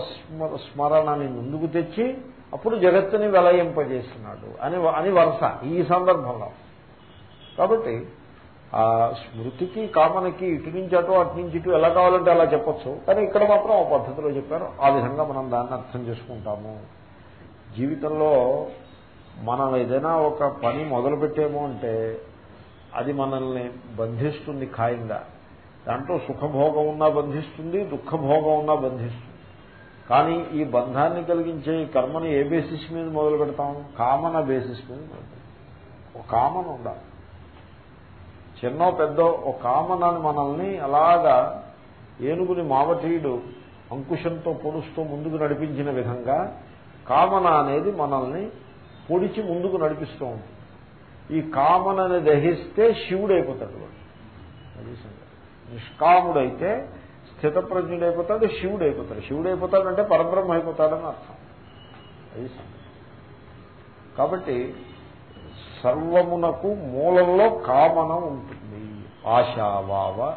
స్మరణని ముందుకు తెచ్చి అప్పుడు జగత్తుని వెలయింపజేసినాడు అని అని వరుస ఈ సందర్భంలో. కాబట్టి ఆ స్మృతికి కామనకి ఇటు నుంచి అటు అటు నుంచి ఇటు ఎలా కావాలంటే అలా చెప్పచ్చు. కానీ ఇక్కడ మాత్రం ఆ పద్ధతిలో చెప్పారు. ఆ విధంగా మనం దాన్ని అర్థం చేసుకుంటాము. జీవితంలో మనం ఏదైనా ఒక పని మొదలుపెట్టేమో అంటే అది మనల్ని బంధిస్తుంది ఖాయంగా. దాంట్లో సుఖభోగం ఉన్నా బంధిస్తుంది దుఃఖభోగం ఉన్నా బంధిస్తుంది. కానీ ఈ బంధాన్ని కలిగించే ఈ కర్మను ఏ బేసిస్ మీద మొదలు పెడతాం? కామన బేసిస్ మీద ఒక కామన్ ఉండాలి. చిన్నో పెద్దో ఒక కామనని మనల్ని అలాగా ఏనుగుని మావటీయుడు అంకుశంతో పొడుస్తూ ముందుకు నడిపించిన విధంగా కామన అనేది మనల్ని పొడిచి ముందుకు నడిపిస్తూ ఉంటుంది. ఈ కామనని దహిస్తే శివుడైపోతాడు వాడు. నిష్కాముడైతే సంగతి. నిష్కాముడైతే శివుడు అయిపోతాడు శివుడు అయిపోతాడంటే పరబ్రహ్మ అయిపోతాడని అర్థం. అది కాబట్టి సర్వమునకు మూలంలో కామన ఉంటుంది. ఆశావావ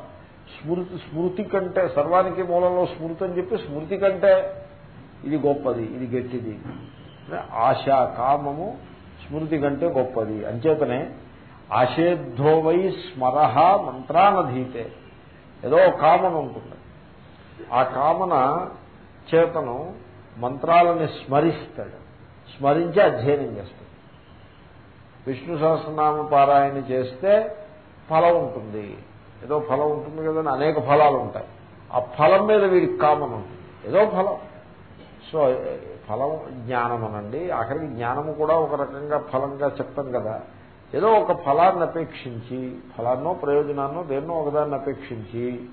స్మృతి స్మృతి కంటే సర్వానికి మూలంలో స్మృతి అని చెప్పి స్మృతి కంటే ఇది గొప్పది ఇది గట్టిది. ఆశ కామము స్మృతి కంటే గొప్పది. అంచేతనే ఆశేద్ధోవై స్మర మంత్రానధీతే. ఏదో కామన ఉంటుంది. ఆ కామన చేతను మంత్రాలని స్మరిస్తాడు. స్మరించి అధ్యయనం చేస్తాడు. విష్ణు సహస్రనామ పారాయణ చేస్తే ఫలం ఉంటుంది. ఏదో ఫలం ఉంటుంది కదండి అనేక ఫలాలు ఉంటాయి. ఆ ఫలం మీద వీడికి కామన్ ఉంటుంది. ఏదో ఫలం. సో ఫలం జ్ఞానం అనండి ఆఖరికి జ్ఞానము కూడా ఒక రకంగా ఫలంగా చెప్తాం కదా. ఏదో ఒక ఫలాన్ని అపేక్షించి ఫలాన్నో ప్రయోజనాన్నో దేన్నో ఒకదాన్ని అపేక్షించి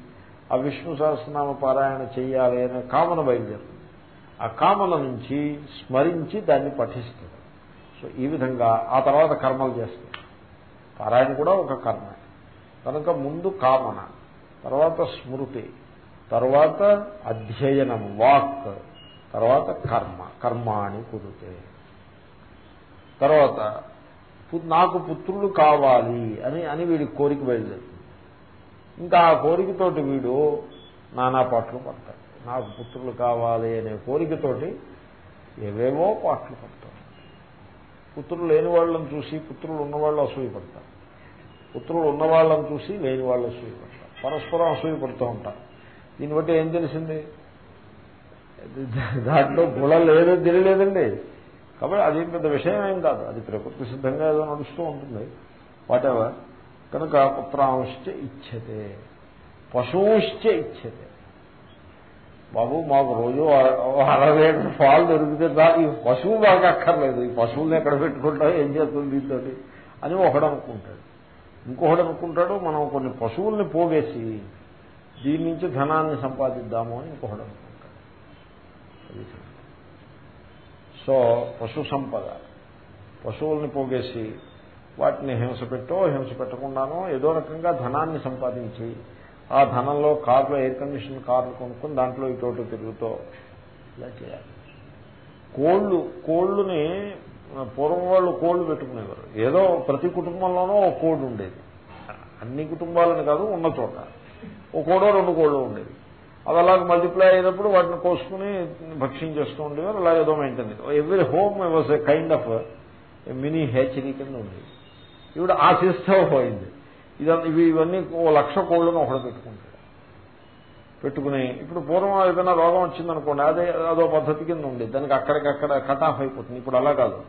ఆ విష్ణు సహస్రనామ పారాయణ చేయాలి అనే కామన బయలుదేరుతుంది. ఆ కామన నుంచి స్మరించి దాన్ని పఠిస్తుంది. సో ఈ విధంగా ఆ తర్వాత కర్మలు చేస్తుంది. పారాయణ కూడా ఒక కర్మ. కనుక ముందు కామన తర్వాత స్మృతి తర్వాత అధ్యయనం వాక్ తర్వాత కర్మ కర్మాణి కుదితే. తర్వాత నాకు పుత్రులు కావాలి అని అని వీడి కోరిక బయలుదేరుతుంది. ఇంకా ఆ కోరికతోటి వీడు నానా పాటలు పడతాడు. నాకు పుత్రులు కావాలి అనే కోరికతోటి ఏవేవో పాటలు పడతాడు. పుత్రులు లేని వాళ్ళని చూసి పుత్రులు ఉన్నవాళ్ళు అసూయపడతారు. పుత్రులు ఉన్నవాళ్ళని చూసి లేని వాళ్ళు అసూయపడతారు. పరస్పరం అసూయపడుతూ ఉంటారు. దీన్ని బట్టి ఏం తెలిసింది? దాంట్లో గుళ లేదో తెలియలేదండి. కాబట్టి అది పెద్ద విషయం ఏం కాదు. అది ప్రకృతి సిద్ధంగా ఏదో నడుస్తూ ఉంటుంది. వాటెవర్ కనుక పుత్రాంశ్చ ఇచ్చతే పశువుశ్చ ఇచ్చతే బాబు మాకు రోజు అరవై లీటర్ పాలు దొరికితే దా ఈ పశువు బాగా అక్కర్లేదు. ఈ పశువుల్ని ఎక్కడ పెట్టుకుంటాం? ఏం చేస్తుంది దీంతో అని ఒకడు అనుకుంటాడు. ఇంకొకడు అనుకుంటాడు మనం కొన్ని పశువుల్ని పోగేసి దీని నుంచి ధనాన్ని సంపాదిద్దాము అని ఇంకొకడు అనుకుంటాడు. సో పశు సంపద. పశువుల్ని పోగేసి వాటిని హింస పెట్టో హింస పెట్టకుండానో ఏదో రకంగా ధనాన్ని సంపాదించి ఆ ధనంలో కార్లో ఎయిర్ కండిషన్ కార్లు కొనుక్కొని దాంట్లో ఇటు తిరుగుతూ ఇలా చేయాలి. కోళ్ళు కోళ్ళుని పూర్వం వాళ్ళు కోళ్ళు పెట్టుకునేవారు. ఏదో ప్రతి కుటుంబంలోనూ ఒక కోడి ఉండేది. అన్ని కుటుంబాలని కాదు ఉన్న చోట ఒక కోడో రెండు కోళ్ళు ఉండేది అవి అలాగ మల్టిప్లై అయినప్పుడు వాటిని కోసుకుని భక్షించేస్తూ ఉండేవారు అలా ఏదో maintain every home was a kind of mini hatchery కింద ఉండేది. ఇప్పుడు ఆ సిస్టమ్ పోయింది. ఇదంతా ఇవి ఇవన్నీ ఓ లక్ష కోళ్ళను ఒకటి పెట్టుకుంటాడు. పెట్టుకుని ఇప్పుడు పూర్వం ఏదైనా రోగం వచ్చిందనుకోండి అదే అదో పద్ధతి కింద ఉండేది. దానికి అక్కడికక్కడ కట్ ఆఫ్ అయిపోతుంది. ఇప్పుడు అలా కాదు.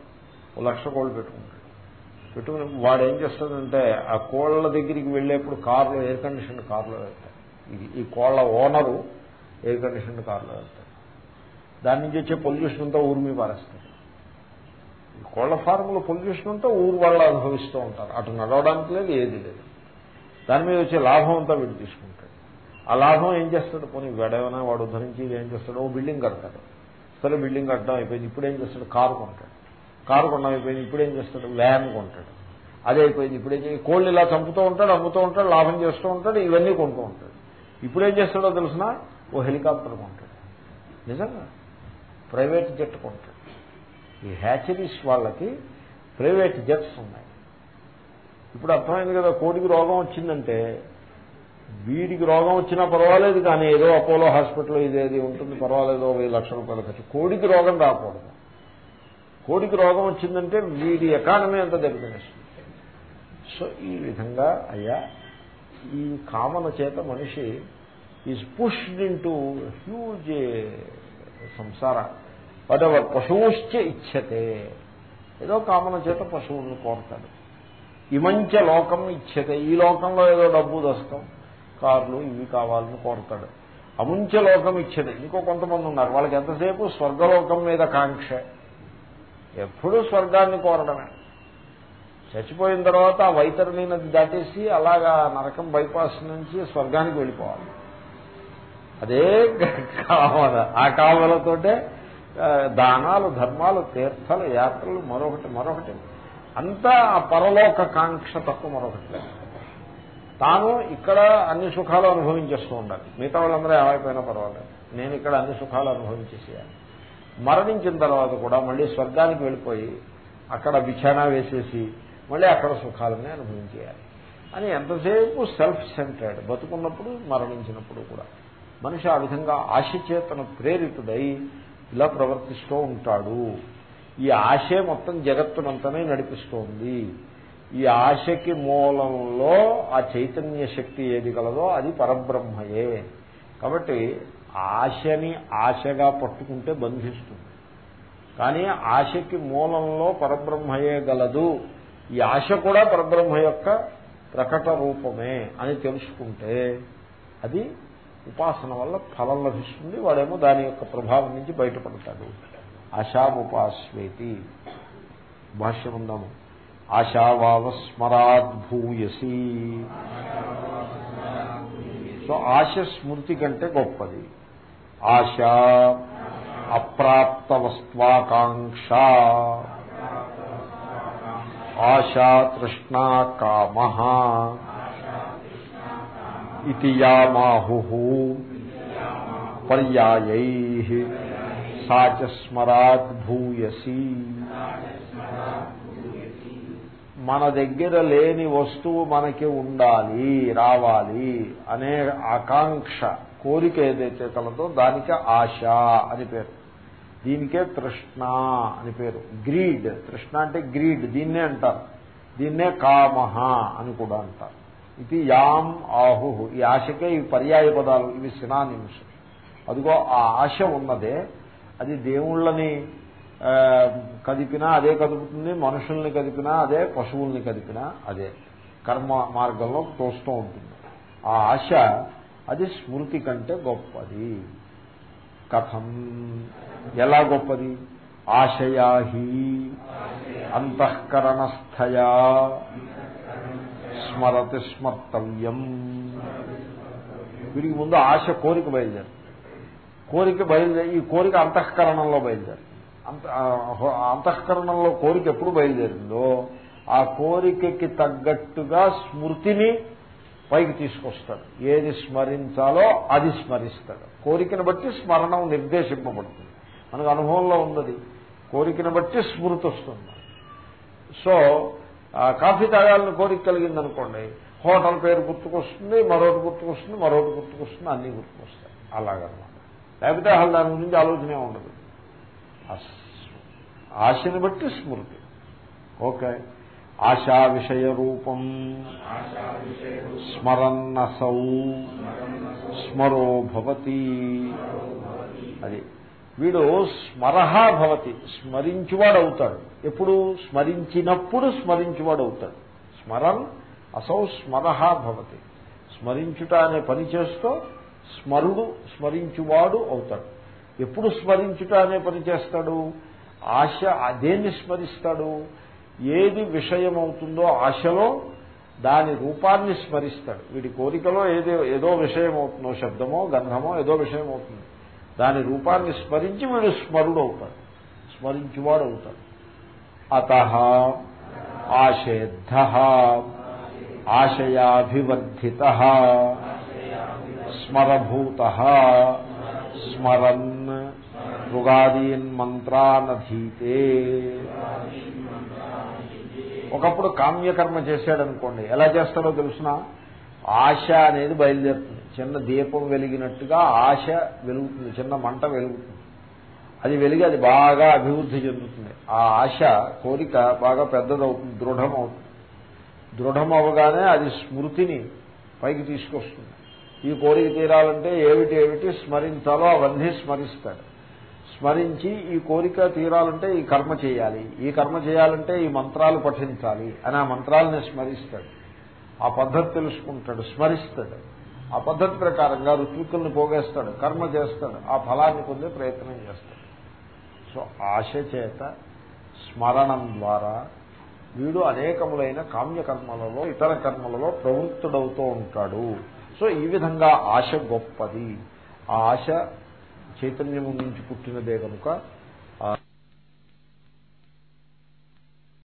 ఓ లక్ష కోళ్ళు పెట్టుకుంటాడు. పెట్టుకుని వాడు ఏం చేస్తాడంటే ఆ కోళ్ళ దగ్గరికి వెళ్ళేప్పుడు కార్లో ఎయిర్ కండిషన్ కార్లో వెళ్తాడు. ఈ కోళ్ళ ఓనరు ఎయిర్ కండిషన్ కార్లో వెళ్తాడు దాని నుంచి వచ్చే పొల్యూషన్ అంతా ఊరి మీద పారేస్తాడు ఈ కోళ్ళ ఫార్ముల పొల్యూషన్ అంతా ఊరు వాళ్ళు అనుభవిస్తూ ఉంటారు. అటు నడవడానికి లేదు ఏది లేదు. దాని మీద వచ్చే లాభం అంతా వీడు తీసుకుంటాడు. ఆ లాభం ఏం చేస్తాడు? పోనీ వెడవనా వాడు ధరించి ఏం చేస్తాడు? ఓ బిల్డింగ్ కడతాడు. సరే బిల్డింగ్ కట్టడం అయిపోయింది ఇప్పుడు ఏం చేస్తాడు? కారు కొంటాడు. కారు కొనడం అయిపోయింది ఇప్పుడు ఏం చేస్తాడు? వ్యాన్ కొంటాడు. అదే అయిపోయింది ఇప్పుడు ఏం కోళ్ళు ఇలా చంపుతూ ఉంటాడు అమ్ముతూ ఉంటాడు లాభం చేస్తూ ఉంటాడు ఇవన్నీ కొంటూ ఉంటాడు. ఇప్పుడు ఏం చేస్తాడో తెలిసిన? ఓ హెలికాప్టర్ కొంటాడు. నిజంగా? ప్రైవేట్ జెట్ కొంటాడు. ఈ హ్యాచరీస్ వాళ్ళకి ప్రైవేట్ జెట్స్ ఉన్నాయి. ఇప్పుడు అర్థమైంది కదా కోడికి రోగం వచ్చిందంటే వీడికి రోగం వచ్చినా పర్వాలేదు కానీ ఏదో అపోలో హాస్పిటల్ ఇదేది ఉంటుంది పర్వాలేదు వెయ్యి లక్షల రూపాయలు ఖర్చు. కోడికి రోగం రాకూడదు. కోడికి రోగం వచ్చిందంటే వీడి ఎకానమీ అంతా దెబ్బతినేస్తుంది. సో ఈ విధంగా అయ్యా ఈ కామన చేత మనిషి is pushed into huge సంసార వాట్ ఎవర్ పశువుశ్చ ఇచ్చతే ఏదో కామన చేత పశువులను కోరతాడు. ఇమంచ లోకం ఇచ్చతే ఈ లోకంలో ఏదో డబ్బు దస్తం కార్లు ఇవి కావాలని కోరతాడు. అముంచ లోకం ఇచ్చేది ఇంకో కొంతమంది ఉన్నారు. వాళ్ళకి ఎంతసేపు స్వర్గలోకం మీద కాంక్ష? ఎప్పుడూ స్వర్గాన్ని కోరడమే. చచ్చిపోయిన తర్వాత ఆ వైతరణి నది దాటేసి అలాగా నరకం బైపాస్ నుంచి స్వర్గానికి వెళ్ళిపోవాలి. అదే కామన. ఆ కామలతోటే దానాలు ధర్మాలు తీర్థాలు యాత్రలు మరొకటి మరొకటి. అంతా ఆ పరలోక కాంక్ష తప్ప మరొకటి లేదు. తాను ఇక్కడ అన్ని సుఖాలు అనుభవించేస్తూ ఉండాలి. మిగతా వాళ్ళందరూ ఏమైపోయినా పర్వాలేదు. నేను ఇక్కడ అన్ని సుఖాలు అనుభవించేసేయాలి. మరణించిన తర్వాత కూడా మళ్ళీ స్వర్గానికి వెళ్ళిపోయి అక్కడ బిఛానా వేసేసి మళ్ళీ అక్కడ సుఖాలనే అనుభవించేయాలి. అని ఎంతసేపు సెల్ఫ్ సెంటర్డ్ బతుకున్నప్పుడు మరణించినప్పుడు కూడా. మనిషి ఆ విధంగా ఆశచేతను ప్రేరితుడై ఇలా ప్రవర్తిస్తూ ఉంటాడు. ఈ ఆశే మొత్తం జగత్తునంతనే నడిపిస్తోంది. ఈ ఆశకి మూలంలో ఆ చైతన్య శక్తి ఏది కలదో అది పరబ్రహ్మయే. కాబట్టి ఆశని ఆశగా పట్టుకుంటే బంధిస్తుంది. కానీ ఆశకి మూలంలో పరబ్రహ్మయే గలదు. ఈ ఆశ కూడా పరబ్రహ్మ యొక్క ప్రకట రూపమే అని తెలుసుకుంటే అది ఉపాసన వల్ల ఫలం లభిస్తుంది. వాడేమో దాని యొక్క ప్రభావం నుంచి బయటపడతాడు. ఆశాముపాస్వేతి. భాష్యం ఉందాము. ఆశావావస్మరాద్భూయసి. సో ఆశ స్మృతి కంటే గొప్పది. ఆశ అప్రాప్త వస్వాకాంక్ష ఆశా తృష్ణా కామ ఇది యామాహు పర్యాయై సాచస్మరాద్ భూయసి మన దగ్గర లేని వస్తువు మనకి ఉండాలి రావాలి అనే ఆకాంక్ష కోరిక ఏదైతే కలదో దానికి ఆశ అని పేరు. దీనికే తృష్ణ అని పేరు. గ్రీడ్. తృష్ణ అంటే గ్రీడ్. దీన్నే అంటారు. దీన్నే కామహ అని కూడా అంటారు. ఇది యాం ఆహు. ఈ ఆశకే ఈ పర్యాయ పదాలు. ఇవి సినానిమ్స్ అదిగో ఆ ఆశ ఉన్నదే. అది దేవుళ్ళని కదిపినా అదే కదుపుతుంది. మనుషుల్ని కదిపినా అదే పశువుల్ని కదిపినా అదే. కర్మ మార్గంలో తోస్తూ ఉంటుంది. ఆ ఆశ అది స్మృతి కంటే గొప్పది. కథం. ఎలా గొప్పది? ఆశయాహి అంతఃకరణస్థయా. స్మరతి స్మర్తవ్యం. వీరికి ముందు ఆశ కోరిక బయలుదేరు. కోరిక బయలుదేరి ఈ కోరిక అంతఃకరణంలో బయలుదేరు. అంత అంతఃకరణంలో కోరిక ఎప్పుడు బయలుదేరిందో ఆ కోరికకి తగ్గట్టుగా స్మృతిని పైకి తీసుకొస్తాడు. ఏది స్మరించాలో అది స్మరిస్తాడు. కోరికను బట్టి స్మరణం నిర్దేశింపబడుతుంది. మనకు అనుభవంలో ఉన్నది. కోరికను బట్టి స్మృతి వస్తుంది. సో కాఫీ తాగాలని కోరిక కలిగింది అనుకోండి హోటల్ పేరు గుర్తుకొస్తుంది మరొకటి గుర్తుకొస్తుంది మరొకటి గుర్తుకొస్తుంది అన్నీ గుర్తుకొస్తాయి. అలాగనమాట. లేకపోతే అసలు దాని గురించి ఆలోచనే ఉండదు. ఆశని బట్టి స్మృతి ఓకే. ఆశా విషయ రూపం. స్మరన్నసౌ. స్మరో భవతి. అది. వీడు స్మరహ భవతి స్మరించువాడు అవుతాడు ఎప్పుడు? స్మరించినప్పుడు స్మరించువాడు అవుతాడు స్మరన్ అసౌ స్మరహ భవతి. స్మరించుట అనే పని చేస్తూ స్మరుడు స్మరించువాడు అవుతాడు. ఎప్పుడు స్మరించుట అనే పని చేస్తాడు? ఆశ దేన్ని స్మరిస్తాడు? ఏది విషయం అవుతుందో ఆశలో దాని రూపాన్ని స్మరిస్తాడు. వీడి కోరికలో ఏదో ఏదో విషయం అవుతుందో శబ్దమో గంధమో ఏదో విషయం అవుతుంది దాని రూపాన్ని స్మరించి వీడు స్మరుడు అవుతాడు స్మరించువాడు అవుతాడు అత ఆషేద్ధ ఆశయాభివర్ధిత స్మరభూత స్మరన్ మృగాదీన్ మంత్రానధీతే ఒకప్పుడు కామ్యకర్మ చేశాడనుకోండి ఎలా చేస్తాడో తెలుసిన? ఆశ అనేది బయలుదేరుతుంది. చిన్న దీపం వెలిగినట్టుగా ఆశ వెలుగుతుంది. చిన్న మంట వెలుగుతుంది. అది వెలిగి అది బాగా అభివృద్ధి చెందుతుంది. ఆ ఆశ కోరిక బాగా పెద్దదవుతుంది దృఢమవుతుంది. దృఢం అవగానే అది స్మృతిని పైకి తీసుకొస్తుంది. ఈ కోరిక తీరాలంటే ఏమిటి ఏమిటి స్మరించాలో అవన్నీ స్మరిస్తాడు. స్మరించి ఈ కోరిక తీరాలంటే ఈ కర్మ చేయాలి. ఈ కర్మ చేయాలంటే ఈ మంత్రాలు పఠించాలి అని ఆ మంత్రాలని స్మరిస్తాడు. ఆ పద్ధతి తెలుసుకుంటాడు స్మరిస్తాడు. ఆ పద్ధతి ప్రకారంగా ఋత్వికుల్ని పోగేస్తాడు కర్మ చేస్తాడు ఆ ఫలాన్ని పొందే ప్రయత్నం చేస్తాడు. సో ఆశ చేత స్మరణం ద్వారా వీడు అనేకములైన కామ్యకర్మలలో ఇతర కర్మలలో ప్రవృత్తుడవుతూ ఉంటాడు. సో ఈ విధంగా ఆశ గొప్పది. ఆ ఆశ చైతన్యము నుంచి పుట్టినదే కనుక